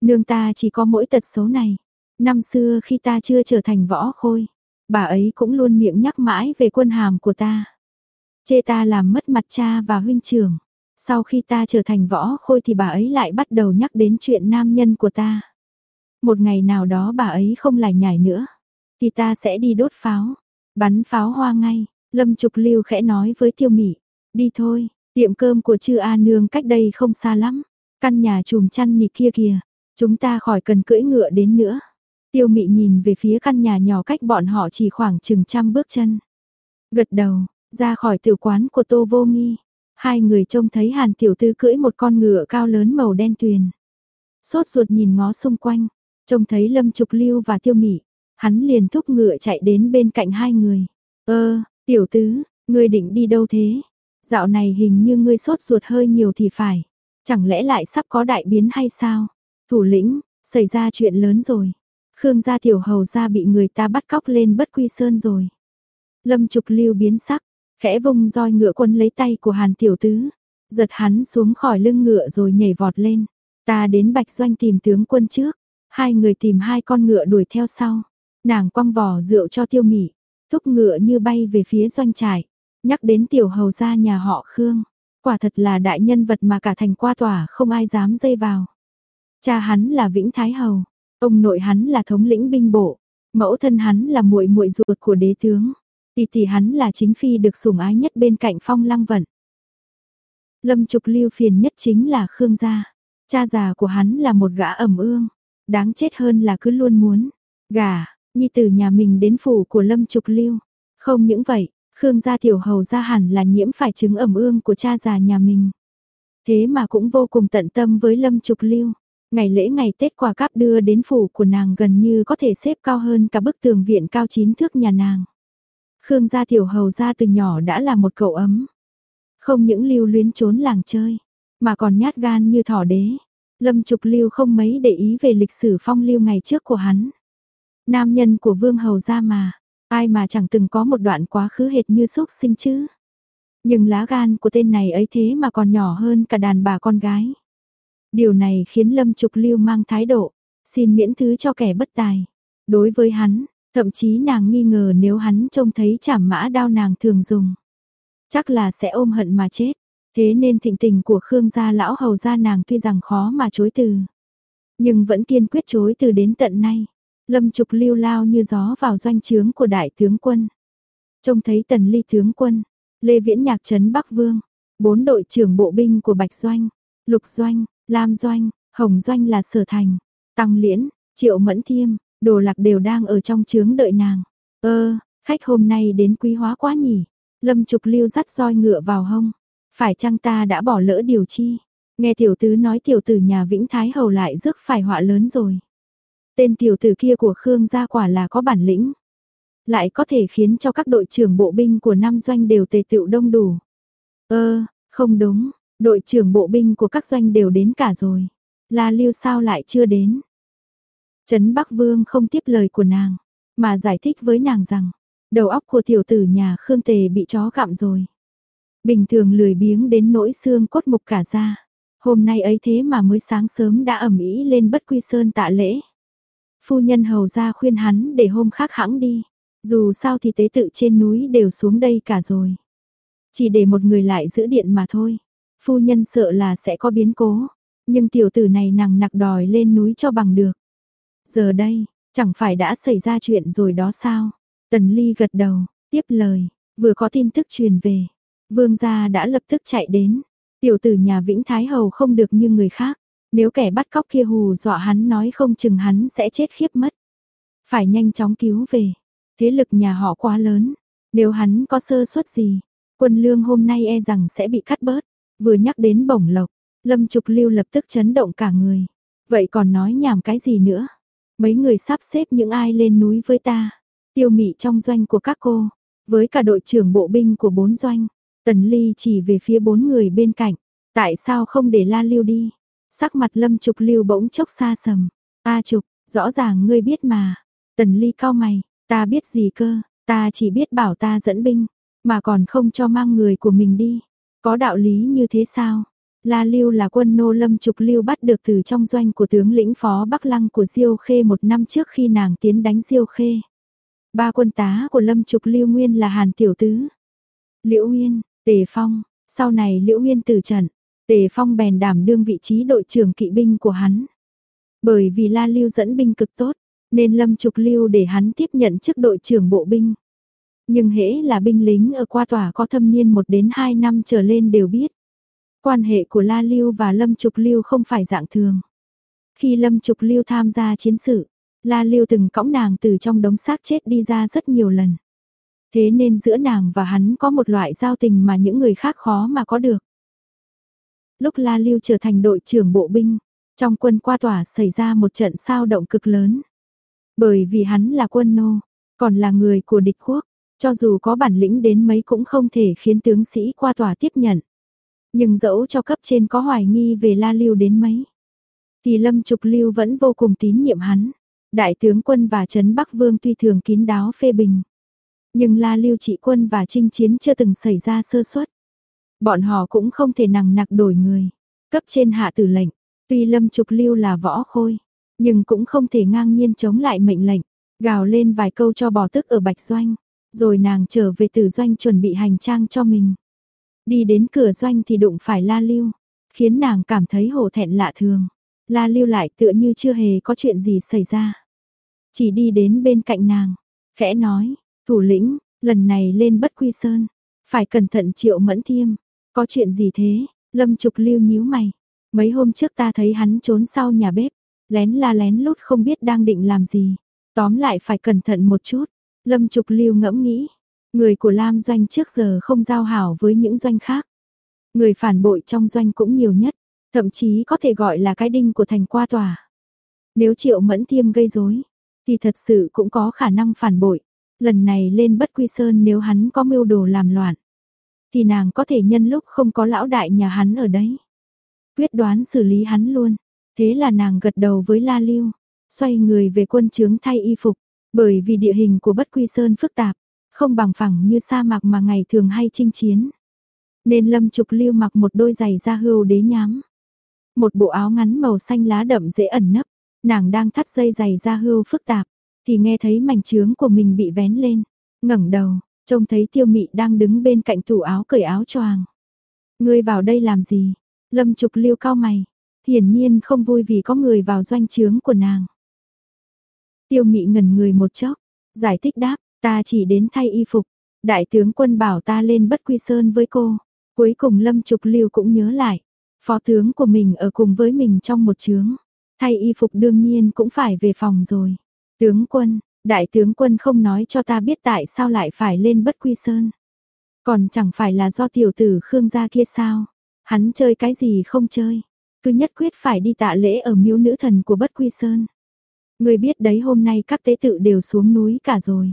Nương ta chỉ có mỗi tật xấu này. Năm xưa khi ta chưa trở thành võ khôi, bà ấy cũng luôn miệng nhắc mãi về quân hàm của ta. Chê ta làm mất mặt cha và huynh trưởng. Sau khi ta trở thành võ khôi thì bà ấy lại bắt đầu nhắc đến chuyện nam nhân của ta. Một ngày nào đó bà ấy không lại nhảy nữa, thì ta sẽ đi đốt pháo. Bắn pháo hoa ngay, Lâm Trục Lưu khẽ nói với Tiêu mỹ: đi thôi, tiệm cơm của Trư A Nương cách đây không xa lắm, căn nhà chùm chăn nịt kia kìa, chúng ta khỏi cần cưỡi ngựa đến nữa. Tiêu Mị nhìn về phía căn nhà nhỏ cách bọn họ chỉ khoảng chừng trăm bước chân. Gật đầu, ra khỏi tiểu quán của Tô Vô Nghi, hai người trông thấy Hàn tiểu tư cưỡi một con ngựa cao lớn màu đen tuyền. Sốt ruột nhìn ngó xung quanh, trông thấy Lâm Trục Lưu và Tiêu Mị, Hắn liền thúc ngựa chạy đến bên cạnh hai người. Ơ, tiểu tứ, ngươi định đi đâu thế? Dạo này hình như ngươi sốt ruột hơi nhiều thì phải. Chẳng lẽ lại sắp có đại biến hay sao? Thủ lĩnh, xảy ra chuyện lớn rồi. Khương gia tiểu hầu gia bị người ta bắt cóc lên bất quy sơn rồi. Lâm trục lưu biến sắc, khẽ vung roi ngựa quân lấy tay của hàn tiểu tứ. Giật hắn xuống khỏi lưng ngựa rồi nhảy vọt lên. Ta đến bạch doanh tìm tướng quân trước. Hai người tìm hai con ngựa đuổi theo sau. Nàng quăng vỏ rượu cho tiêu mỉ, thúc ngựa như bay về phía doanh trại, nhắc đến tiểu hầu gia nhà họ Khương. Quả thật là đại nhân vật mà cả thành qua tòa không ai dám dây vào. Cha hắn là Vĩnh Thái Hầu, ông nội hắn là thống lĩnh binh bộ, mẫu thân hắn là muội muội ruột của đế tướng, tỷ tỷ hắn là chính phi được sủng ái nhất bên cạnh phong lăng vận. Lâm trục lưu phiền nhất chính là Khương gia, cha già của hắn là một gã ẩm ương, đáng chết hơn là cứ luôn muốn gà Nhi tử nhà mình đến phủ của Lâm Trục Lưu. Không những vậy, Khương gia tiểu hầu gia hẳn là nhiễm phải chứng ẩm ương của cha già nhà mình. Thế mà cũng vô cùng tận tâm với Lâm Trục Lưu. Ngày lễ ngày Tết quà cáp đưa đến phủ của nàng gần như có thể xếp cao hơn cả bức tường viện cao chín thước nhà nàng. Khương gia tiểu hầu gia từ nhỏ đã là một cậu ấm. Không những lưu luyến trốn làng chơi, mà còn nhát gan như thỏ đế. Lâm Trục Lưu không mấy để ý về lịch sử phong lưu ngày trước của hắn. Nam nhân của vương hầu gia mà, ai mà chẳng từng có một đoạn quá khứ hệt như xúc sinh chứ. Nhưng lá gan của tên này ấy thế mà còn nhỏ hơn cả đàn bà con gái. Điều này khiến Lâm Trục Lưu mang thái độ, xin miễn thứ cho kẻ bất tài. Đối với hắn, thậm chí nàng nghi ngờ nếu hắn trông thấy chảm mã đao nàng thường dùng. Chắc là sẽ ôm hận mà chết. Thế nên thịnh tình của Khương gia lão hầu gia nàng tuy rằng khó mà chối từ. Nhưng vẫn kiên quyết chối từ đến tận nay. Lâm Trục lưu lao như gió vào doanh trướng của đại tướng quân. Trông thấy tần ly tướng quân, Lê Viễn nhạc trấn Bắc Vương, bốn đội trưởng bộ binh của Bạch Doanh, Lục Doanh, Lam Doanh, Hồng Doanh là sở thành, Tăng Liễn, Triệu Mẫn Thiêm, Đồ Lạc đều đang ở trong trướng đợi nàng. Ơ, khách hôm nay đến quý hóa quá nhỉ. Lâm Trục lưu dắt roi ngựa vào hông. Phải chăng ta đã bỏ lỡ điều chi? Nghe tiểu tứ nói tiểu tử nhà Vĩnh Thái Hầu lại rước phải họa lớn rồi. Tên tiểu tử kia của Khương gia quả là có bản lĩnh. Lại có thể khiến cho các đội trưởng bộ binh của năm doanh đều tề tựu đông đủ. Ơ, không đúng, đội trưởng bộ binh của các doanh đều đến cả rồi. La Lưu sao lại chưa đến? Trấn Bắc Vương không tiếp lời của nàng, mà giải thích với nàng rằng, đầu óc của tiểu tử nhà Khương Tề bị chó gặm rồi. Bình thường lười biếng đến nỗi xương cốt mục cả ra. Hôm nay ấy thế mà mới sáng sớm đã ẩm ý lên bất quy sơn tạ lễ. Phu nhân hầu ra khuyên hắn để hôm khác hãng đi. Dù sao thì tế tự trên núi đều xuống đây cả rồi. Chỉ để một người lại giữ điện mà thôi. Phu nhân sợ là sẽ có biến cố. Nhưng tiểu tử này nàng nặc đòi lên núi cho bằng được. Giờ đây, chẳng phải đã xảy ra chuyện rồi đó sao? Tần Ly gật đầu, tiếp lời, vừa có tin tức truyền về. Vương gia đã lập tức chạy đến. Tiểu tử nhà Vĩnh Thái Hầu không được như người khác. Nếu kẻ bắt cóc kia hù dọa hắn nói không chừng hắn sẽ chết khiếp mất. Phải nhanh chóng cứu về. Thế lực nhà họ quá lớn. Nếu hắn có sơ suất gì, quân lương hôm nay e rằng sẽ bị cắt bớt. Vừa nhắc đến bổng lộc, Lâm Trục Lưu lập tức chấn động cả người. Vậy còn nói nhảm cái gì nữa? Mấy người sắp xếp những ai lên núi với ta? Tiêu mị trong doanh của các cô, với cả đội trưởng bộ binh của bốn doanh. Tần Ly chỉ về phía bốn người bên cạnh. Tại sao không để La Lưu đi? Sắc mặt Lâm Trục Lưu bỗng chốc xa sầm. Ta Trục, rõ ràng ngươi biết mà. Tần Ly cao mày, ta biết gì cơ, ta chỉ biết bảo ta dẫn binh, mà còn không cho mang người của mình đi. Có đạo lý như thế sao? La Lưu là quân nô Lâm Trục Lưu bắt được từ trong doanh của tướng lĩnh phó Bắc Lăng của Diêu Khê một năm trước khi nàng tiến đánh Diêu Khê. Ba quân tá của Lâm Trục Lưu Nguyên là Hàn Tiểu Tứ, Liễu Nguyên, Tề Phong, sau này Liễu Nguyên từ trận, Tề Phong bèn đảm đương vị trí đội trưởng kỵ binh của hắn. Bởi vì La Lưu dẫn binh cực tốt, nên Lâm Trục Lưu để hắn tiếp nhận chức đội trưởng bộ binh. Nhưng hễ là binh lính ở qua tòa có thâm niên 1 đến 2 năm trở lên đều biết. Quan hệ của La Lưu và Lâm Trục Lưu không phải dạng thường. Khi Lâm Trục Lưu tham gia chiến sự, La Lưu từng cõng nàng từ trong đống xác chết đi ra rất nhiều lần. Thế nên giữa nàng và hắn có một loại giao tình mà những người khác khó mà có được. Lúc La Lưu trở thành đội trưởng bộ binh, trong quân qua tỏa xảy ra một trận sao động cực lớn. Bởi vì hắn là quân nô, còn là người của địch quốc, cho dù có bản lĩnh đến mấy cũng không thể khiến tướng sĩ qua tòa tiếp nhận. Nhưng dẫu cho cấp trên có hoài nghi về La Lưu đến mấy, thì Lâm Trục Lưu vẫn vô cùng tín nhiệm hắn. Đại tướng quân và Trấn Bắc Vương tuy thường kín đáo phê bình, nhưng La Lưu trị quân và chinh chiến chưa từng xảy ra sơ suất. Bọn họ cũng không thể nằng nặc đổi người. Cấp trên hạ tử lệnh, tuy Lâm Trục Lưu là võ khôi, nhưng cũng không thể ngang nhiên chống lại mệnh lệnh, gào lên vài câu cho bỏ tức ở Bạch Doanh, rồi nàng trở về từ doanh chuẩn bị hành trang cho mình. Đi đến cửa doanh thì đụng phải La Lưu, khiến nàng cảm thấy hổ thẹn lạ thường. La Lưu lại tựa như chưa hề có chuyện gì xảy ra. Chỉ đi đến bên cạnh nàng, khẽ nói, thủ lĩnh, lần này lên bất quy sơn, phải cẩn thận triệu mẫn thiêm. Có chuyện gì thế? Lâm Trục Lưu nhíu mày. Mấy hôm trước ta thấy hắn trốn sau nhà bếp, lén la lén lút không biết đang định làm gì. Tóm lại phải cẩn thận một chút. Lâm Trục Lưu ngẫm nghĩ, người của Lam doanh trước giờ không giao hảo với những doanh khác. Người phản bội trong doanh cũng nhiều nhất, thậm chí có thể gọi là cái đinh của thành qua tòa. Nếu Triệu Mẫn Thiêm gây rối, thì thật sự cũng có khả năng phản bội. Lần này lên Bất Quy Sơn nếu hắn có mưu đồ làm loạn, thì nàng có thể nhân lúc không có lão đại nhà hắn ở đấy. Quyết đoán xử lý hắn luôn. Thế là nàng gật đầu với La Lưu, xoay người về quân trướng thay y phục, bởi vì địa hình của Bất Quy Sơn phức tạp, không bằng phẳng như sa mạc mà ngày thường hay chinh chiến. Nên Lâm Trục Lưu mặc một đôi giày da hươu đế nhám, một bộ áo ngắn màu xanh lá đậm dễ ẩn nấp, nàng đang thắt dây giày da hươu phức tạp, thì nghe thấy mảnh trướng của mình bị vén lên, ngẩng đầu, trông thấy tiêu mị đang đứng bên cạnh tủ áo cởi áo choàng. Ngươi vào đây làm gì? Lâm Trục Liêu cao mày, hiển nhiên không vui vì có người vào doanh trướng của nàng. Tiêu mị ngẩn người một chốc, giải thích đáp, ta chỉ đến thay y phục, đại tướng quân bảo ta lên bất quy sơn với cô. Cuối cùng Lâm Trục Liêu cũng nhớ lại, phó tướng của mình ở cùng với mình trong một trướng. Thay y phục đương nhiên cũng phải về phòng rồi. Tướng quân, đại tướng quân không nói cho ta biết tại sao lại phải lên bất quy sơn. Còn chẳng phải là do tiểu tử Khương gia kia sao? Hắn chơi cái gì không chơi? Cứ nhất quyết phải đi tạ lễ ở miếu nữ thần của bất quy sơn. Người biết đấy hôm nay các tế tự đều xuống núi cả rồi.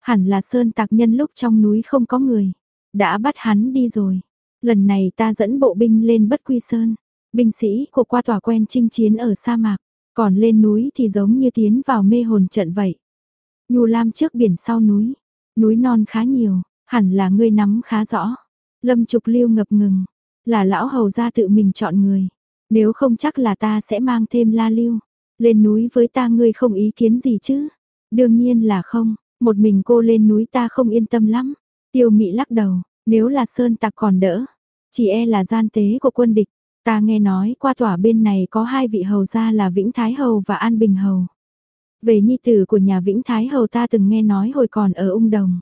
Hẳn là sơn tạc nhân lúc trong núi không có người. Đã bắt hắn đi rồi. Lần này ta dẫn bộ binh lên bất quy sơn. Binh sĩ của qua tòa quen chinh chiến ở sa mạc. Còn lên núi thì giống như tiến vào mê hồn trận vậy. Nhu lam trước biển sau núi, núi non khá nhiều, hẳn là ngươi nắm khá rõ. Lâm Trục Lưu ngập ngừng, là lão hầu gia tự mình chọn người, nếu không chắc là ta sẽ mang thêm La Lưu. Lên núi với ta ngươi không ý kiến gì chứ? Đương nhiên là không, một mình cô lên núi ta không yên tâm lắm. Tiêu Mị lắc đầu, nếu là sơn tặc còn đỡ, chỉ e là gian tế của quân địch. Ta nghe nói qua tỏa bên này có hai vị hầu gia là Vĩnh Thái Hầu và An Bình Hầu. Về nhi tử của nhà Vĩnh Thái Hầu ta từng nghe nói hồi còn ở ung đồng.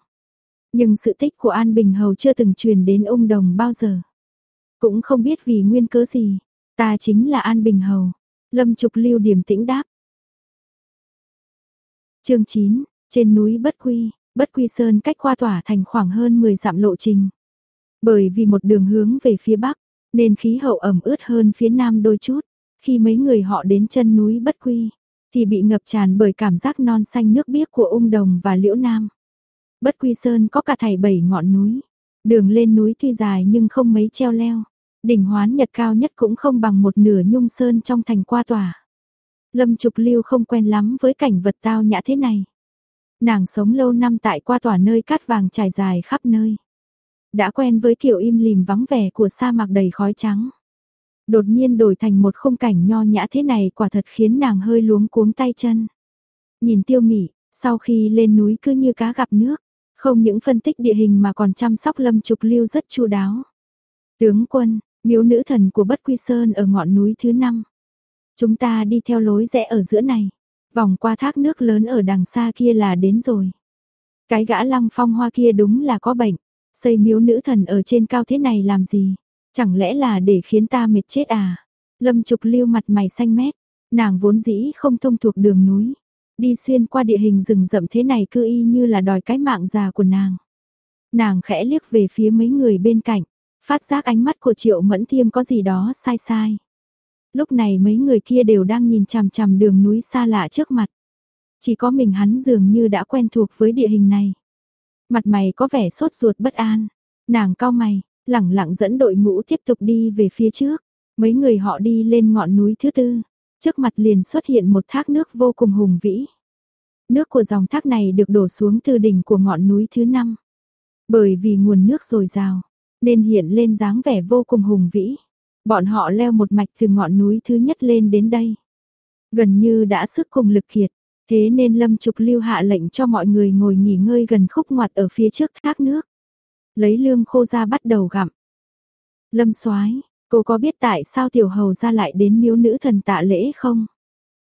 Nhưng sự tích của An Bình Hầu chưa từng truyền đến ung đồng bao giờ. Cũng không biết vì nguyên cớ gì. Ta chính là An Bình Hầu. Lâm Trục Lưu điểm tĩnh đáp. chương 9, trên núi Bất Quy, Bất Quy Sơn cách qua tỏa thành khoảng hơn 10 dặm lộ trình. Bởi vì một đường hướng về phía Bắc, nên khí hậu ẩm ướt hơn phía Nam đôi chút. Khi mấy người họ đến chân núi Bất Quy, thì bị ngập tràn bởi cảm giác non xanh nước biếc của ung đồng và liễu nam. Bất Quy Sơn có cả thảy bảy ngọn núi. Đường lên núi tuy dài nhưng không mấy treo leo. Đỉnh hoán nhật cao nhất cũng không bằng một nửa nhung sơn trong thành qua tòa. Lâm Trục Lưu không quen lắm với cảnh vật tao nhã thế này. Nàng sống lâu năm tại qua tòa nơi cát vàng trải dài khắp nơi. Đã quen với kiểu im lìm vắng vẻ của sa mạc đầy khói trắng. Đột nhiên đổi thành một khung cảnh nho nhã thế này quả thật khiến nàng hơi luống cuống tay chân. Nhìn tiêu mỉ, sau khi lên núi cứ như cá gặp nước, không những phân tích địa hình mà còn chăm sóc lâm trục lưu rất chu đáo. Tướng quân, miếu nữ thần của Bất Quy Sơn ở ngọn núi thứ năm. Chúng ta đi theo lối rẽ ở giữa này, vòng qua thác nước lớn ở đằng xa kia là đến rồi. Cái gã lăng phong hoa kia đúng là có bệnh, xây miếu nữ thần ở trên cao thế này làm gì? Chẳng lẽ là để khiến ta mệt chết à? Lâm Trục Lưu mặt mày xanh mét, nàng vốn dĩ không thông thuộc đường núi, đi xuyên qua địa hình rừng rậm thế này cứ y như là đòi cái mạng già của nàng. Nàng khẽ liếc về phía mấy người bên cạnh, phát giác ánh mắt của Triệu Mẫn Thiêm có gì đó sai sai. Lúc này mấy người kia đều đang nhìn chằm chằm đường núi xa lạ trước mặt. Chỉ có mình hắn dường như đã quen thuộc với địa hình này. Mặt mày có vẻ sốt ruột bất an. Nàng cao mày, lẳng lặng dẫn đội ngũ tiếp tục đi về phía trước. Mấy người họ đi lên ngọn núi thứ tư. Trước mặt liền xuất hiện một thác nước vô cùng hùng vĩ. Nước của dòng thác này được đổ xuống từ đỉnh của ngọn núi thứ năm. Bởi vì nguồn nước dồi dào, nên hiện lên dáng vẻ vô cùng hùng vĩ. Bọn họ leo một mạch từ ngọn núi thứ nhất lên đến đây. Gần như đã sức cùng lực kiệt, thế nên Lâm Trục lưu hạ lệnh cho mọi người ngồi nghỉ ngơi gần khúc ngoặt ở phía trước thác nước. Lấy lương khô ra bắt đầu gặm. Lâm soái cô có biết tại sao tiểu hầu ra lại đến miếu nữ thần tạ lễ không?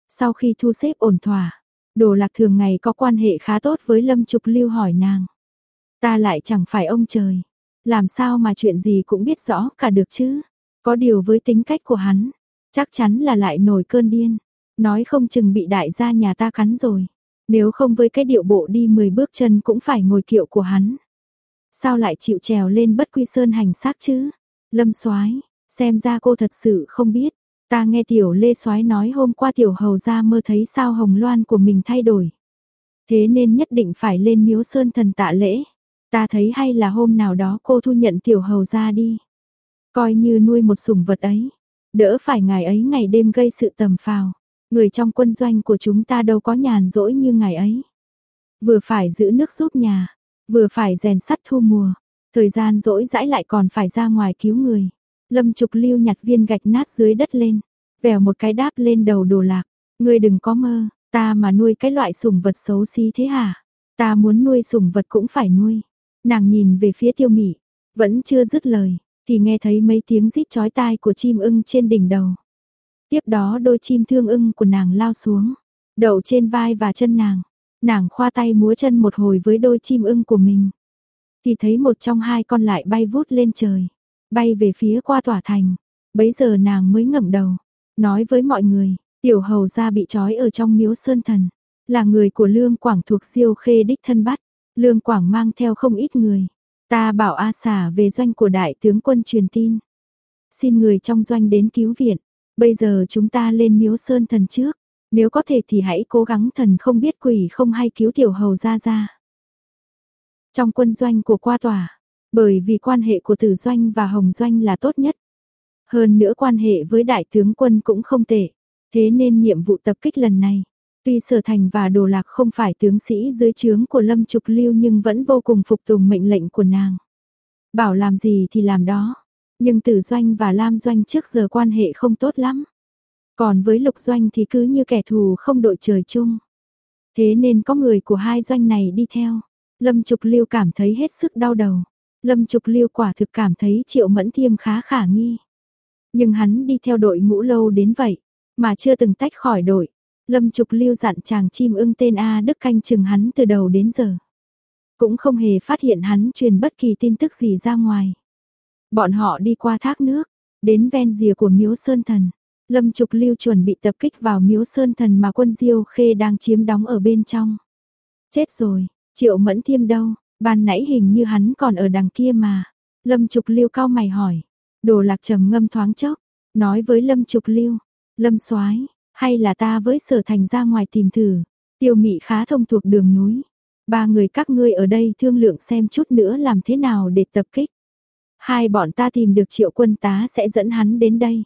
Sau khi thu xếp ổn thỏa, đồ lạc thường ngày có quan hệ khá tốt với Lâm Trục lưu hỏi nàng. Ta lại chẳng phải ông trời, làm sao mà chuyện gì cũng biết rõ cả được chứ? Có điều với tính cách của hắn, chắc chắn là lại nổi cơn điên. Nói không chừng bị đại gia nhà ta cắn rồi. Nếu không với cái điệu bộ đi 10 bước chân cũng phải ngồi kiệu của hắn. Sao lại chịu trèo lên bất quy sơn hành xác chứ? Lâm soái xem ra cô thật sự không biết. Ta nghe tiểu lê soái nói hôm qua tiểu hầu ra mơ thấy sao hồng loan của mình thay đổi. Thế nên nhất định phải lên miếu sơn thần tạ lễ. Ta thấy hay là hôm nào đó cô thu nhận tiểu hầu ra đi. Coi như nuôi một sủng vật ấy. Đỡ phải ngày ấy ngày đêm gây sự tầm phào. Người trong quân doanh của chúng ta đâu có nhàn rỗi như ngày ấy. Vừa phải giữ nước giúp nhà, vừa phải rèn sắt thu mùa. Thời gian rỗi rãi lại còn phải ra ngoài cứu người. Lâm Trục Lưu nhặt viên gạch nát dưới đất lên, vèo một cái đáp lên đầu đồ lạc. Ngươi đừng có mơ, ta mà nuôi cái loại sủng vật xấu xí thế hả? Ta muốn nuôi sủng vật cũng phải nuôi. Nàng nhìn về phía tiêu mị, vẫn chưa dứt lời, thì nghe thấy mấy tiếng rít chói tai của chim ưng trên đỉnh đầu. Tiếp đó đôi chim thương ưng của nàng lao xuống, đậu trên vai và chân nàng. Nàng khoa tay múa chân một hồi với đôi chim ưng của mình. Thì thấy một trong hai con lại bay vút lên trời, bay về phía qua tỏa thành. Bấy giờ nàng mới ngẩng đầu, nói với mọi người, tiểu hầu gia bị trói ở trong miếu sơn thần, là người của lương quảng thuộc diêu khê đích thân bắt. Lương Quảng mang theo không ít người. Ta bảo A xả về doanh của đại tướng quân truyền tin. Xin người trong doanh đến cứu viện. Bây giờ chúng ta lên miếu sơn thần trước. Nếu có thể thì hãy cố gắng thần không biết quỷ không hay cứu tiểu hầu ra ra. Trong quân doanh của qua tòa, bởi vì quan hệ của tử doanh và hồng doanh là tốt nhất. Hơn nữa quan hệ với đại tướng quân cũng không tệ. Thế nên nhiệm vụ tập kích lần này, tuy sở thành và đồ lạc không phải tướng sĩ dưới trướng của Lâm Trục Lưu nhưng vẫn vô cùng phục tùng mệnh lệnh của nàng. Bảo làm gì thì làm đó, nhưng Tử Doanh và Lam Doanh trước giờ quan hệ không tốt lắm. Còn với Lục Doanh thì cứ như kẻ thù không đội trời chung. Thế nên có người của hai doanh này đi theo. Lâm Trục Lưu cảm thấy hết sức đau đầu. Lâm Trục Lưu quả thực cảm thấy Triệu Mẫn Thiêm khá khả nghi. Nhưng hắn đi theo đội ngũ lâu đến vậy, mà chưa từng tách khỏi đội. Lâm Trục Lưu dặn chàng chim ưng tên A Đức canh chừng hắn từ đầu đến giờ. Cũng không hề phát hiện hắn truyền bất kỳ tin tức gì ra ngoài. Bọn họ đi qua thác nước, đến ven rìa của miếu Sơn Thần. Lâm Trục Lưu chuẩn bị tập kích vào miếu Sơn Thần mà quân Diêu Khê đang chiếm đóng ở bên trong. Chết rồi, Triệu Mẫn Thiêm đâu, ban nãy hình như hắn còn ở đằng kia mà. Lâm Trục Lưu cao mày hỏi. Đồ lạc trầm ngâm thoáng chốc, nói với Lâm Trục Lưu, Lâm soái hay là ta với sở thành ra ngoài tìm thử. Tiêu mị khá thông thuộc đường núi. Ba người các ngươi ở đây thương lượng xem chút nữa làm thế nào để tập kích. Hai bọn ta tìm được triệu quân tá sẽ dẫn hắn đến đây.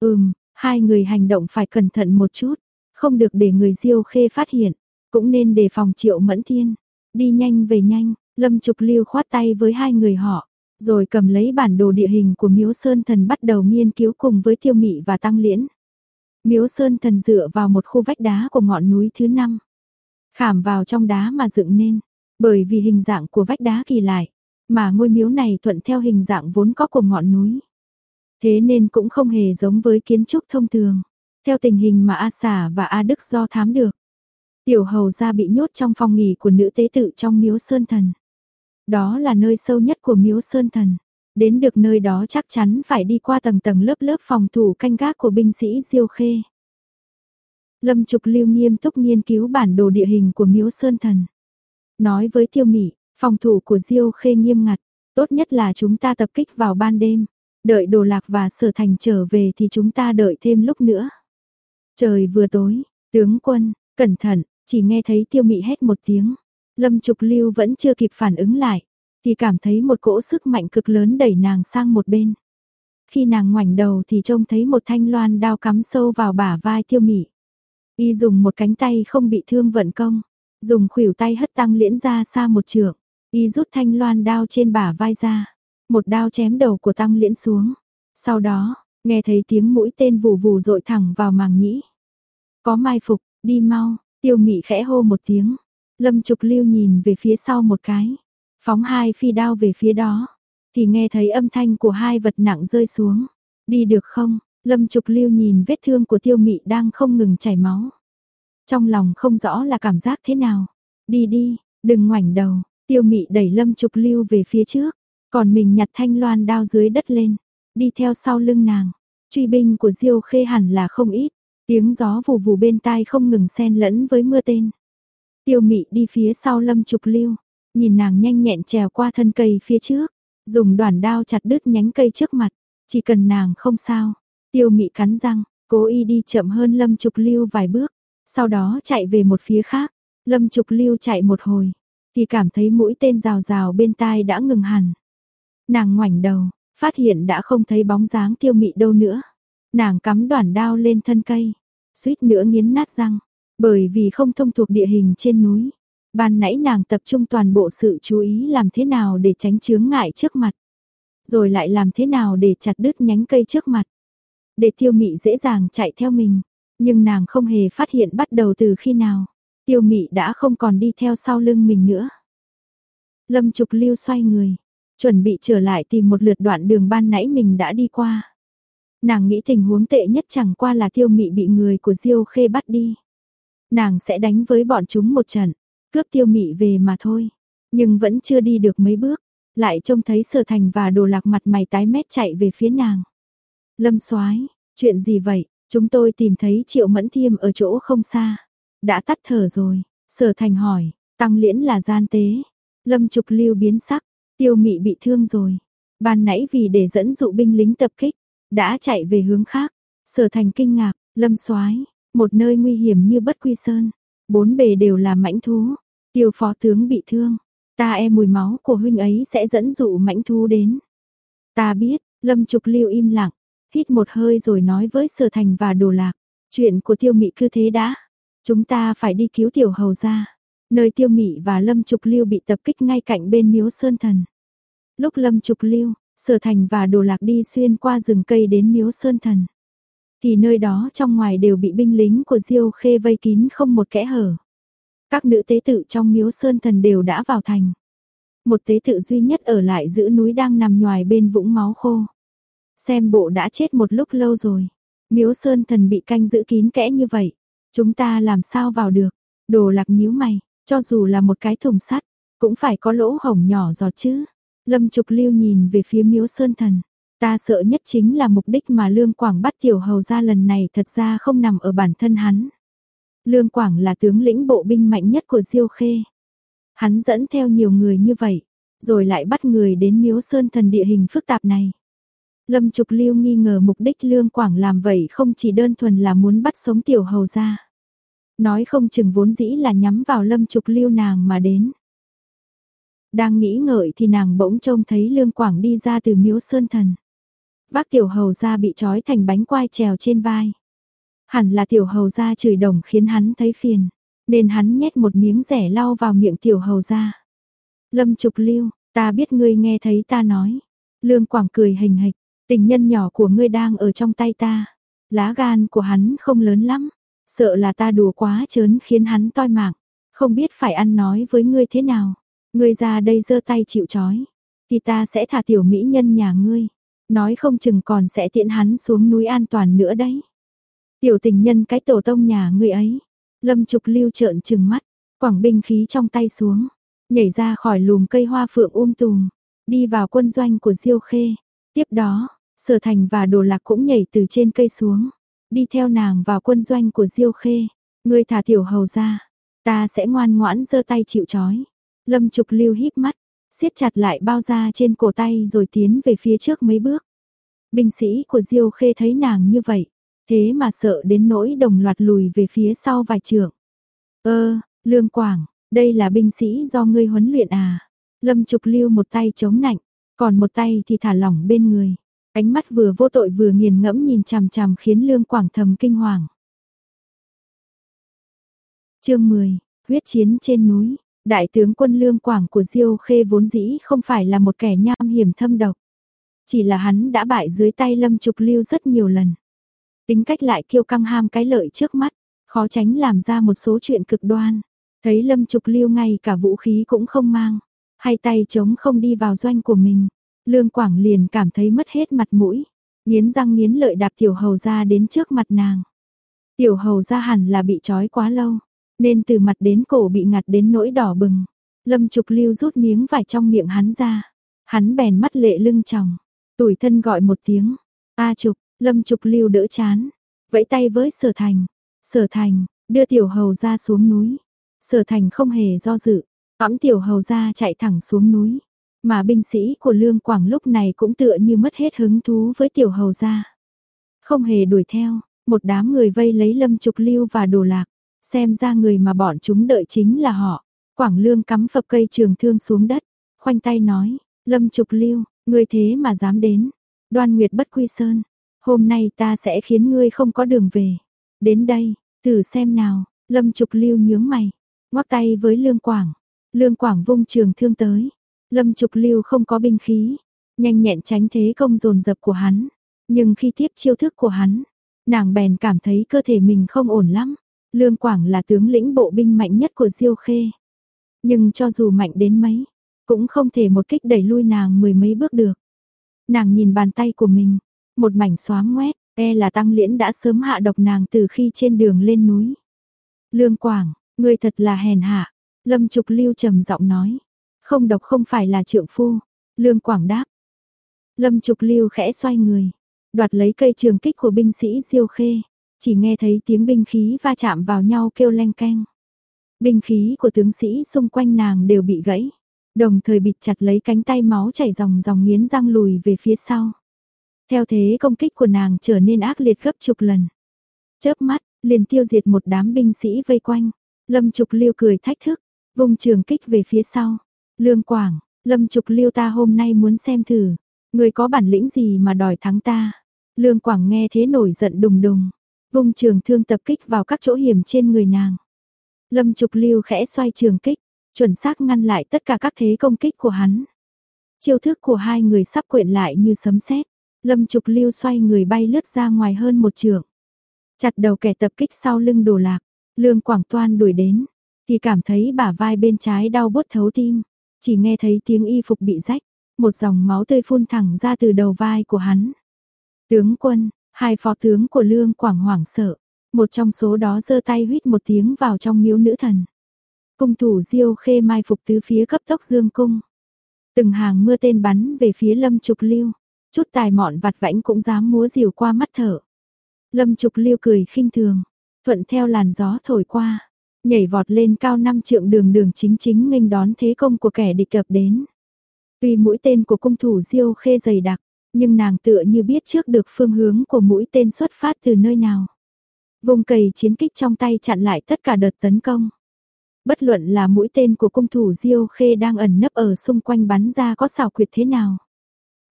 Ừm, hai người hành động phải cẩn thận một chút, không được để người diêu khê phát hiện, cũng nên đề phòng triệu mẫn thiên. Đi nhanh về nhanh, lâm trục lưu khoát tay với hai người họ, rồi cầm lấy bản đồ địa hình của miếu sơn thần bắt đầu nghiên cứu cùng với tiêu mị và tăng liễn. Miếu sơn thần dựa vào một khu vách đá của ngọn núi thứ năm. Khảm vào trong đá mà dựng nên, bởi vì hình dạng của vách đá kỳ lại, mà ngôi miếu này thuận theo hình dạng vốn có của ngọn núi. Thế nên cũng không hề giống với kiến trúc thông thường. Theo tình hình mà A Xà và A Đức do thám được. Tiểu hầu gia bị nhốt trong phòng nghỉ của nữ tế tự trong miếu Sơn Thần. Đó là nơi sâu nhất của miếu Sơn Thần. Đến được nơi đó chắc chắn phải đi qua tầng tầng lớp lớp phòng thủ canh gác của binh sĩ Diêu Khê. Lâm Trục Lưu nghiêm túc nghiên cứu bản đồ địa hình của miếu Sơn Thần. Nói với Tiêu mỹ phòng thủ của Diêu Khê nghiêm ngặt, tốt nhất là chúng ta tập kích vào ban đêm, đợi Đồ Lạc và Sở Thành trở về thì chúng ta đợi thêm lúc nữa. Trời vừa tối, tướng quân, cẩn thận, chỉ nghe thấy Tiêu Mị hét một tiếng. Lâm Trục Lưu vẫn chưa kịp phản ứng lại, thì cảm thấy một cỗ sức mạnh cực lớn đẩy nàng sang một bên. Khi nàng ngoảnh đầu thì trông thấy một thanh loan đao cắm sâu vào bả vai Tiêu Mị. Y dùng một cánh tay không bị thương vận công, dùng khuỷu tay hất tăng liễn ra xa một trượng, y rút thanh loan đao trên bả vai ra, một đao chém đầu của tăng liễn xuống. Sau đó, nghe thấy tiếng mũi tên vù vù dội thẳng vào màng nhĩ. Có mai phục, đi mau, tiêu mị khẽ hô một tiếng. Lâm Trục Lưu nhìn về phía sau một cái, phóng hai phi đao về phía đó, thì nghe thấy âm thanh của hai vật nặng rơi xuống. Đi được không? Lâm Trục Lưu nhìn vết thương của Tiêu Mị đang không ngừng chảy máu. Trong lòng không rõ là cảm giác thế nào. Đi đi, đừng ngoảnh đầu. Tiêu Mị đẩy Lâm Trục Lưu về phía trước, còn mình nhặt thanh loan đao dưới đất lên, đi theo sau lưng nàng. Truy binh của Diêu Khê hẳn là không ít, tiếng gió vù vù bên tai không ngừng xen lẫn với mưa tên. Tiêu Mị đi phía sau Lâm Trục Lưu, nhìn nàng nhanh nhẹn trèo qua thân cây phía trước, dùng đoàn đao chặt đứt nhánh cây trước mặt, chỉ cần nàng không sao, Tiêu mị cắn răng, cố ý đi chậm hơn Lâm Trục Lưu vài bước, sau đó chạy về một phía khác. Lâm Trục Lưu chạy một hồi, thì cảm thấy mũi tên rào rào bên tai đã ngừng hẳn. Nàng ngoảnh đầu, phát hiện đã không thấy bóng dáng tiêu mị đâu nữa. Nàng cắm đoạn đao lên thân cây, suýt nữa nghiến nát răng, bởi vì không thông thuộc địa hình trên núi. Ban nãy nàng tập trung toàn bộ sự chú ý làm thế nào để tránh chướng ngại trước mặt. Rồi lại làm thế nào để chặt đứt nhánh cây trước mặt để tiêu mị dễ dàng chạy theo mình. Nhưng nàng không hề phát hiện bắt đầu từ khi nào. Tiêu mị đã không còn đi theo sau lưng mình nữa. Lâm Trục Lưu xoay người, chuẩn bị trở lại tìm một lượt đoạn đường ban nãy mình đã đi qua. Nàng nghĩ tình huống tệ nhất chẳng qua là tiêu mị bị người của Diêu Khê bắt đi. Nàng sẽ đánh với bọn chúng một trận, cướp tiêu mị về mà thôi. Nhưng vẫn chưa đi được mấy bước, lại trông thấy sở thành và đồ lạc mặt mày tái mét chạy về phía nàng. Lâm Soái, chuyện gì vậy? Chúng tôi tìm thấy Triệu Mẫn Thiêm ở chỗ không xa. Đã tắt thở rồi, Sở Thành hỏi, Tăng Liễn là gian tế. Lâm Trục Lưu biến sắc, Tiêu Mị bị thương rồi. Ban nãy vì để dẫn dụ binh lính tập kích, đã chạy về hướng khác. Sở Thành kinh ngạc, Lâm Soái, một nơi nguy hiểm như Bất Quy Sơn, bốn bề đều là mãnh thú. Tiêu phó tướng bị thương, ta e mùi máu của huynh ấy sẽ dẫn dụ mãnh thú đến. Ta biết, Lâm Trục Lưu im lặng, hít một hơi rồi nói với Sở Thành và Đồ Lạc, Chuyện của tiêu mị cứ thế đã. Chúng ta phải đi cứu tiểu hầu ra. Nơi tiêu mị và Lâm Trục Lưu bị tập kích ngay cạnh bên miếu Sơn Thần. Lúc Lâm Trục Lưu, Sở Thành và Đồ Lạc đi xuyên qua rừng cây đến miếu Sơn Thần. Thì nơi đó trong ngoài đều bị binh lính của Diêu Khê vây kín không một kẽ hở. Các nữ tế tự trong miếu Sơn Thần đều đã vào thành. Một tế tự duy nhất ở lại giữ núi đang nằm nhòi bên vũng máu khô. Xem bộ đã chết một lúc lâu rồi. Miếu Sơn Thần bị canh giữ kín kẽ như vậy. Chúng ta làm sao vào được? Đồ lạc nhíu mày, cho dù là một cái thùng sắt, cũng phải có lỗ hổng nhỏ giọt chứ. Lâm Trục Lưu nhìn về phía miếu Sơn Thần. Ta sợ nhất chính là mục đích mà Lương Quảng bắt tiểu hầu ra lần này thật ra không nằm ở bản thân hắn. Lương Quảng là tướng lĩnh bộ binh mạnh nhất của Diêu Khê. Hắn dẫn theo nhiều người như vậy, rồi lại bắt người đến miếu Sơn Thần địa hình phức tạp này. Lâm Trục Lưu nghi ngờ mục đích Lương Quảng làm vậy không chỉ đơn thuần là muốn bắt sống tiểu hầu ra. Nói không chừng vốn dĩ là nhắm vào Lâm Trục Lưu nàng mà đến. Đang nghĩ ngợi thì nàng bỗng trông thấy Lương Quảng đi ra từ miếu Sơn Thần. Vác tiểu hầu ra bị trói thành bánh quai trèo trên vai. Hẳn là tiểu hầu ra chửi đồng khiến hắn thấy phiền, nên hắn nhét một miếng rẻ lau vào miệng tiểu hầu ra. Lâm Trục Lưu, ta biết ngươi nghe thấy ta nói. Lương Quảng cười hình hịch, Tình nhân nhỏ của ngươi đang ở trong tay ta. Lá gan của hắn không lớn lắm. Sợ là ta đùa quá chớn khiến hắn toi mạng. Không biết phải ăn nói với ngươi thế nào. Ngươi ra đây giơ tay chịu chói. Thì ta sẽ thả tiểu mỹ nhân nhà ngươi. Nói không chừng còn sẽ tiện hắn xuống núi an toàn nữa đấy. Tiểu tình nhân cái tổ tông nhà người ấy. Lâm Trục Lưu trợn trừng mắt, quảng binh khí trong tay xuống, nhảy ra khỏi lùm cây hoa phượng um tùm, đi vào quân doanh của Diêu Khê. Tiếp đó, Sở Thành và Đồ Lạc cũng nhảy từ trên cây xuống, đi theo nàng vào quân doanh của Diêu Khê. Ngươi thả tiểu hầu ra, ta sẽ ngoan ngoãn giơ tay chịu trói. Lâm Trục Lưu híp mắt, siết chặt lại bao da trên cổ tay rồi tiến về phía trước mấy bước. Binh sĩ của Diêu Khê thấy nàng như vậy, thế mà sợ đến nỗi đồng loạt lùi về phía sau vài trượng. Ơ, Lương Quảng, đây là binh sĩ do ngươi huấn luyện à? Lâm Trục Lưu một tay chống nạnh, còn một tay thì thả lỏng bên người. Ánh mắt vừa vô tội vừa nghiền ngẫm nhìn chằm chằm khiến Lương Quảng thầm kinh hoàng. Chương 10, huyết chiến trên núi. Đại tướng quân Lương Quảng của Diêu Khê vốn dĩ không phải là một kẻ nham hiểm thâm độc. Chỉ là hắn đã bại dưới tay Lâm Trục Lưu rất nhiều lần. Tính cách lại kiêu căng ham cái lợi trước mắt, khó tránh làm ra một số chuyện cực đoan. Thấy Lâm Trục Lưu ngay cả vũ khí cũng không mang, hay tay chống không đi vào doanh của mình. Lương Quảng liền cảm thấy mất hết mặt mũi, nghiến răng nghiến lợi đạp tiểu hầu ra đến trước mặt nàng. Tiểu hầu ra hẳn là bị trói quá lâu, nên từ mặt đến cổ bị ngặt đến nỗi đỏ bừng. Lâm Trục Lưu rút miếng vải trong miệng hắn ra, hắn bèn mắt lệ lưng tròng, tủi thân gọi một tiếng, "A Trục." Lâm Trục Lưu đỡ chán, vẫy tay với Sở Thành, "Sở Thành, đưa tiểu hầu ra xuống núi." Sở Thành không hề do dự, cõng tiểu hầu ra chạy thẳng xuống núi. Mà binh sĩ của Lương Quảng lúc này cũng tựa như mất hết hứng thú với tiểu hầu gia. Không hề đuổi theo, một đám người vây lấy Lâm Trục Lưu và Đồ Lạc, xem ra người mà bọn chúng đợi chính là họ. Quảng Lương cắm phập cây trường thương xuống đất, khoanh tay nói, Lâm Trục Lưu, ngươi thế mà dám đến. Đoan Nguyệt bất quy sơn, hôm nay ta sẽ khiến ngươi không có đường về. Đến đây, thử xem nào, Lâm Trục Lưu nhướng mày, ngoắc tay với Lương Quảng. Lương Quảng vung trường thương tới, Lâm Trục Lưu không có binh khí, nhanh nhẹn tránh thế công dồn dập của hắn, nhưng khi tiếp chiêu thức của hắn, nàng bèn cảm thấy cơ thể mình không ổn lắm. Lương Quảng là tướng lĩnh bộ binh mạnh nhất của Diêu Khê. Nhưng cho dù mạnh đến mấy, cũng không thể một kích đẩy lui nàng mười mấy bước được. Nàng nhìn bàn tay của mình, một mảnh xóa ngoét, e là tăng liễn đã sớm hạ độc nàng từ khi trên đường lên núi. Lương Quảng, ngươi thật là hèn hạ, Lâm Trục Lưu trầm giọng nói. Không độc không phải là trượng phu. Lương Quảng đáp. Lâm Trục Lưu khẽ xoay người, đoạt lấy cây trường kích của binh sĩ Diêu Khê, chỉ nghe thấy tiếng binh khí va chạm vào nhau kêu leng keng. Binh khí của tướng sĩ xung quanh nàng đều bị gãy, đồng thời bịt chặt lấy cánh tay máu chảy ròng ròng nghiến răng lùi về phía sau. Theo thế công kích của nàng trở nên ác liệt gấp chục lần. Chớp mắt, liền tiêu diệt một đám binh sĩ vây quanh. Lâm Trục liêu cười thách thức, vùng trường kích về phía sau. Lương Quảng, Lâm Trục Liêu ta hôm nay muốn xem thử, người có bản lĩnh gì mà đòi thắng ta. Lương Quảng nghe thế nổi giận đùng đùng, Vùng trường thương tập kích vào các chỗ hiểm trên người nàng. Lâm Trục Lưu khẽ xoay trường kích, chuẩn xác ngăn lại tất cả các thế công kích của hắn. Chiêu thức của hai người sắp quyện lại như sấm sét. Lâm Trục Lưu xoay người bay lướt ra ngoài hơn một trường. Chặt đầu kẻ tập kích sau lưng đồ lạc, Lương Quảng Toan đuổi đến, thì cảm thấy bả vai bên trái đau bút thấu tim, chỉ nghe thấy tiếng y phục bị rách, một dòng máu tươi phun thẳng ra từ đầu vai của hắn. Tướng quân, hai phó tướng của Lương Quảng hoảng sợ, một trong số đó giơ tay huýt một tiếng vào trong miếu nữ thần. Cung thủ Diêu Khê mai phục tứ phía cấp tốc dương cung. Từng hàng mưa tên bắn về phía Lâm Trục Lưu, chút tài mọn vặt vãnh cũng dám múa diều qua mắt thở. Lâm Trục Lưu cười khinh thường, thuận theo làn gió thổi qua, nhảy vọt lên cao năm trượng đường đường chính chính nghênh đón thế công của kẻ địch cập đến. Tuy mũi tên của cung thủ Diêu Khê dày đặc, nhưng nàng tựa như biết trước được phương hướng của mũi tên xuất phát từ nơi nào. Vùng cầy chiến kích trong tay chặn lại tất cả đợt tấn công. Bất luận là mũi tên của cung thủ Diêu Khê đang ẩn nấp ở xung quanh bắn ra có xảo quyệt thế nào.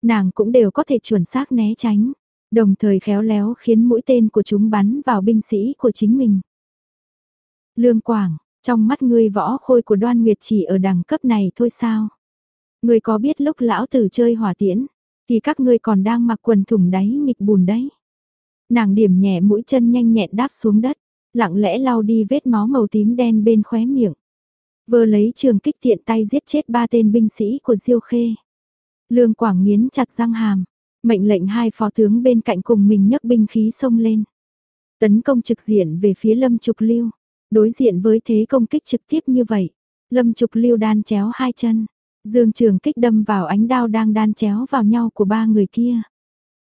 Nàng cũng đều có thể chuẩn xác né tránh, đồng thời khéo léo khiến mũi tên của chúng bắn vào binh sĩ của chính mình. Lương Quảng, trong mắt ngươi võ khôi của đoan nguyệt chỉ ở đẳng cấp này thôi sao? Ngươi có biết lúc lão tử chơi hỏa tiễn, thì các ngươi còn đang mặc quần thủng đáy nghịch bùn đấy. Nàng điểm nhẹ mũi chân nhanh nhẹn đáp xuống đất, lặng lẽ lau đi vết máu màu tím đen bên khóe miệng. Vừa lấy trường kích tiện tay giết chết ba tên binh sĩ của Diêu Khê. Lương Quảng nghiến chặt răng hàm, mệnh lệnh hai phó tướng bên cạnh cùng mình nhấc binh khí xông lên. Tấn công trực diện về phía Lâm Trục Lưu, đối diện với thế công kích trực tiếp như vậy. Lâm Trục Lưu đan chéo hai chân, dương trường kích đâm vào ánh đao đang đan chéo vào nhau của ba người kia.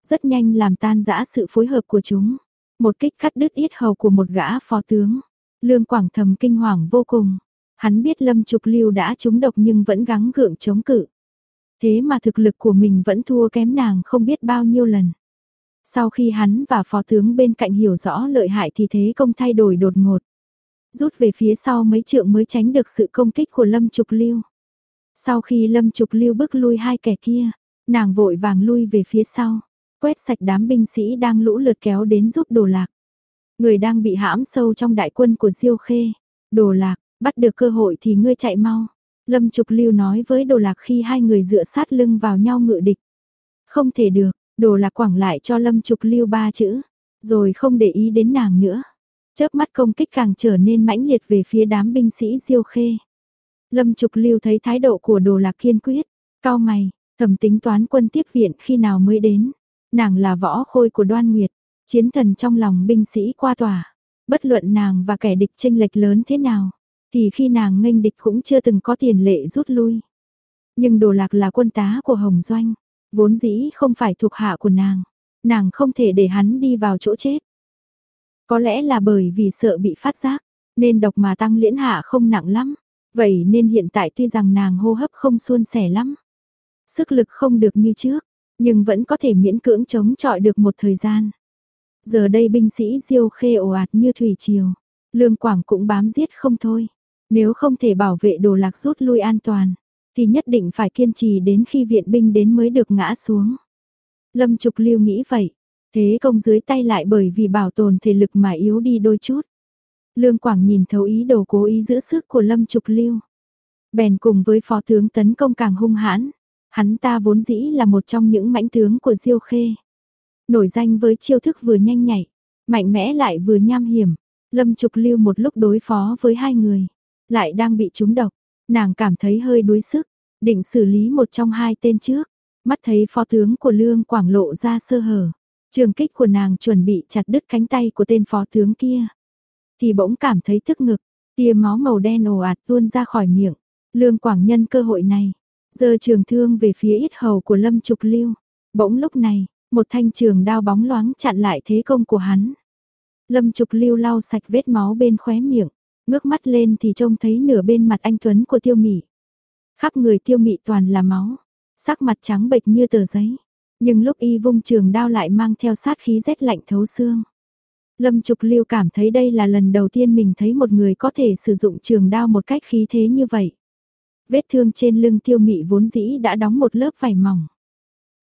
Rất nhanh làm tan rã sự phối hợp của chúng. Một kích cắt đứt yết hầu của một gã phó tướng. Lương Quảng thầm kinh hoàng vô cùng. Hắn biết Lâm Trục Lưu đã trúng độc nhưng vẫn gắng gượng chống cự. Thế mà thực lực của mình vẫn thua kém nàng không biết bao nhiêu lần. Sau khi hắn và phó tướng bên cạnh hiểu rõ lợi hại thì thế công thay đổi đột ngột. Rút về phía sau mấy trượng mới tránh được sự công kích của Lâm Trục Lưu. Sau khi Lâm Trục Lưu bước lui hai kẻ kia, nàng vội vàng lui về phía sau, quét sạch đám binh sĩ đang lũ lượt kéo đến giúp đồ lạc. Người đang bị hãm sâu trong đại quân của Diêu Khê. Đồ lạc, bắt được cơ hội thì ngươi chạy mau. Lâm Trục Lưu nói với Đồ Lạc khi hai người dựa sát lưng vào nhau ngự địch. Không thể được, Đồ Lạc quẳng lại cho Lâm Trục Lưu ba chữ, rồi không để ý đến nàng nữa. Chớp mắt công kích càng trở nên mãnh liệt về phía đám binh sĩ Diêu Khê. Lâm Trục Lưu thấy thái độ của Đồ Lạc kiên quyết, cao mày, thầm tính toán quân tiếp viện khi nào mới đến. Nàng là võ khôi của Đoan Nguyệt, chiến thần trong lòng binh sĩ qua tòa. Bất luận nàng và kẻ địch chênh lệch lớn thế nào, thì khi nàng nghênh địch cũng chưa từng có tiền lệ rút lui. Nhưng Đồ Lạc là quân tá của Hồng Doanh, vốn dĩ không phải thuộc hạ của nàng, nàng không thể để hắn đi vào chỗ chết. Có lẽ là bởi vì sợ bị phát giác, nên độc mà tăng liễn hạ không nặng lắm, vậy nên hiện tại tuy rằng nàng hô hấp không suôn sẻ lắm, sức lực không được như trước, nhưng vẫn có thể miễn cưỡng chống chọi được một thời gian. Giờ đây binh sĩ Diêu Khê ồ ạt như thủy triều, Lương Quảng cũng bám giết không thôi. Nếu không thể bảo vệ đồ lạc rút lui an toàn, thì nhất định phải kiên trì đến khi viện binh đến mới được ngã xuống. Lâm Trục Lưu nghĩ vậy, thế công dưới tay lại bởi vì bảo tồn thể lực mà yếu đi đôi chút. Lương Quảng nhìn thấu ý đồ cố ý giữ sức của Lâm Trục Lưu. Bèn cùng với phó tướng tấn công càng hung hãn, hắn ta vốn dĩ là một trong những mãnh tướng của Diêu Khê. Nổi danh với chiêu thức vừa nhanh nhạy, mạnh mẽ lại vừa nham hiểm, Lâm Trục Lưu một lúc đối phó với hai người lại đang bị trúng độc, nàng cảm thấy hơi đuối sức, định xử lý một trong hai tên trước, mắt thấy phó tướng của Lương Quảng lộ ra sơ hở, trường kích của nàng chuẩn bị chặt đứt cánh tay của tên phó tướng kia, thì bỗng cảm thấy tức ngực, tia máu màu đen ồ ạt tuôn ra khỏi miệng, Lương Quảng nhân cơ hội này, giơ trường thương về phía ít hầu của Lâm Trục Lưu, bỗng lúc này, một thanh trường đao bóng loáng chặn lại thế công của hắn. Lâm Trục Lưu lau sạch vết máu bên khóe miệng, Ngước mắt lên thì trông thấy nửa bên mặt anh Tuấn của tiêu mị. Khắp người tiêu mị toàn là máu, sắc mặt trắng bệch như tờ giấy. Nhưng lúc y vung trường đao lại mang theo sát khí rét lạnh thấu xương. Lâm Trục Lưu cảm thấy đây là lần đầu tiên mình thấy một người có thể sử dụng trường đao một cách khí thế như vậy. Vết thương trên lưng tiêu mị vốn dĩ đã đóng một lớp vải mỏng.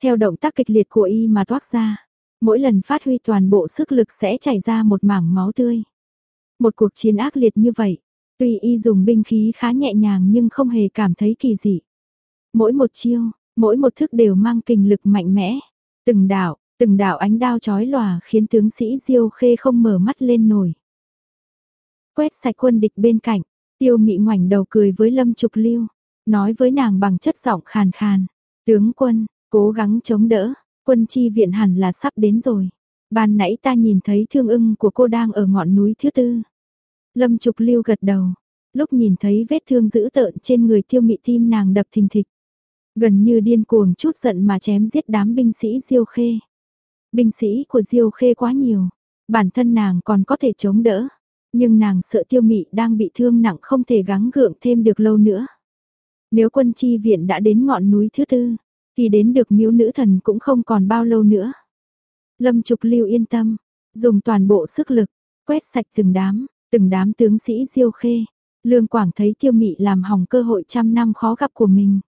Theo động tác kịch liệt của y mà toát ra, Mỗi lần phát huy toàn bộ sức lực sẽ chảy ra một mảng máu tươi. Một cuộc chiến ác liệt như vậy, tuy y dùng binh khí khá nhẹ nhàng nhưng không hề cảm thấy kỳ dị. Mỗi một chiêu, mỗi một thức đều mang kình lực mạnh mẽ. Từng đạo, từng đạo ánh đao chói lòa khiến tướng sĩ Diêu Khê không mở mắt lên nổi. Quét sạch quân địch bên cạnh, Tiêu Mị ngoảnh đầu cười với Lâm Trục Lưu, nói với nàng bằng chất giọng khàn khàn, "Tướng quân, cố gắng chống đỡ, quân chi viện hẳn là sắp đến rồi. Ban nãy ta nhìn thấy thương ưng của cô đang ở ngọn núi thứ tư." Lâm Trục Lưu gật đầu, lúc nhìn thấy vết thương dữ tợn trên người Tiêu Mị tim nàng đập thình thịch. Gần như điên cuồng chút giận mà chém giết đám binh sĩ Diêu Khê. Binh sĩ của Diêu Khê quá nhiều, bản thân nàng còn có thể chống đỡ, nhưng nàng sợ Tiêu Mị đang bị thương nặng không thể gắng gượng thêm được lâu nữa. Nếu quân chi viện đã đến ngọn núi thứ tư, thì đến được miếu nữ thần cũng không còn bao lâu nữa. Lâm Trục Lưu yên tâm, dùng toàn bộ sức lực, quét sạch từng đám, từng đám tướng sĩ Diêu Khê. Lương Quảng thấy Tiêu Mị làm hỏng cơ hội trăm năm khó gặp của mình.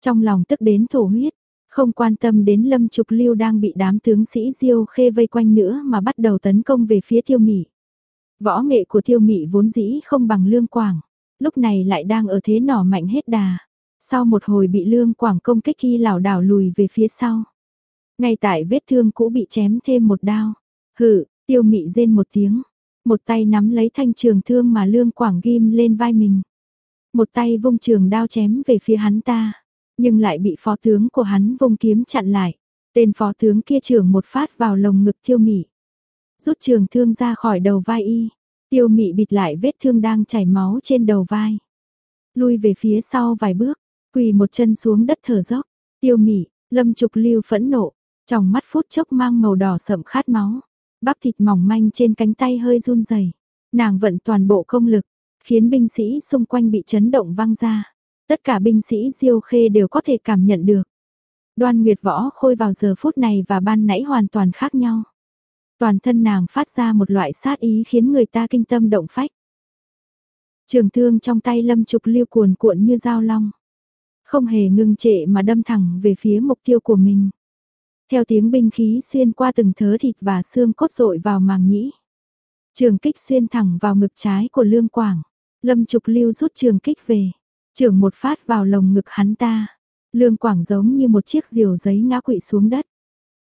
Trong lòng tức đến thổ huyết, không quan tâm đến Lâm Trục Lưu đang bị đám tướng sĩ Diêu Khê vây quanh nữa mà bắt đầu tấn công về phía Tiêu Mị. Võ nghệ của Tiêu Mị vốn dĩ không bằng Lương Quảng, lúc này lại đang ở thế nỏ mạnh hết đà. Sau một hồi bị Lương Quảng công kích khi lảo đảo lùi về phía sau. Ngay tại vết thương cũ bị chém thêm một đao. hừ Tiêu Mị rên một tiếng, một tay nắm lấy thanh trường thương mà Lương Quảng ghim lên vai mình. Một tay vung trường đao chém về phía hắn ta nhưng lại bị phó tướng của hắn vung kiếm chặn lại. Tên phó tướng kia trưởng một phát vào lồng ngực tiêu mị. Rút trường thương ra khỏi đầu vai y. Tiêu mị bịt lại vết thương đang chảy máu trên đầu vai. Lui về phía sau vài bước, quỳ một chân xuống đất thở dốc. Tiêu mị, lâm trục lưu phẫn nộ, trong mắt phút chốc mang màu đỏ sậm khát máu. Bắp thịt mỏng manh trên cánh tay hơi run rẩy. Nàng vận toàn bộ công lực, khiến binh sĩ xung quanh bị chấn động văng ra. Tất cả binh sĩ Diêu Khê đều có thể cảm nhận được. Đoan Nguyệt Võ Khôi vào giờ phút này và ban nãy hoàn toàn khác nhau. Toàn thân nàng phát ra một loại sát ý khiến người ta kinh tâm động phách. Trường thương trong tay Lâm Trục Lưu cuồn cuộn như dao long, không hề ngưng trệ mà đâm thẳng về phía mục tiêu của mình. Theo tiếng binh khí xuyên qua từng thớ thịt và xương cốt rội vào màng nhĩ. Trường kích xuyên thẳng vào ngực trái của Lương Quảng. Lâm Trục Lưu rút trường kích về. Trưởng một phát vào lồng ngực hắn ta. Lương Quảng giống như một chiếc diều giấy ngã quỵ xuống đất.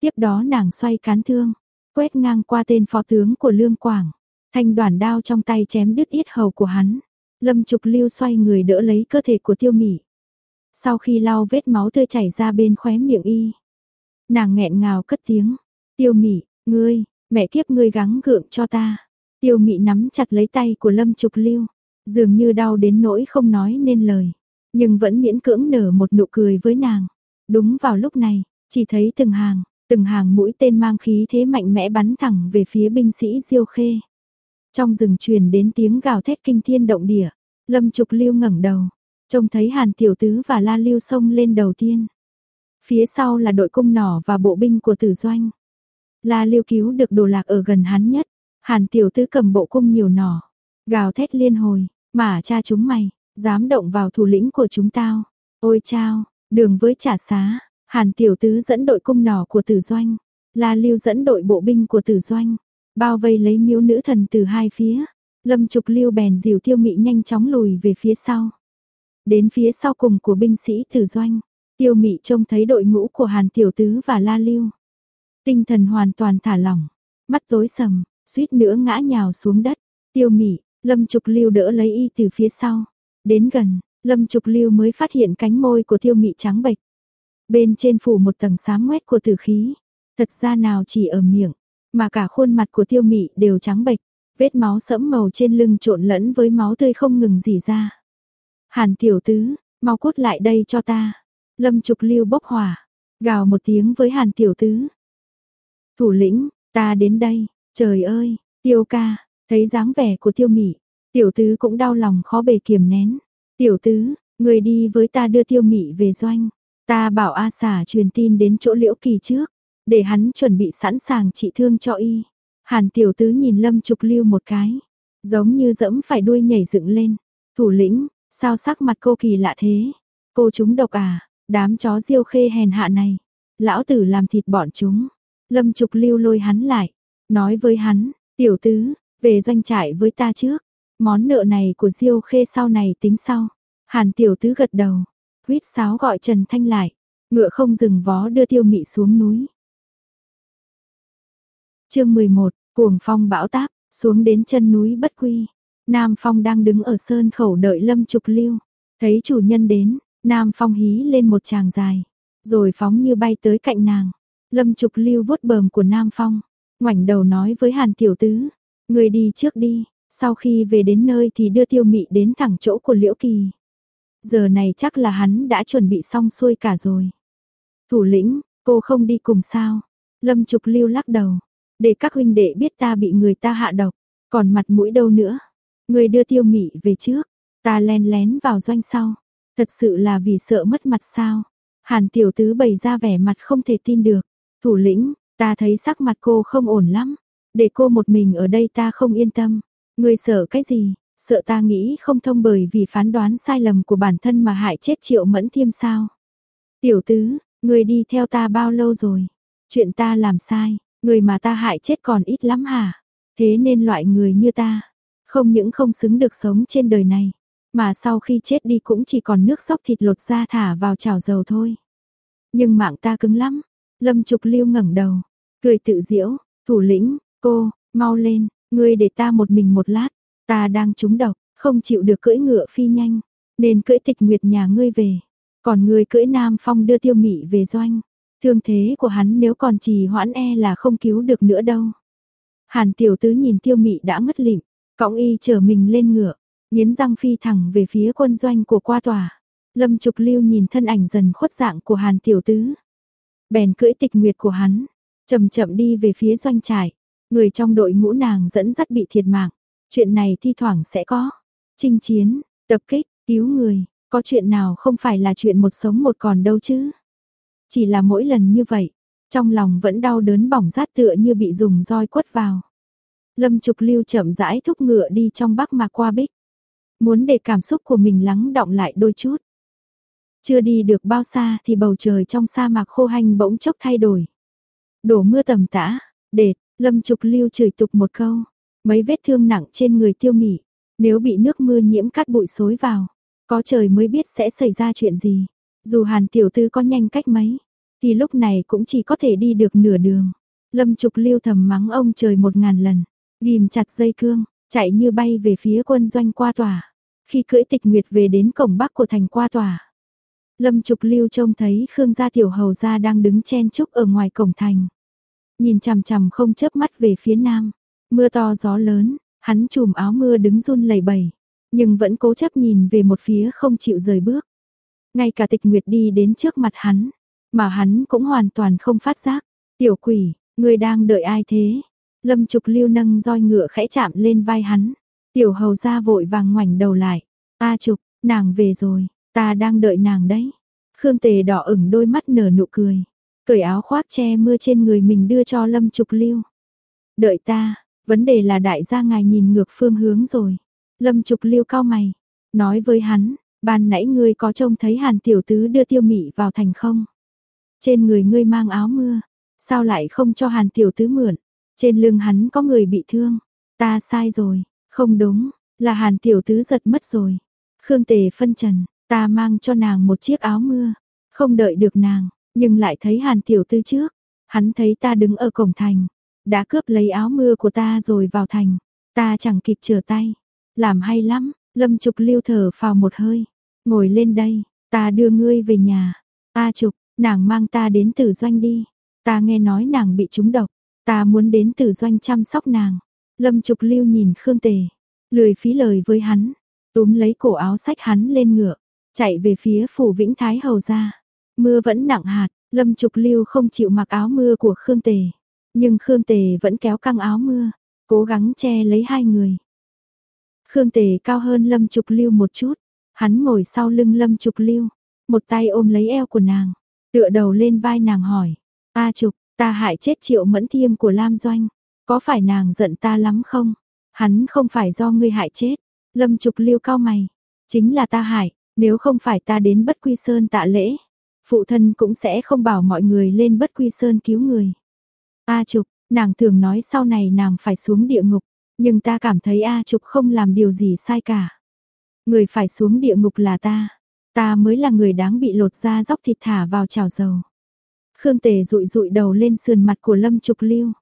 Tiếp đó nàng xoay cán thương, quét ngang qua tên phó tướng của Lương Quảng. Thanh đoàn đao trong tay chém đứt yết hầu của hắn. Lâm Trục Lưu xoay người đỡ lấy cơ thể của Tiêu Mị. Sau khi lau vết máu tươi chảy ra bên khóe miệng y, nàng nghẹn ngào cất tiếng, "Tiêu Mị, ngươi, mẹ kiếp ngươi gắng gượng cho ta." Tiêu Mị nắm chặt lấy tay của Lâm Trục Lưu, dường như đau đến nỗi không nói nên lời, nhưng vẫn miễn cưỡng nở một nụ cười với nàng. Đúng vào lúc này, chỉ thấy từng hàng, từng hàng mũi tên mang khí thế mạnh mẽ bắn thẳng về phía binh sĩ Diêu Khê. Trong rừng truyền đến tiếng gào thét kinh thiên động địa, Lâm Trục Lưu ngẩng đầu, trông thấy Hàn Tiểu Tứ và La Lưu xông lên đầu tiên. Phía sau là đội cung nỏ và bộ binh của Tử Doanh. La Lưu cứu được đồ lạc ở gần hắn nhất, Hàn Tiểu Tứ cầm bộ cung nhiều nỏ, gào thét liên hồi, mà cha chúng mày, dám động vào thủ lĩnh của chúng tao. Ôi chao, đường với trả xá, Hàn tiểu tứ dẫn đội cung nỏ của tử doanh, La Lưu dẫn đội bộ binh của tử doanh, bao vây lấy miếu nữ thần từ hai phía. Lâm Trục Lưu bèn dìu Tiêu Mị nhanh chóng lùi về phía sau. Đến phía sau cùng của binh sĩ tử doanh, Tiêu Mị trông thấy đội ngũ của Hàn Tiểu Tứ và La Lưu. Tinh thần hoàn toàn thả lỏng, mắt tối sầm, suýt nữa ngã nhào xuống đất. Tiêu Mị, Lâm Trục Lưu đỡ lấy y từ phía sau. Đến gần, Lâm Trục Lưu mới phát hiện cánh môi của Tiêu Mị trắng bệch. Bên trên phủ một tầng xám ngoét của tử khí. Thật ra nào chỉ ở miệng, mà cả khuôn mặt của Tiêu Mị đều trắng bệch, vết máu sẫm màu trên lưng trộn lẫn với máu tươi không ngừng rỉ ra. Hàn tiểu tứ, mau cút lại đây cho ta. Lâm Trục Lưu bốc hỏa, gào một tiếng với Hàn tiểu tứ. Thủ lĩnh, ta đến đây, trời ơi, Tiêu ca, Thấy dáng vẻ của tiêu mị, tiểu tứ cũng đau lòng khó bề kiềm nén. Tiểu tứ, người đi với ta đưa tiêu mị về doanh. Ta bảo A xả truyền tin đến chỗ liễu kỳ trước, để hắn chuẩn bị sẵn sàng trị thương cho y. Hàn tiểu tứ nhìn lâm trục lưu một cái, giống như dẫm phải đuôi nhảy dựng lên. Thủ lĩnh, sao sắc mặt cô kỳ lạ thế? Cô chúng độc à, đám chó diêu khê hèn hạ này. Lão tử làm thịt bọn chúng. Lâm Trục Lưu lôi hắn lại, nói với hắn, tiểu tứ, về doanh trại với ta trước, món nợ này của Diêu Khê sau này tính sau. Hàn tiểu tứ gật đầu, huýt sáo gọi Trần Thanh lại, ngựa không dừng vó đưa tiêu mị xuống núi. chương 11, cuồng phong bão táp, xuống đến chân núi bất quy. Nam Phong đang đứng ở sơn khẩu đợi Lâm Trục Lưu, thấy chủ nhân đến, Nam Phong hí lên một tràng dài, rồi phóng như bay tới cạnh nàng. Lâm Trục Lưu vuốt bờm của Nam Phong, ngoảnh đầu nói với Hàn Tiểu Tứ, người đi trước đi, sau khi về đến nơi thì đưa Tiêu Mị đến thẳng chỗ của Liễu Kỳ. Giờ này chắc là hắn đã chuẩn bị xong xuôi cả rồi. Thủ lĩnh, cô không đi cùng sao? Lâm Trục Lưu lắc đầu, để các huynh đệ biết ta bị người ta hạ độc, còn mặt mũi đâu nữa. Người đưa Tiêu Mị về trước, ta len lén vào doanh sau. Thật sự là vì sợ mất mặt sao? Hàn tiểu tứ bày ra vẻ mặt không thể tin được. Thủ lĩnh, ta thấy sắc mặt cô không ổn lắm. Để cô một mình ở đây ta không yên tâm. Người sợ cái gì? Sợ ta nghĩ không thông bởi vì phán đoán sai lầm của bản thân mà hại chết triệu mẫn thiêm sao? Tiểu tứ, người đi theo ta bao lâu rồi? Chuyện ta làm sai, người mà ta hại chết còn ít lắm hả? Thế nên loại người như ta, không những không xứng được sống trên đời này, mà sau khi chết đi cũng chỉ còn nước sóc thịt lột ra thả vào chảo dầu thôi. Nhưng mạng ta cứng lắm. Lâm Trục Lưu ngẩng đầu, cười tự diễu, thủ lĩnh, cô, mau lên, ngươi để ta một mình một lát, ta đang trúng độc, không chịu được cưỡi ngựa phi nhanh, nên cưỡi tịch nguyệt nhà ngươi về. Còn ngươi cưỡi Nam Phong đưa tiêu mị về doanh. Thương thế của hắn nếu còn trì hoãn e là không cứu được nữa đâu. Hàn tiểu tứ nhìn tiêu mị đã ngất lịm, cõng y chở mình lên ngựa, Nghiến răng phi thẳng về phía quân doanh của qua tòa. Lâm Trục Lưu nhìn thân ảnh dần khuất dạng của Hàn Tiểu Tứ. Bèn cưỡi tịch nguyệt của hắn, chậm chậm đi về phía doanh trại. Người trong đội ngũ nàng dẫn dắt bị thiệt mạng. Chuyện này thi thoảng sẽ có. Chinh chiến, tập kích, cứu người, có chuyện nào không phải là chuyện một sống một còn đâu chứ. Chỉ là mỗi lần như vậy, trong lòng vẫn đau đớn bỏng rát tựa như bị dùng roi quất vào. Lâm Trục Lưu chậm rãi thúc ngựa đi trong bắc mà qua bích muốn để cảm xúc của mình lắng động lại đôi chút. Chưa đi được bao xa thì bầu trời trong sa mạc khô hanh bỗng chốc thay đổi. Đổ mưa tầm tã, đệt, lâm trục lưu chửi tục một câu, mấy vết thương nặng trên người tiêu mỉ, nếu bị nước mưa nhiễm cát bụi xối vào, có trời mới biết sẽ xảy ra chuyện gì. Dù hàn tiểu tư có nhanh cách mấy, thì lúc này cũng chỉ có thể đi được nửa đường. Lâm trục lưu thầm mắng ông trời một ngàn lần, ghim chặt dây cương, chạy như bay về phía quân doanh qua tòa khi cưỡi tịch nguyệt về đến cổng bắc của thành qua tòa. Lâm Trục Lưu trông thấy Khương gia tiểu hầu gia đang đứng chen chúc ở ngoài cổng thành. Nhìn chằm chằm không chớp mắt về phía nam, mưa to gió lớn, hắn chùm áo mưa đứng run lẩy bẩy, nhưng vẫn cố chấp nhìn về một phía không chịu rời bước. Ngay cả Tịch Nguyệt đi đến trước mặt hắn, mà hắn cũng hoàn toàn không phát giác. "Tiểu quỷ, ngươi đang đợi ai thế?" Lâm Trục Lưu nâng roi ngựa khẽ chạm lên vai hắn. Tiểu hầu ra vội vàng ngoảnh đầu lại. Ta trục nàng về rồi, ta đang đợi nàng đấy. Khương Tề đỏ ửng đôi mắt nở nụ cười. Cởi áo khoác che mưa trên người mình đưa cho Lâm Trục Lưu. Đợi ta, vấn đề là đại gia ngài nhìn ngược phương hướng rồi. Lâm Trục Lưu cao mày, nói với hắn, ban nãy ngươi có trông thấy Hàn Tiểu Tứ đưa tiêu mị vào thành không? Trên người ngươi mang áo mưa, sao lại không cho Hàn Tiểu Tứ mượn? Trên lưng hắn có người bị thương, ta sai rồi, không đúng, là Hàn tiểu tứ giật mất rồi. Khương Tề phân trần, ta mang cho nàng một chiếc áo mưa, không đợi được nàng, nhưng lại thấy Hàn tiểu tư trước. Hắn thấy ta đứng ở cổng thành, đã cướp lấy áo mưa của ta rồi vào thành. Ta chẳng kịp trở tay. Làm hay lắm, Lâm Trục lưu thở phào một hơi. Ngồi lên đây, ta đưa ngươi về nhà. Ta Trục, nàng mang ta đến tử doanh đi. Ta nghe nói nàng bị trúng độc. Ta muốn đến tử doanh chăm sóc nàng. Lâm Trục Lưu nhìn Khương Tề, lười phí lời với hắn, túm lấy cổ áo sách hắn lên ngựa, chạy về phía phủ Vĩnh Thái hầu ra. Mưa vẫn nặng hạt, Lâm Trục Lưu không chịu mặc áo mưa của Khương Tề, nhưng Khương Tề vẫn kéo căng áo mưa, cố gắng che lấy hai người. Khương Tề cao hơn Lâm Trục Lưu một chút, hắn ngồi sau lưng Lâm Trục Lưu, một tay ôm lấy eo của nàng, tựa đầu lên vai nàng hỏi: "Ta Trục, ta hại chết Triệu Mẫn Thiêm của Lam Doanh, có phải nàng giận ta lắm không? Hắn không phải do ngươi hại chết. Lâm Trục lưu cao mày. Chính là ta hại, nếu không phải ta đến bất quy sơn tạ lễ. Phụ thân cũng sẽ không bảo mọi người lên bất quy sơn cứu người. A Trục, nàng thường nói sau này nàng phải xuống địa ngục, nhưng ta cảm thấy A Trục không làm điều gì sai cả. Người phải xuống địa ngục là ta, ta mới là người đáng bị lột da dóc thịt thả vào chảo dầu. Khương Tề rụi rụi đầu lên sườn mặt của Lâm Trục Lưu.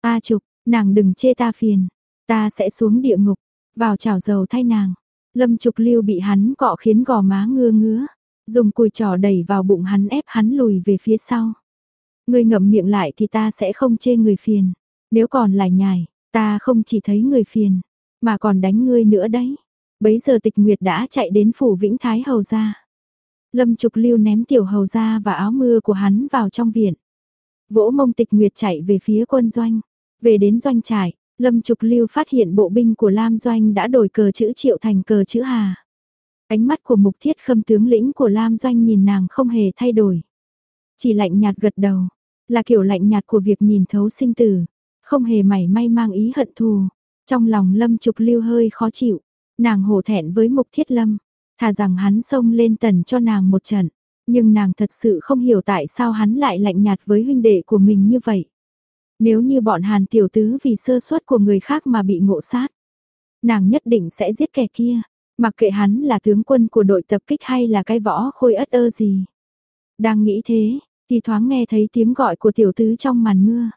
A Trục, nàng đừng chê ta phiền, ta sẽ xuống địa ngục, vào chảo dầu thay nàng. Lâm Trục Lưu bị hắn cọ khiến gò má ngưa ngứa, dùng cùi trò đẩy vào bụng hắn ép hắn lùi về phía sau. Ngươi ngậm miệng lại thì ta sẽ không chê người phiền, nếu còn lại nhài, ta không chỉ thấy người phiền, mà còn đánh ngươi nữa đấy. Bấy giờ Tịch Nguyệt đã chạy đến phủ Vĩnh Thái hầu gia. Lâm Trục Lưu ném tiểu hầu gia và áo mưa của hắn vào trong viện. Vỗ mông Tịch Nguyệt chạy về phía quân doanh, về đến doanh trại, Lâm Trục Lưu phát hiện bộ binh của Lam Doanh đã đổi cờ chữ Triệu thành cờ chữ Hà. Ánh mắt của mục thiết khâm tướng lĩnh của Lam Doanh nhìn nàng không hề thay đổi. Chỉ lạnh nhạt gật đầu, là kiểu lạnh nhạt của việc nhìn thấu sinh tử, không hề mảy may mang ý hận thù. Trong lòng Lâm Trục Lưu hơi khó chịu, nàng hổ thẹn với mục thiết lâm, thà rằng hắn xông lên tần cho nàng một trận. Nhưng nàng thật sự không hiểu tại sao hắn lại lạnh nhạt với huynh đệ của mình như vậy. Nếu như bọn Hàn tiểu tứ vì sơ suất của người khác mà bị ngộ sát, nàng nhất định sẽ giết kẻ kia, mặc kệ hắn là tướng quân của đội tập kích hay là cái võ khôi ất ơ gì. Đang nghĩ thế, thì thoáng nghe thấy tiếng gọi của tiểu tứ trong màn mưa.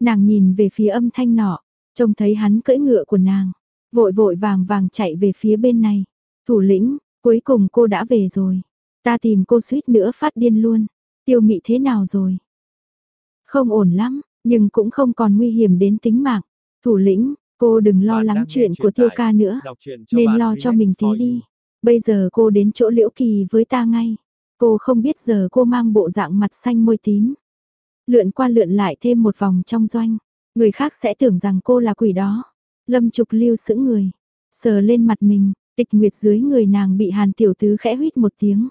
Nàng nhìn về phía âm thanh nọ, trông thấy hắn cưỡi ngựa của nàng, vội vội vàng vàng chạy về phía bên này. Thủ lĩnh, cuối cùng cô đã về rồi. Ta tìm cô suýt nữa phát điên luôn. Tiêu mị thế nào rồi? Không ổn lắm, nhưng cũng không còn nguy hiểm đến tính mạng. Thủ lĩnh, cô đừng lo lắng chuyện của tiêu ca nữa, nên lo cho mình tí đi. Bây giờ cô đến chỗ liễu kỳ với ta ngay. Cô không biết giờ cô mang bộ dạng mặt xanh môi tím. Lượn qua lượn lại thêm một vòng trong doanh. Người khác sẽ tưởng rằng cô là quỷ đó. Lâm trục lưu sững người. Sờ lên mặt mình, tịch nguyệt dưới người nàng bị hàn tiểu tứ khẽ huýt một tiếng.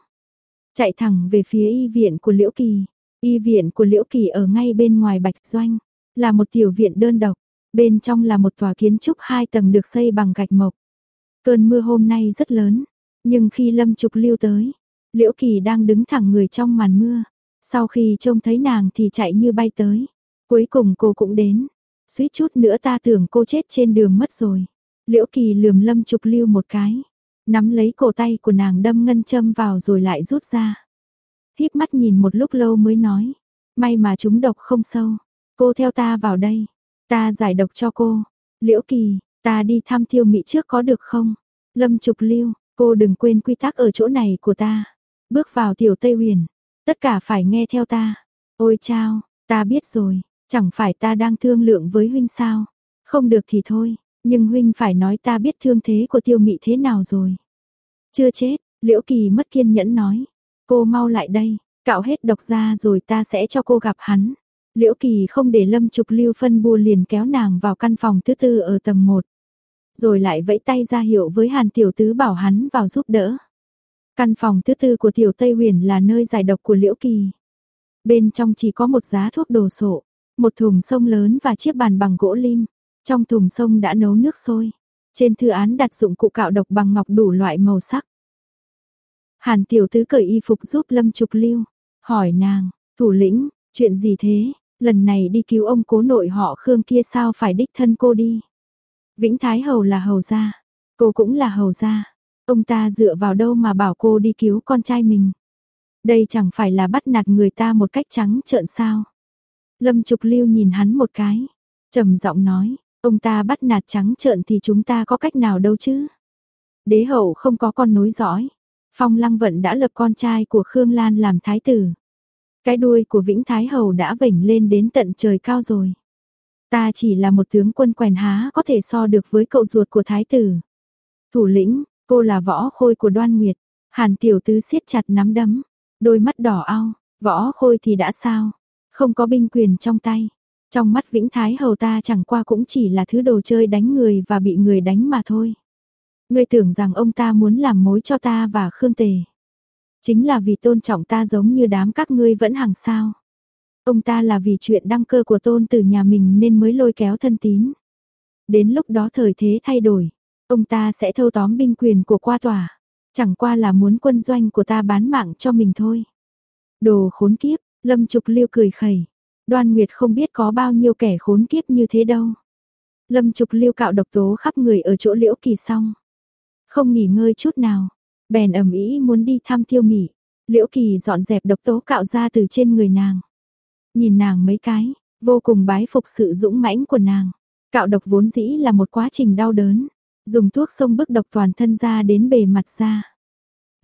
Chạy thẳng về phía y viện của Liễu Kỳ. Y viện của Liễu Kỳ ở ngay bên ngoài Bạch Doanh, là một tiểu viện đơn độc, bên trong là một tòa kiến trúc hai tầng được xây bằng gạch mộc. Cơn mưa hôm nay rất lớn, nhưng khi Lâm Trục lưu tới, Liễu Kỳ đang đứng thẳng người trong màn mưa, sau khi trông thấy nàng thì chạy như bay tới. Cuối cùng cô cũng đến, suýt chút nữa ta tưởng cô chết trên đường mất rồi. Liễu Kỳ lườm Lâm Trục lưu một cái, nắm lấy cổ tay của nàng đâm ngân châm vào rồi lại rút ra híp mắt nhìn một lúc lâu mới nói, may mà chúng độc không sâu, cô theo ta vào đây, ta giải độc cho cô, liễu kỳ, ta đi thăm thiêu mỹ trước có được không? Lâm Trục Lưu, cô đừng quên quy tắc ở chỗ này của ta, bước vào tiểu Tây Huyền, tất cả phải nghe theo ta, ôi chao, ta biết rồi, chẳng phải ta đang thương lượng với huynh sao, không được thì thôi, nhưng huynh phải nói ta biết thương thế của tiêu mị thế nào rồi. Chưa chết, liễu kỳ mất kiên nhẫn nói, Cô mau lại đây, cạo hết độc ra rồi ta sẽ cho cô gặp hắn. Liễu Kỳ không để Lâm Trục Lưu phân bua liền kéo nàng vào căn phòng thứ tư ở tầng 1. Rồi lại vẫy tay ra hiệu với Hàn Tiểu Tứ bảo hắn vào giúp đỡ. Căn phòng thứ tư của Tiểu Tây Huyền là nơi giải độc của Liễu Kỳ. Bên trong chỉ có một giá thuốc đồ sộ, một thùng sông lớn và chiếc bàn bằng gỗ lim. Trong thùng sông đã nấu nước sôi. Trên thư án đặt dụng cụ cạo độc bằng ngọc đủ loại màu sắc. Hàn tiểu tứ cởi y phục giúp Lâm Trục Lưu, hỏi nàng, thủ lĩnh, chuyện gì thế, lần này đi cứu ông cố nội họ Khương kia sao phải đích thân cô đi. Vĩnh Thái Hầu là hầu gia, cô cũng là hầu gia, ông ta dựa vào đâu mà bảo cô đi cứu con trai mình. Đây chẳng phải là bắt nạt người ta một cách trắng trợn sao. Lâm Trục Lưu nhìn hắn một cái, trầm giọng nói, ông ta bắt nạt trắng trợn thì chúng ta có cách nào đâu chứ. Đế hậu không có con nối dõi, Phong Lăng Vận đã lập con trai của Khương Lan làm thái tử. Cái đuôi của Vĩnh Thái Hầu đã vểnh lên đến tận trời cao rồi. Ta chỉ là một tướng quân quèn há có thể so được với cậu ruột của thái tử. Thủ lĩnh, cô là võ khôi của đoan nguyệt. Hàn tiểu tứ siết chặt nắm đấm, đôi mắt đỏ ao, võ khôi thì đã sao, không có binh quyền trong tay. Trong mắt Vĩnh Thái Hầu ta chẳng qua cũng chỉ là thứ đồ chơi đánh người và bị người đánh mà thôi. Ngươi tưởng rằng ông ta muốn làm mối cho ta và Khương Tề. Chính là vì tôn trọng ta giống như đám các ngươi vẫn hàng sao. Ông ta là vì chuyện đăng cơ của tôn từ nhà mình nên mới lôi kéo thân tín. Đến lúc đó thời thế thay đổi, ông ta sẽ thâu tóm binh quyền của qua tòa. Chẳng qua là muốn quân doanh của ta bán mạng cho mình thôi. Đồ khốn kiếp, Lâm Trục Liêu cười khẩy. Đoan Nguyệt không biết có bao nhiêu kẻ khốn kiếp như thế đâu. Lâm Trục liêu cạo độc tố khắp người ở chỗ Liễu Kỳ xong, không nghỉ ngơi chút nào, bèn ầm ĩ muốn đi thăm Tiêu Mị. Liễu Kỳ dọn dẹp độc tố cạo ra từ trên người nàng. Nhìn nàng mấy cái, vô cùng bái phục sự dũng mãnh của nàng. Cạo độc vốn dĩ là một quá trình đau đớn, dùng thuốc xông bức độc toàn thân ra đến bề mặt da.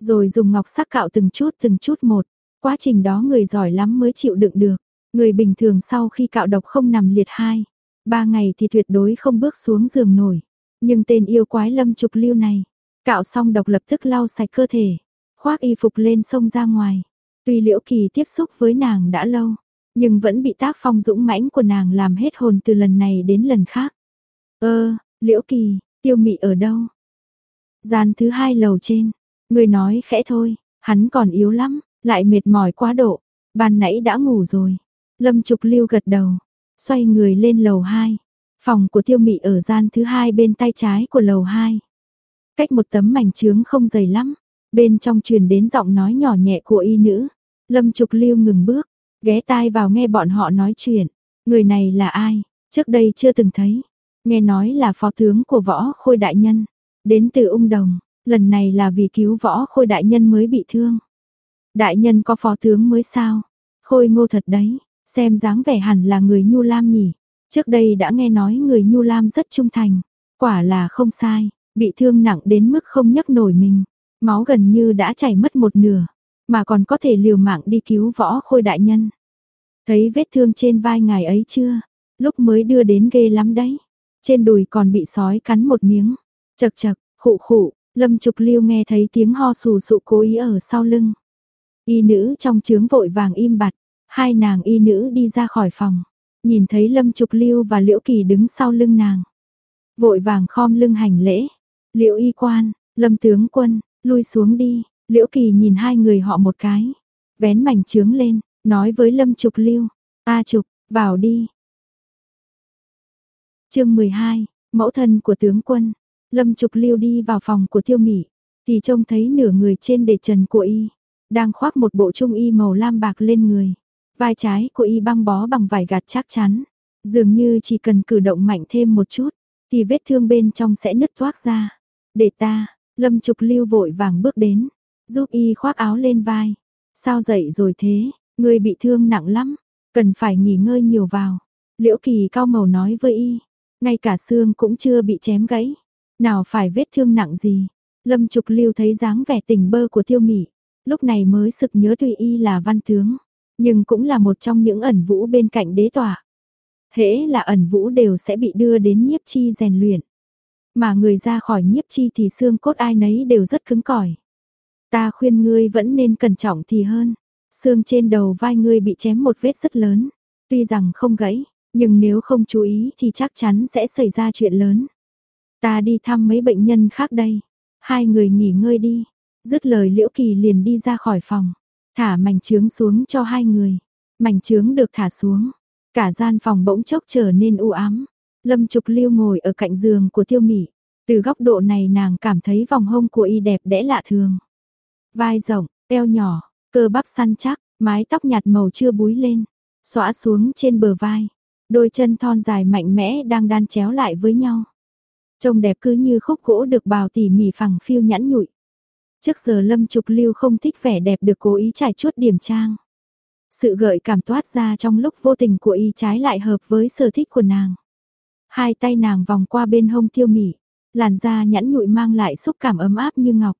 Rồi dùng ngọc sắc cạo từng chút từng chút một, quá trình đó người giỏi lắm mới chịu đựng được. Người bình thường sau khi cạo độc không nằm liệt hai, ba ngày thì tuyệt đối không bước xuống giường nổi. Nhưng tên yêu quái lâm trục lưu này, cạo xong độc lập tức lau sạch cơ thể, khoác y phục lên sông ra ngoài. Tuy liễu kỳ tiếp xúc với nàng đã lâu, nhưng vẫn bị tác phong dũng mãnh của nàng làm hết hồn từ lần này đến lần khác. Ơ, liễu kỳ, tiêu mị ở đâu? Gian thứ hai lầu trên, người nói khẽ thôi, hắn còn yếu lắm, lại mệt mỏi quá độ, ban nãy đã ngủ rồi. Lâm Trục Lưu gật đầu, xoay người lên lầu 2. Phòng của Tiêu Mị ở gian thứ hai bên tay trái của lầu 2. Cách một tấm mảnh trướng không dày lắm, bên trong truyền đến giọng nói nhỏ nhẹ của y nữ. Lâm Trục Lưu ngừng bước, ghé tai vào nghe bọn họ nói chuyện. Người này là ai? Trước đây chưa từng thấy. Nghe nói là phó tướng của võ khôi đại nhân. Đến từ ung đồng, lần này là vì cứu võ khôi đại nhân mới bị thương. Đại nhân có phó tướng mới sao? Khôi ngô thật đấy, xem dáng vẻ hẳn là người Nhu Lam nhỉ. Trước đây đã nghe nói người Nhu Lam rất trung thành, quả là không sai, bị thương nặng đến mức không nhấc nổi mình, máu gần như đã chảy mất một nửa, mà còn có thể liều mạng đi cứu võ khôi đại nhân. Thấy vết thương trên vai ngài ấy chưa? Lúc mới đưa đến ghê lắm đấy. Trên đùi còn bị sói cắn một miếng. Chật chật, khụ khụ, Lâm Trục Lưu nghe thấy tiếng ho sù sụ cố ý ở sau lưng. Y nữ trong trướng vội vàng im bặt, hai nàng y nữ đi ra khỏi phòng, nhìn thấy Lâm Trục Lưu và Liễu Kỳ đứng sau lưng nàng. Vội vàng khom lưng hành lễ. Liễu y quan, Lâm tướng quân, lui xuống đi, Liễu Kỳ nhìn hai người họ một cái, vén mảnh trướng lên, nói với Lâm Trục Lưu, Ta Trục, vào đi." Chương 12, mẫu thân của tướng quân. Lâm Trục Lưu đi vào phòng của Tiêu Mị, thì trông thấy nửa người trên để trần của y, đang khoác một bộ trung y màu lam bạc lên người. Vai trái của y băng bó bằng vải gạt chắc chắn, dường như chỉ cần cử động mạnh thêm một chút, thì vết thương bên trong sẽ nứt thoát ra. Để ta, Lâm Trục Lưu vội vàng bước đến, giúp y khoác áo lên vai. Sao dậy rồi thế, người bị thương nặng lắm, cần phải nghỉ ngơi nhiều vào. Liễu Kỳ cao màu nói với y, ngay cả xương cũng chưa bị chém gãy, nào phải vết thương nặng gì. Lâm Trục Lưu thấy dáng vẻ tình bơ của Tiêu Mị, lúc này mới sực nhớ Tùy Y là văn tướng, nhưng cũng là một trong những ẩn vũ bên cạnh đế tòa. Hễ là ẩn vũ đều sẽ bị đưa đến nhiếp chi rèn luyện. Mà người ra khỏi nhiếp chi thì xương cốt ai nấy đều rất cứng cỏi. Ta khuyên ngươi vẫn nên cẩn trọng thì hơn. Xương trên đầu vai ngươi bị chém một vết rất lớn. Tuy rằng không gãy, nhưng nếu không chú ý thì chắc chắn sẽ xảy ra chuyện lớn. Ta đi thăm mấy bệnh nhân khác đây. Hai người nghỉ ngơi đi. Dứt lời Liễu Kỳ liền đi ra khỏi phòng. Thả mảnh trướng xuống cho hai người. Mảnh trướng được thả xuống. Cả gian phòng bỗng chốc trở nên u ám. Lâm Trục Lưu ngồi ở cạnh giường của Tiêu Mị. Từ góc độ này nàng cảm thấy vòng hông của y đẹp đẽ lạ thường. Vai rộng, eo nhỏ, cơ bắp săn chắc, mái tóc nhạt màu chưa búi lên, xõa xuống trên bờ vai. Đôi chân thon dài mạnh mẽ đang đan chéo lại với nhau. Trông đẹp cứ như khúc gỗ được bào tỉ mỉ phẳng phiêu nhẵn nhụi. Trước giờ Lâm Trục Lưu không thích vẻ đẹp được cố ý trải chuốt điểm trang. Sự gợi cảm toát ra trong lúc vô tình của y trái lại hợp với sở thích của nàng. Hai tay nàng vòng qua bên hông tiêu mỉ, làn da nhẵn nhụi mang lại xúc cảm ấm áp như ngọc.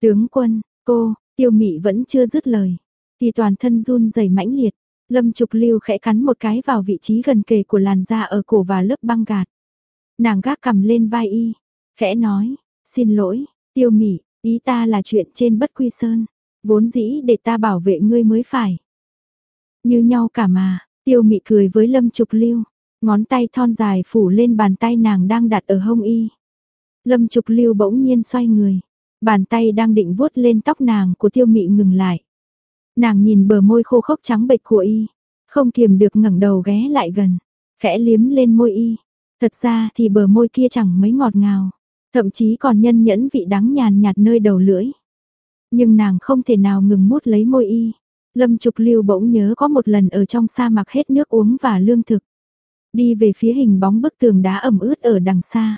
Tướng quân, cô, tiêu mị vẫn chưa dứt lời, thì toàn thân run rẩy mãnh liệt. Lâm Trục Lưu khẽ cắn một cái vào vị trí gần kề của làn da ở cổ và lớp băng gạt. Nàng gác cầm lên vai y, khẽ nói, xin lỗi, tiêu mị, ý ta là chuyện trên bất quy sơn, vốn dĩ để ta bảo vệ ngươi mới phải. Như nhau cả mà, tiêu mị cười với Lâm Trục Lưu, ngón tay thon dài phủ lên bàn tay nàng đang đặt ở hông y. Lâm Trục Lưu bỗng nhiên xoay người, bàn tay đang định vuốt lên tóc nàng của tiêu mị ngừng lại. Nàng nhìn bờ môi khô khốc trắng bệch của y, không kiềm được ngẩng đầu ghé lại gần, khẽ liếm lên môi y. Thật ra thì bờ môi kia chẳng mấy ngọt ngào, thậm chí còn nhân nhẫn vị đắng nhàn nhạt nơi đầu lưỡi. Nhưng nàng không thể nào ngừng mút lấy môi y, Lâm Trục Lưu bỗng nhớ có một lần ở trong sa mạc hết nước uống và lương thực. Đi về phía hình bóng bức tường đá ẩm ướt ở đằng xa.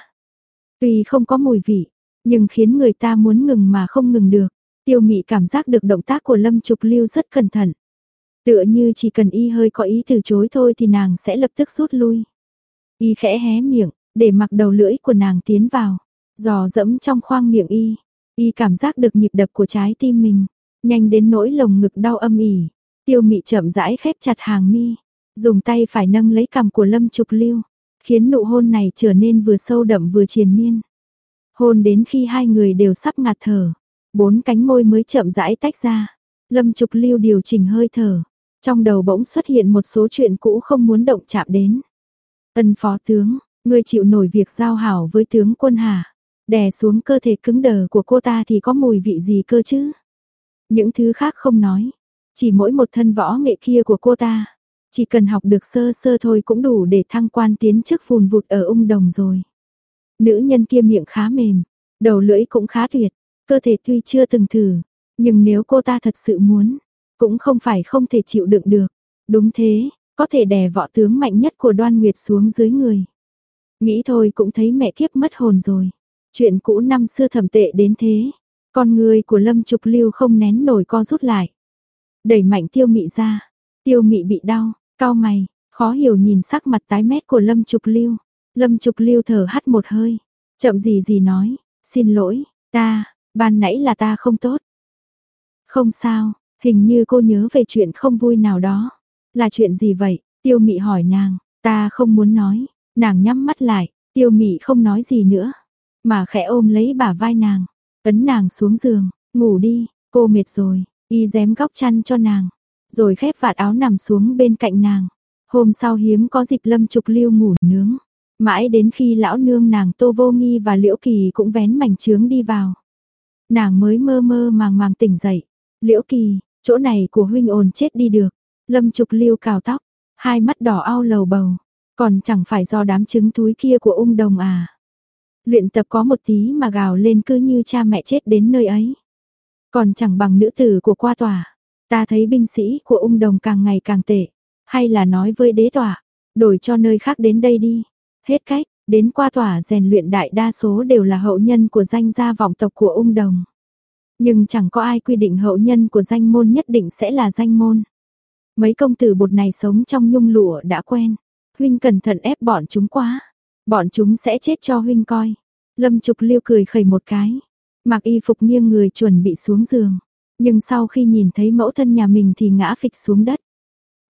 Tuy không có mùi vị, nhưng khiến người ta muốn ngừng mà không ngừng được. Tiêu mị cảm giác được động tác của Lâm Trục Lưu rất cẩn thận. Tựa như chỉ cần y hơi có ý từ chối thôi thì nàng sẽ lập tức rút lui. Y khẽ hé miệng, để mặc đầu lưỡi của nàng tiến vào. Giò dẫm trong khoang miệng y. Y cảm giác được nhịp đập của trái tim mình. Nhanh đến nỗi lồng ngực đau âm ỉ. Tiêu mị chậm rãi khép chặt hàng mi. Dùng tay phải nâng lấy cằm của Lâm Trục Lưu. Khiến nụ hôn này trở nên vừa sâu đậm vừa triền miên. Hôn đến khi hai người đều sắp ngạt thở. Bốn cánh môi mới chậm rãi tách ra. Lâm Trục Lưu điều chỉnh hơi thở. Trong đầu bỗng xuất hiện một số chuyện cũ không muốn động chạm đến. Ân phó tướng, ngươi chịu nổi việc giao hảo với tướng quân hà. Đè xuống cơ thể cứng đờ của cô ta thì có mùi vị gì cơ chứ? Những thứ khác không nói. Chỉ mỗi một thân võ nghệ kia của cô ta. Chỉ cần học được sơ sơ thôi cũng đủ để thăng quan tiến chức phùn vụt ở ung đồng rồi. Nữ nhân kia miệng khá mềm, đầu lưỡi cũng khá tuyệt, cơ thể tuy chưa từng thử, nhưng nếu cô ta thật sự muốn, cũng không phải không thể chịu đựng được. Đúng thế, có thể đè võ tướng mạnh nhất của đoan nguyệt xuống dưới người. Nghĩ thôi cũng thấy mẹ kiếp mất hồn rồi. Chuyện cũ năm xưa thầm tệ đến thế. Con người của Lâm Trục Lưu không nén nổi co rút lại. Đẩy mạnh tiêu mị ra. Tiêu mị bị đau, cao mày, khó hiểu nhìn sắc mặt tái mét của Lâm Trục Lưu. Lâm Trục Lưu thở hắt một hơi. Chậm gì gì nói, xin lỗi, ta, ban nãy là ta không tốt. Không sao, hình như cô nhớ về chuyện không vui nào đó. Là chuyện gì vậy? Tiêu mị hỏi nàng, ta không muốn nói. Nàng nhắm mắt lại, tiêu mị không nói gì nữa. Mà khẽ ôm lấy bả vai nàng, ấn nàng xuống giường, ngủ đi, cô mệt rồi, y dém góc chăn cho nàng. Rồi khép vạt áo nằm xuống bên cạnh nàng. Hôm sau hiếm có dịp lâm trục lưu ngủ nướng. Mãi đến khi lão nương nàng Tô Vô Nghi và Liễu Kỳ cũng vén mảnh trướng đi vào. Nàng mới mơ mơ màng màng tỉnh dậy. Liễu Kỳ, chỗ này của huynh ồn chết đi được. Lâm Trục Lưu cào tóc, hai mắt đỏ ao lầu bầu, còn chẳng phải do đám trứng túi kia của ung đồng à. Luyện tập có một tí mà gào lên cứ như cha mẹ chết đến nơi ấy. Còn chẳng bằng nữ tử của qua tòa. Ta thấy binh sĩ của ung đồng càng ngày càng tệ. Hay là nói với đế tỏa, đổi cho nơi khác đến đây đi. Hết cách, đến qua tòa rèn luyện đại đa số đều là hậu nhân của danh gia vọng tộc của ung đồng. Nhưng chẳng có ai quy định hậu nhân của danh môn nhất định sẽ là danh môn. Mấy công tử bột này sống trong nhung lụa đã quen. Huynh cẩn thận ép bọn chúng quá. Bọn chúng sẽ chết cho huynh coi. Lâm Trục Liêu cười khẩy một cái. Mặc y phục nghiêng người chuẩn bị xuống giường. Nhưng sau khi nhìn thấy mẫu thân nhà mình thì ngã phịch xuống đất.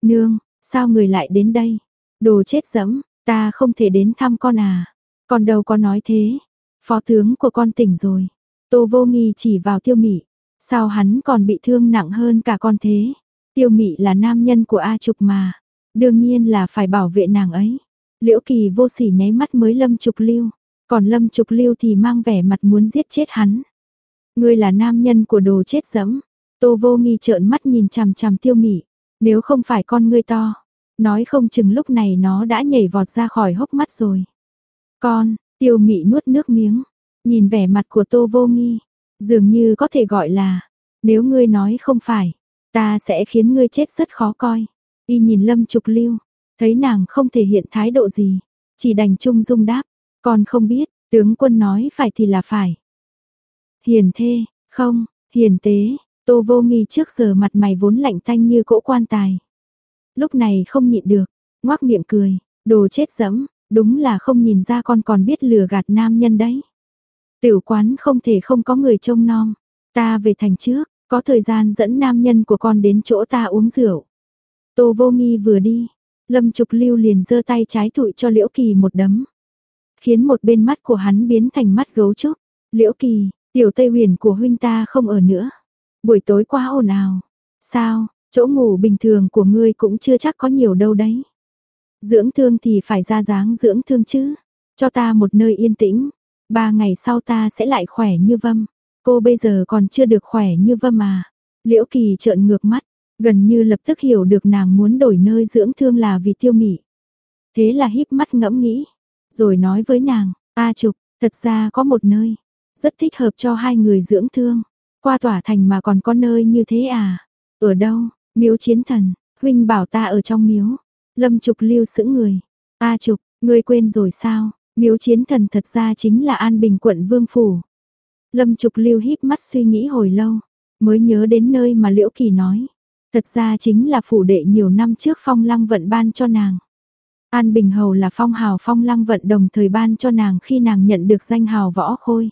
Nương, sao người lại đến đây? Đồ chết dẫm, ta không thể đến thăm con à. Con đâu có nói thế. Phó tướng của con tỉnh rồi. Tô vô nghi chỉ vào tiêu mị. Sao hắn còn bị thương nặng hơn cả con thế? Tiêu mị là nam nhân của A Trục mà. Đương nhiên là phải bảo vệ nàng ấy. Liễu Kỳ vô sỉ nháy mắt mới Lâm Trục Lưu, còn Lâm Trục Lưu thì mang vẻ mặt muốn giết chết hắn. Ngươi là nam nhân của đồ chết dẫm. Tô Vô Nghi trợn mắt nhìn chằm chằm Tiêu Mị, nếu không phải con ngươi to, nói không chừng lúc này nó đã nhảy vọt ra khỏi hốc mắt rồi. Con, Tiêu Mị nuốt nước miếng, nhìn vẻ mặt của Tô Vô Nghi, dường như có thể gọi là, nếu ngươi nói không phải, ta sẽ khiến ngươi chết rất khó coi. Y nhìn Lâm Trục Lưu, thấy nàng không thể hiện thái độ gì, chỉ đành trung dung đáp, con không biết, tướng quân nói phải thì là phải. Hiền thê, không, hiền tế, Tô Vô Nghi trước giờ mặt mày vốn lạnh thanh như cỗ quan tài. Lúc này không nhịn được, ngoác miệng cười, đồ chết dẫm, đúng là không nhìn ra con còn biết lừa gạt nam nhân đấy. Tiểu quán không thể không có người trông nom, ta về thành trước, có thời gian dẫn nam nhân của con đến chỗ ta uống rượu. Tô Vô Nghi vừa đi, Lâm Trục Lưu liền giơ tay trái thụi cho Liễu Kỳ một đấm, khiến một bên mắt của hắn biến thành mắt gấu trúc. Liễu Kỳ, tiểu Tây Huyền của huynh ta không ở nữa. Buổi tối quá ồn ào. Sao, chỗ ngủ bình thường của ngươi cũng chưa chắc có nhiều đâu đấy. Dưỡng thương thì phải ra dáng dưỡng thương chứ. Cho ta một nơi yên tĩnh. Ba ngày sau ta sẽ lại khỏe như vâm. Cô bây giờ còn chưa được khỏe như vâm mà. Liễu Kỳ trợn ngược mắt. Gần như lập tức hiểu được nàng muốn đổi nơi dưỡng thương là vì tiêu mị. Thế là híp mắt ngẫm nghĩ. Rồi nói với nàng, ta trục, thật ra có một nơi. Rất thích hợp cho hai người dưỡng thương. Qua tỏa thành mà còn có nơi như thế à? Ở đâu? Miếu chiến thần, huynh bảo ta ở trong miếu. Lâm Trục Lưu sững người. Ta Trục, ngươi quên rồi sao? Miếu chiến thần thật ra chính là An Bình quận Vương Phủ. Lâm Trục Lưu híp mắt suy nghĩ hồi lâu, mới nhớ đến nơi mà Liễu Kỳ nói. Thật ra chính là phủ đệ nhiều năm trước phong lăng vận ban cho nàng. An Bình Hầu là phong hào phong lăng vận đồng thời ban cho nàng khi nàng nhận được danh hào võ khôi.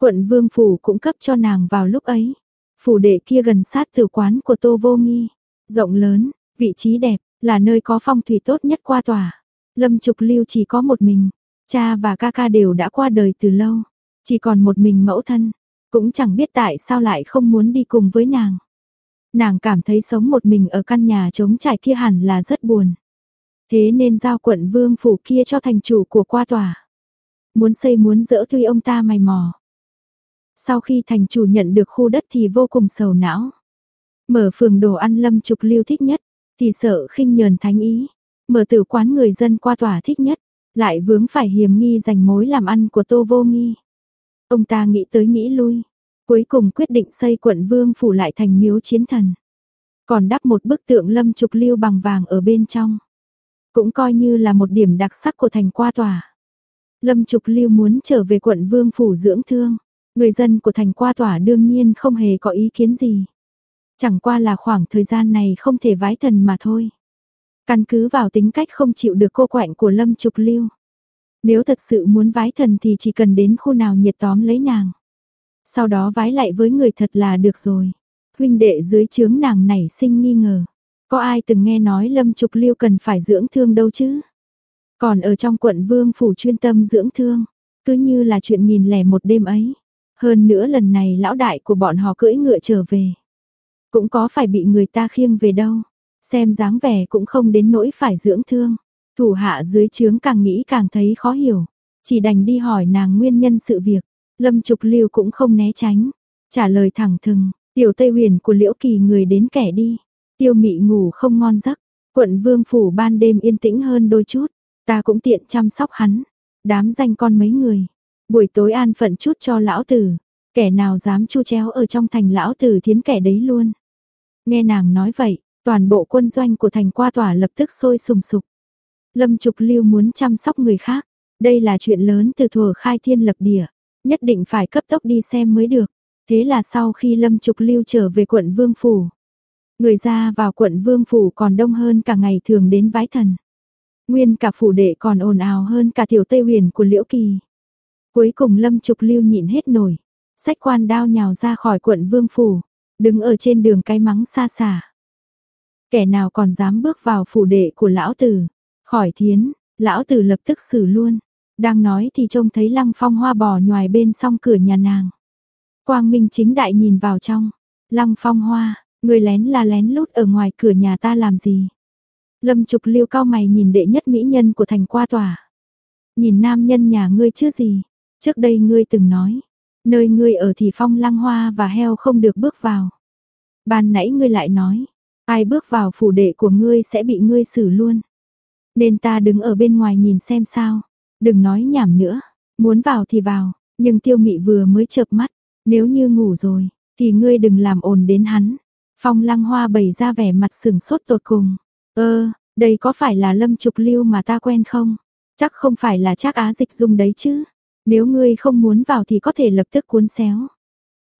Quận Vương Phủ cũng cấp cho nàng vào lúc ấy. Phủ đệ kia gần sát tử quán của Tô Vô Nghi. Rộng lớn, vị trí đẹp, là nơi có phong thủy tốt nhất qua tòa. Lâm Trục Lưu chỉ có một mình, cha và ca ca đều đã qua đời từ lâu, chỉ còn một mình mẫu thân, cũng chẳng biết tại sao lại không muốn đi cùng với nàng. Nàng cảm thấy sống một mình ở căn nhà trống trải kia hẳn là rất buồn. Thế nên giao quận vương phủ kia cho thành chủ của qua tòa. Muốn xây muốn dỡ tuy ông ta mày mò. Sau khi thành chủ nhận được khu đất thì vô cùng sầu não. Mở phường đồ ăn lâm trục lưu thích nhất, thì sợ khinh nhờn thánh ý. Mở tử quán người dân qua tòa thích nhất, lại vướng phải hiểm nghi giành mối làm ăn của tô vô nghi. Ông ta nghĩ tới nghĩ lui, cuối cùng quyết định xây quận vương phủ lại thành miếu chiến thần. Còn đắp một bức tượng lâm trục lưu bằng vàng ở bên trong. Cũng coi như là một điểm đặc sắc của thành qua tòa. Lâm trục lưu muốn trở về quận vương phủ dưỡng thương. Người dân của thành qua tỏa đương nhiên không hề có ý kiến gì. Chẳng qua là khoảng thời gian này không thể vái thần mà thôi. Căn cứ vào tính cách không chịu được cô quạnh của Lâm Trục Lưu. Nếu thật sự muốn vái thần thì chỉ cần đến khu nào nhiệt tóm lấy nàng. Sau đó vái lại với người thật là được rồi. Huynh đệ dưới chướng nàng nảy sinh nghi ngờ. Có ai từng nghe nói Lâm Trục Lưu cần phải dưỡng thương đâu chứ? Còn ở trong quận Vương Phủ chuyên tâm dưỡng thương, cứ như là chuyện nghìn lẻ một đêm ấy. Hơn nữa lần này lão đại của bọn họ cưỡi ngựa trở về. Cũng có phải bị người ta khiêng về đâu. Xem dáng vẻ cũng không đến nỗi phải dưỡng thương. Thủ hạ dưới trướng càng nghĩ càng thấy khó hiểu. Chỉ đành đi hỏi nàng nguyên nhân sự việc. Lâm Trục Lưu cũng không né tránh. Trả lời thẳng thừng, tiểu Tây Huyền của Liễu Kỳ người đến kẻ đi. Tiêu mị ngủ không ngon giấc. Quận Vương Phủ ban đêm yên tĩnh hơn đôi chút. Ta cũng tiện chăm sóc hắn. Đám danh con mấy người. Buổi tối an phận chút cho lão tử. Kẻ nào dám chu chéo ở trong thành lão tử thiến kẻ đấy luôn. Nghe nàng nói vậy, toàn bộ quân doanh của thành qua tỏa lập tức sôi sùng sục. Lâm Trục Lưu muốn chăm sóc người khác, đây là chuyện lớn từ thuở khai thiên lập địa, nhất định phải cấp tốc đi xem mới được. Thế là sau khi Lâm Trục Lưu trở về quận Vương Phủ, người ra vào quận Vương Phủ còn đông hơn cả ngày thường đến vái thần. Nguyên cả phủ đệ còn ồn ào hơn cả tiểu Tây Huyền của Liễu Kỳ. Cuối cùng Lâm Trục Lưu nhịn hết nổi, sách quan đao nhào ra khỏi quận Vương Phủ, đứng ở trên đường cái mắng xa xả. Kẻ nào còn dám bước vào phủ đệ của lão tử, khỏi thiến, lão tử lập tức xử luôn. Đang nói thì trông thấy lăng phong hoa bò nhoài bên song cửa nhà nàng. Quang Minh chính đại nhìn vào trong, lăng phong hoa, người lén là lén lút ở ngoài cửa nhà ta làm gì. Lâm trục liêu cao mày nhìn đệ nhất mỹ nhân của thành qua tòa. Nhìn nam nhân nhà ngươi chứ gì, trước đây ngươi từng nói, Nơi ngươi ở thì phong lăng hoa và heo không được bước vào. Ban nãy ngươi lại nói, ai bước vào phủ đệ của ngươi sẽ bị ngươi xử luôn. Nên ta đứng ở bên ngoài nhìn xem sao. Đừng nói nhảm nữa, muốn vào thì vào, nhưng tiêu mị vừa mới chợp mắt, nếu như ngủ rồi, thì ngươi đừng làm ồn đến hắn. Phong lăng hoa bày ra vẻ mặt sừng sốt tột cùng. Ơ, đây có phải là lâm trục lưu mà ta quen không? Chắc không phải là chắc á dịch dung đấy chứ. Nếu ngươi không muốn vào thì có thể lập tức cuốn xéo.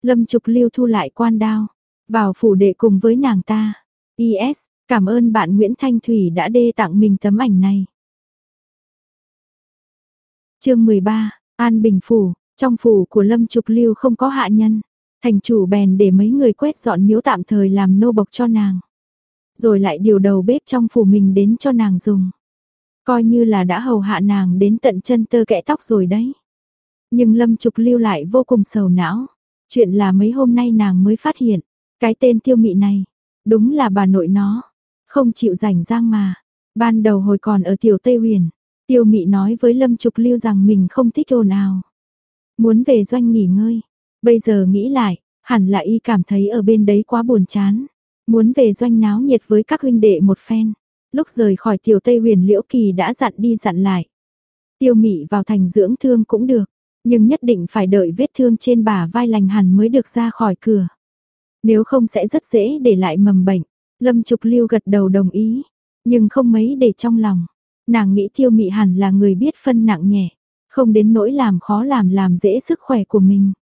Lâm Trục Lưu thu lại quan đao, vào phủ đệ cùng với nàng ta. Is, cảm ơn bạn Nguyễn Thanh Thủy đã đê tặng mình tấm ảnh này. Chương 13, An Bình phủ, trong phủ của Lâm Trục Lưu không có hạ nhân, thành chủ bèn để mấy người quét dọn miếu tạm thời làm nô bộc cho nàng. Rồi lại điều đầu bếp trong phủ mình đến cho nàng dùng. Coi như là đã hầu hạ nàng đến tận chân tơ kẽ tóc rồi đấy. Nhưng Lâm Trục lưu lại vô cùng sầu não. Chuyện là mấy hôm nay nàng mới phát hiện, cái tên tiêu mị này, đúng là bà nội nó, không chịu rảnh giang mà. Ban đầu hồi còn ở tiểu Tây Huyền, tiêu mị nói với Lâm Trục lưu rằng mình không thích ồn ào. Muốn về doanh nghỉ ngơi. Bây giờ nghĩ lại, hẳn là y cảm thấy ở bên đấy quá buồn chán. Muốn về doanh náo nhiệt với các huynh đệ một phen. Lúc rời khỏi tiểu Tây Huyền Liễu Kỳ đã dặn đi dặn lại. Tiêu mị vào thành dưỡng thương cũng được. Nhưng nhất định phải đợi vết thương trên bả vai lành hẳn mới được ra khỏi cửa. Nếu không sẽ rất dễ để lại mầm bệnh. Lâm Trục Lưu gật đầu đồng ý, nhưng không mấy để trong lòng. Nàng nghĩ tiêu mị hẳn là người biết phân nặng nhẹ, không đến nỗi làm khó làm làm dễ sức khỏe của mình.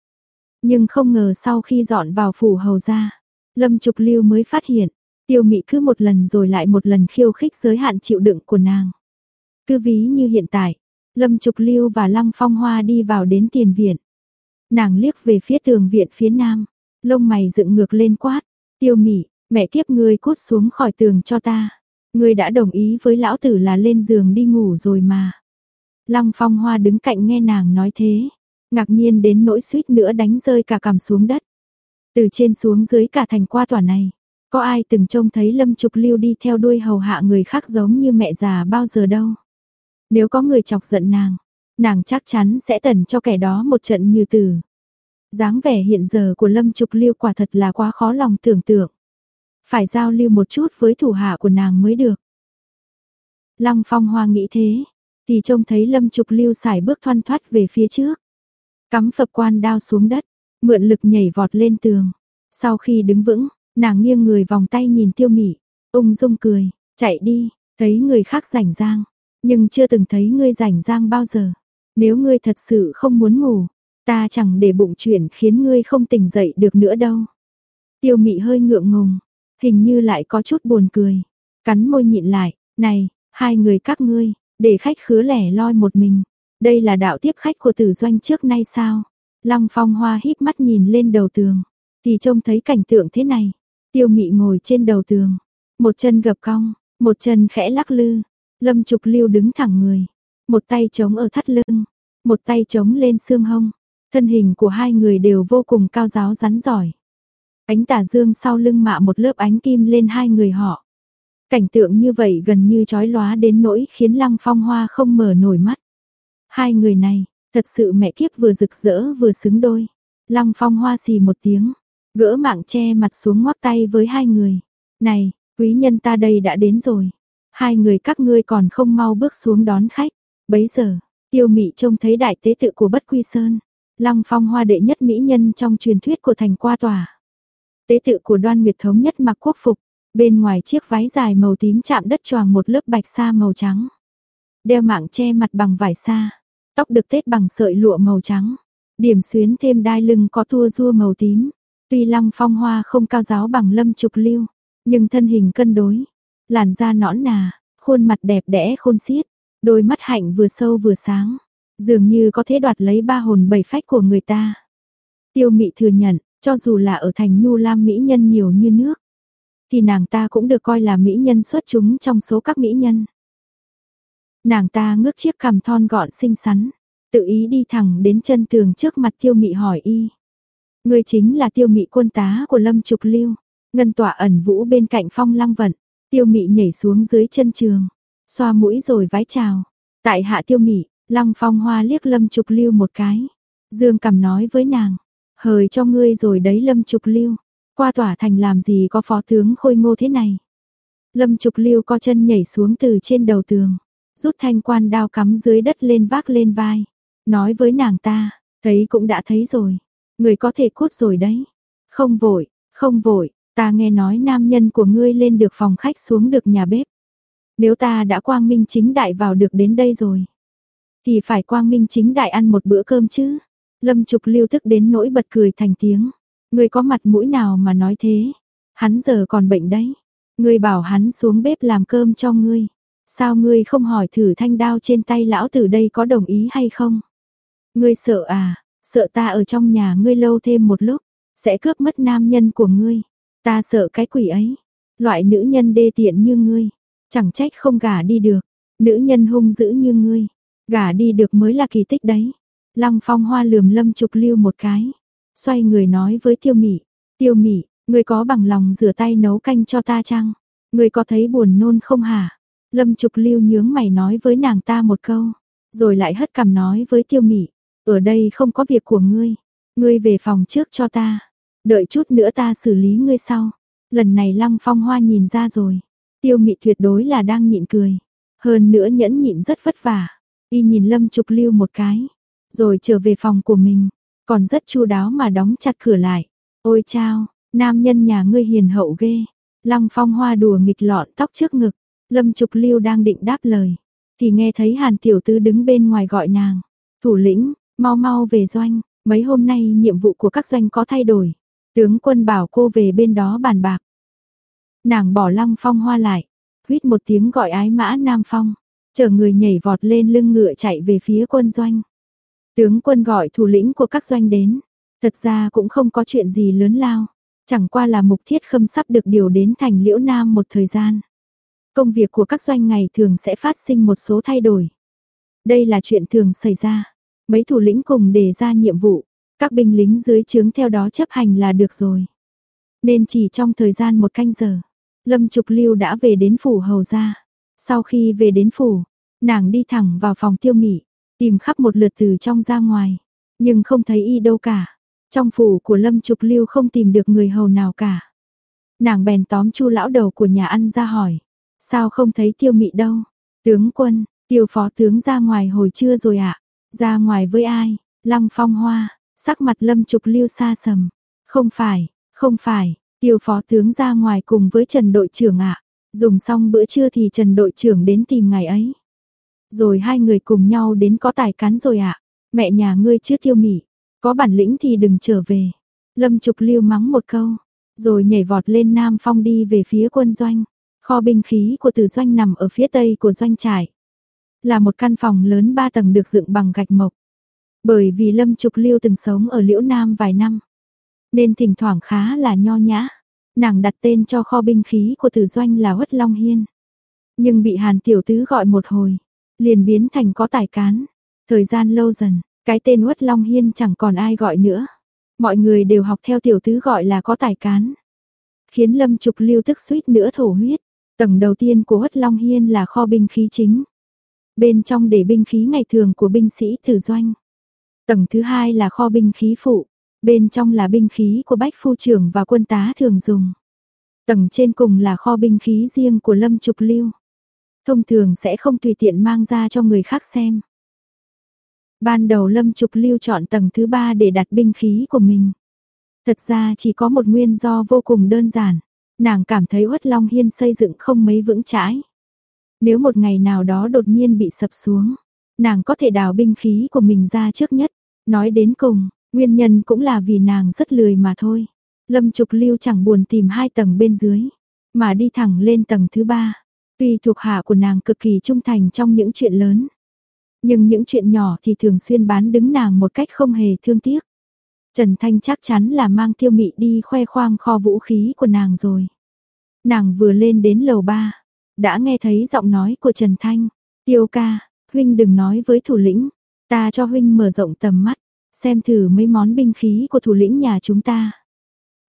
Nhưng không ngờ sau khi dọn vào phủ hầu ra, Lâm Trục Lưu mới phát hiện, tiêu mị cứ một lần rồi lại một lần khiêu khích giới hạn chịu đựng của nàng. Cứ ví như hiện tại, Lâm Trục Lưu và Lăng Phong Hoa đi vào đến tiền viện. Nàng liếc về phía tường viện phía nam, lông mày dựng ngược lên quát, tiêu mị, mẹ kiếp ngươi cút xuống khỏi tường cho ta. Ngươi đã đồng ý với lão tử là lên giường đi ngủ rồi mà. Lăng Phong Hoa đứng cạnh nghe nàng nói thế, ngạc nhiên đến nỗi suýt nữa đánh rơi cả cằm xuống đất. Từ trên xuống dưới cả thành qua tòa này, có ai từng trông thấy Lâm Trục Lưu đi theo đuôi hầu hạ người khác giống như mẹ già bao giờ đâu. Nếu có người chọc giận nàng, nàng chắc chắn sẽ tẩn cho kẻ đó một trận như tử. dáng vẻ hiện giờ của Lâm Trục Lưu quả thật là quá khó lòng tưởng tượng. Phải giao lưu một chút với thủ hạ của nàng mới được. Lăng Phong Hoa nghĩ thế, thì trông thấy Lâm Trục Lưu xài bước thoăn thoắt về phía trước. Cắm phập quan đao xuống đất, mượn lực nhảy vọt lên tường. Sau khi đứng vững, nàng nghiêng người vòng tay nhìn tiêu mỉ, ung dung cười, chạy đi, thấy người khác rảnh rang, nhưng chưa từng thấy ngươi rảnh rang bao giờ. Nếu ngươi thật sự không muốn ngủ, ta chẳng để bụng chuyện khiến ngươi không tỉnh dậy được nữa đâu. Tiêu mị hơi ngượng ngùng, hình như lại có chút buồn cười, cắn môi nhịn lại, này, hai người các ngươi, để khách khứa lẻ loi một mình, đây là đạo tiếp khách của tử doanh trước nay sao? Lăng phong hoa híp mắt nhìn lên đầu tường, thì trông thấy cảnh tượng thế này, tiêu mị ngồi trên đầu tường, một chân gập cong, một chân khẽ lắc lư, lâm trục lưu đứng thẳng người, một tay chống ở thắt lưng, một tay chống lên xương hông, thân hình của hai người đều vô cùng cao giáo rắn giỏi. Ánh tà dương sau lưng mạ một lớp ánh kim lên hai người họ. Cảnh tượng như vậy gần như chói lóa đến nỗi khiến Lăng Phong Hoa không mở nổi mắt. Hai người này, thật sự mẹ kiếp vừa rực rỡ vừa xứng đôi. Lăng Phong Hoa xì một tiếng, gỡ mạng che mặt xuống ngoắc tay với hai người. Này, quý nhân ta đây đã đến rồi. Hai người các ngươi còn không mau bước xuống đón khách. Bấy giờ, tiêu mị trông thấy đại tế tự của Bất Quy Sơn. Lăng Phong Hoa đệ nhất mỹ nhân trong truyền thuyết của thành qua tòa. Tế tự của đoan nguyệt thống nhất mặc quốc phục, bên ngoài chiếc váy dài màu tím chạm đất choàng một lớp bạch sa màu trắng. Đeo mạng che mặt bằng vải sa, tóc được tết bằng sợi lụa màu trắng, điểm xuyến thêm đai lưng có tua rua màu tím. Tuy lăng phong hoa không cao giáo bằng lâm trục lưu, nhưng thân hình cân đối, làn da nõn nà, khuôn mặt đẹp đẽ khôn xiết, đôi mắt hạnh vừa sâu vừa sáng, dường như có thể đoạt lấy ba hồn bảy phách của người ta. Tiêu mị thừa nhận, cho dù là ở thành Nhu Lam mỹ nhân nhiều như nước, thì nàng ta cũng được coi là mỹ nhân xuất chúng trong số các mỹ nhân. Nàng ta ngước chiếc cằm thon gọn xinh xắn, tự ý đi thẳng đến chân tường trước mặt tiêu mị hỏi y. Người chính là tiêu mị quân tá của Lâm Trục Lưu, ngân tỏa ẩn vũ bên cạnh phong lăng vận, tiêu mị nhảy xuống dưới chân trường, xoa mũi rồi vái chào. Tại hạ tiêu mị, lăng phong hoa liếc Lâm Trục Lưu một cái, dương cầm nói với nàng, hời cho ngươi rồi đấy Lâm Trục Lưu, qua tỏa thành làm gì có phó tướng khôi ngô thế này. Lâm Trục Lưu co chân nhảy xuống từ trên đầu tường, rút thanh quan đao cắm dưới đất lên vác lên vai, nói với nàng ta, thấy cũng đã thấy rồi, người có thể cút rồi đấy. Không vội, không vội, ta nghe nói nam nhân của ngươi lên được phòng khách xuống được nhà bếp. Nếu ta đã quang minh chính đại vào được đến đây rồi, thì phải quang minh chính đại ăn một bữa cơm chứ. Lâm Trục Lưu thức đến nỗi bật cười thành tiếng. Ngươi có mặt mũi nào mà nói thế? Hắn giờ còn bệnh đấy. Ngươi bảo hắn xuống bếp làm cơm cho ngươi. Sao ngươi không hỏi thử thanh đao trên tay lão tử đây có đồng ý hay không? Ngươi sợ à? Sợ ta ở trong nhà ngươi lâu thêm một lúc, sẽ cướp mất nam nhân của ngươi. Ta sợ cái quỷ ấy. Loại nữ nhân đê tiện như ngươi, chẳng trách không gả đi được. Nữ nhân hung dữ như ngươi, gả đi được mới là kỳ tích đấy. Lăng Phong Hoa lườm Lâm Trục Lưu một cái, xoay người nói với Tiêu mỉ. "Tiêu mỉ, ngươi có bằng lòng rửa tay nấu canh cho ta chăng? Ngươi có thấy buồn nôn không hả?" Lâm Trục Lưu nhướng mày nói với nàng ta một câu, rồi lại hất cằm nói với Tiêu mỉ. "Ở đây không có việc của ngươi, ngươi về phòng trước cho ta, đợi chút nữa ta xử lý ngươi sau." Lần này Lăng Phong Hoa nhìn ra rồi, Tiêu Mị tuyệt đối là đang nhịn cười, hơn nữa nhẫn nhịn rất vất vả. Y nhìn Lâm Trục Lưu một cái, rồi trở về phòng của mình, còn rất chu đáo mà đóng chặt cửa lại. Ôi chao, nam nhân nhà ngươi hiền hậu ghê. Lăng phong hoa đùa nghịch lọn tóc trước ngực, lâm trục lưu đang định đáp lời. Thì nghe thấy hàn tiểu tư đứng bên ngoài gọi nàng. Thủ lĩnh, mau mau về doanh, mấy hôm nay nhiệm vụ của các doanh có thay đổi. Tướng quân bảo cô về bên đó bàn bạc. Nàng bỏ lăng phong hoa lại, huýt một tiếng gọi ái mã nam phong, chờ người nhảy vọt lên lưng ngựa chạy về phía quân doanh. Tướng quân gọi thủ lĩnh của các doanh đến, thật ra cũng không có chuyện gì lớn lao, chẳng qua là mục thiết khâm sắp được điều đến thành liễu nam một thời gian. Công việc của các doanh ngày thường sẽ phát sinh một số thay đổi. Đây là chuyện thường xảy ra. Mấy thủ lĩnh cùng đề ra nhiệm vụ, các binh lính dưới trướng theo đó chấp hành là được rồi. Nên chỉ trong thời gian một canh giờ, Lâm Trục Lưu đã về đến phủ hầu gia. Sau khi về đến phủ, nàng đi thẳng vào phòng tiêu mỉ, tìm khắp một lượt từ trong ra ngoài, nhưng không thấy y đâu cả. Trong phủ của Lâm Trục Lưu không tìm được người hầu nào cả. Nàng bèn tóm chu lão đầu của nhà ăn ra hỏi, sao không thấy tiêu mị đâu? Tướng quân, tiêu phó tướng ra ngoài hồi trưa rồi ạ. Ra ngoài với ai? Lăng phong hoa, sắc mặt Lâm Trục Lưu xa sầm. Không phải, không phải, tiêu phó tướng ra ngoài cùng với Trần đội trưởng ạ. Dùng xong bữa trưa thì Trần đội trưởng đến tìm ngày ấy. Rồi hai người cùng nhau đến có tài cán rồi ạ. Mẹ nhà ngươi chưa tiêu mỉ, có bản lĩnh thì đừng trở về. Lâm Trục Lưu mắng một câu, rồi nhảy vọt lên Nam Phong đi về phía quân doanh. Kho binh khí của tử doanh nằm ở phía tây của doanh trại. Là một căn phòng lớn ba tầng được dựng bằng gạch mộc. Bởi vì Lâm Trục Lưu từng sống ở Liễu Nam vài năm, nên thỉnh thoảng khá là nho nhã. Nàng đặt tên cho kho binh khí của Từ doanh là Huất Long Hiên. Nhưng bị Hàn tiểu tứ gọi một hồi, liền biến thành có tài cán. Thời gian lâu dần, cái tên Uất Long Hiên chẳng còn ai gọi nữa. Mọi người đều học theo tiểu tứ gọi là có tài cán. Khiến Lâm Trục Lưu tức suýt nữa thổ huyết. Tầng đầu tiên của Uất Long Hiên là kho binh khí chính. Bên trong để binh khí ngày thường của binh sĩ tử doanh. Tầng thứ hai là kho binh khí phụ. Bên trong là binh khí của bách phu trưởng và quân tá thường dùng. Tầng trên cùng là kho binh khí riêng của Lâm Trục Lưu. Thông thường sẽ không tùy tiện mang ra cho người khác xem. Ban đầu Lâm Trục Lưu chọn tầng thứ ba để đặt binh khí của mình. Thật ra chỉ có một nguyên do vô cùng đơn giản. Nàng cảm thấy Uất Long Hiên xây dựng không mấy vững chãi. Nếu một ngày nào đó đột nhiên bị sập xuống, nàng có thể đào binh khí của mình ra trước nhất. Nói đến cùng, nguyên nhân cũng là vì nàng rất lười mà thôi. Lâm Trục Lưu chẳng buồn tìm hai tầng bên dưới, mà đi thẳng lên tầng thứ ba. Tuy thuộc hạ của nàng cực kỳ trung thành trong những chuyện lớn, nhưng những chuyện nhỏ thì thường xuyên bán đứng nàng một cách không hề thương tiếc. Trần Thanh chắc chắn là mang tiêu mị đi khoe khoang kho vũ khí của nàng rồi. Nàng vừa lên đến lầu ba, đã nghe thấy giọng nói của Trần Thanh. Tiêu ca, huynh đừng nói với thủ lĩnh, ta cho huynh mở rộng tầm mắt, xem thử mấy món binh khí của thủ lĩnh nhà chúng ta.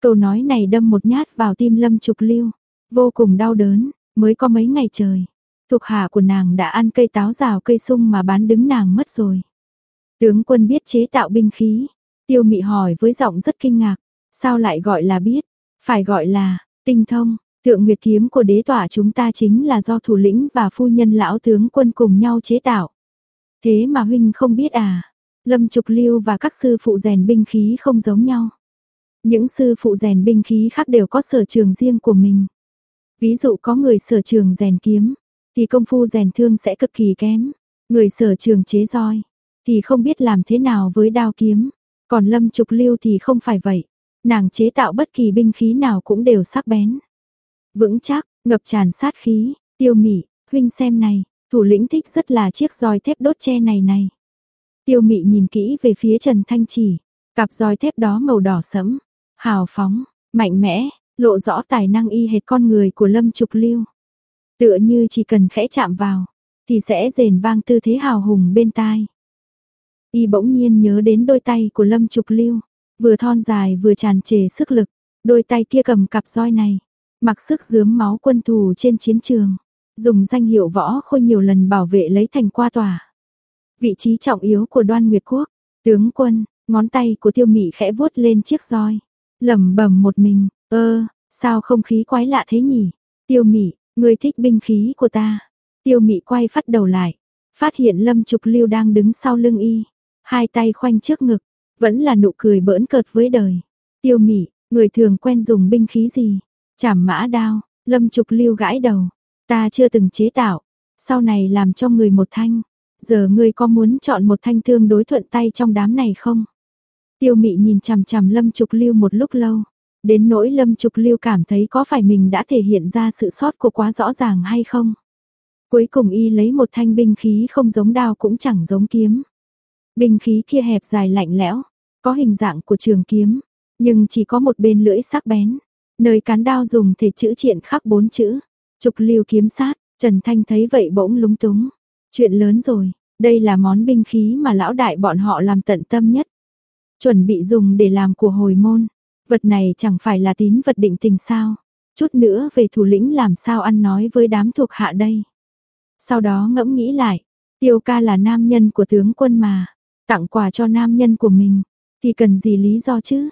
Câu nói này đâm một nhát vào tim lâm trục lưu, vô cùng đau đớn, mới có mấy ngày trời. Thuộc hạ của nàng đã ăn cây táo rào cây sung mà bán đứng nàng mất rồi. Tướng quân biết chế tạo binh khí. Tiêu mị hỏi với giọng rất kinh ngạc. Sao lại gọi là biết? Phải gọi là, tinh thông. Tượng Nguyệt kiếm của đế tỏa chúng ta chính là do thủ lĩnh và phu nhân lão tướng quân cùng nhau chế tạo. Thế mà huynh không biết à? Lâm Trục Lưu và các sư phụ rèn binh khí không giống nhau. Những sư phụ rèn binh khí khác đều có sở trường riêng của mình. Ví dụ có người sở trường rèn kiếm, thì công phu rèn thương sẽ cực kỳ kém. Người sở trường chế roi, thì không biết làm thế nào với đao kiếm. Còn lâm trục lưu thì không phải vậy. Nàng chế tạo bất kỳ binh khí nào cũng đều sắc bén. Vững chắc, ngập tràn sát khí, tiêu mỉ. huynh xem này, thủ lĩnh thích rất là chiếc roi thép đốt tre này này. Tiêu mị nhìn kỹ về phía Trần Thanh Chỉ, cặp roi thép đó màu đỏ sẫm, hào phóng, mạnh mẽ, lộ rõ tài năng y hệt con người của Lâm Trục Lưu. Tựa như chỉ cần khẽ chạm vào, thì sẽ rền vang tư thế hào hùng bên tai. Y bỗng nhiên nhớ đến đôi tay của Lâm Trục Lưu, vừa thon dài vừa tràn trề sức lực, đôi tay kia cầm cặp roi này, mặc sức dướm máu quân thù trên chiến trường, dùng danh hiệu võ khôi nhiều lần bảo vệ lấy thành qua tòa. Vị trí trọng yếu của đoan Nguyệt Quốc, tướng quân, ngón tay của tiêu mị khẽ vuốt lên chiếc roi, lẩm bẩm một mình, ơ, sao không khí quái lạ thế nhỉ? Tiêu mị, Ngươi thích binh khí của ta. Tiêu mị quay phát đầu lại. Phát hiện lâm trục lưu đang đứng sau lưng y. Hai tay khoanh trước ngực. Vẫn là nụ cười bỡn cợt với đời. Tiêu mị, người thường quen dùng binh khí gì? Chảm mã đao, Lâm Trục Lưu gãi đầu, ta chưa từng chế tạo, sau này làm cho người một thanh, giờ ngươi có muốn chọn một thanh thương đối thuận tay trong đám này không? Tiêu Mị nhìn chằm chằm Lâm Trục Lưu một lúc lâu, đến nỗi Lâm Trục Lưu cảm thấy có phải mình đã thể hiện ra sự sót của quá rõ ràng hay không? Cuối cùng y lấy một thanh binh khí không giống đao cũng chẳng giống kiếm. Binh khí kia hẹp dài lạnh lẽo, có hình dạng của trường kiếm, nhưng chỉ có một bên lưỡi sắc bén. Nơi cán đao dùng thể chữ triện khắc bốn chữ, trục lưu kiếm sát, Trần Thanh thấy vậy bỗng lúng túng. Chuyện lớn rồi, đây là món binh khí mà lão đại bọn họ làm tận tâm nhất. Chuẩn bị dùng để làm của hồi môn. Vật này chẳng phải là tín vật định tình sao. Chút nữa về thủ lĩnh làm sao ăn nói với đám thuộc hạ đây. Sau đó ngẫm nghĩ lại, tiêu ca là nam nhân của tướng quân mà, tặng quà cho nam nhân của mình, thì cần gì lý do chứ,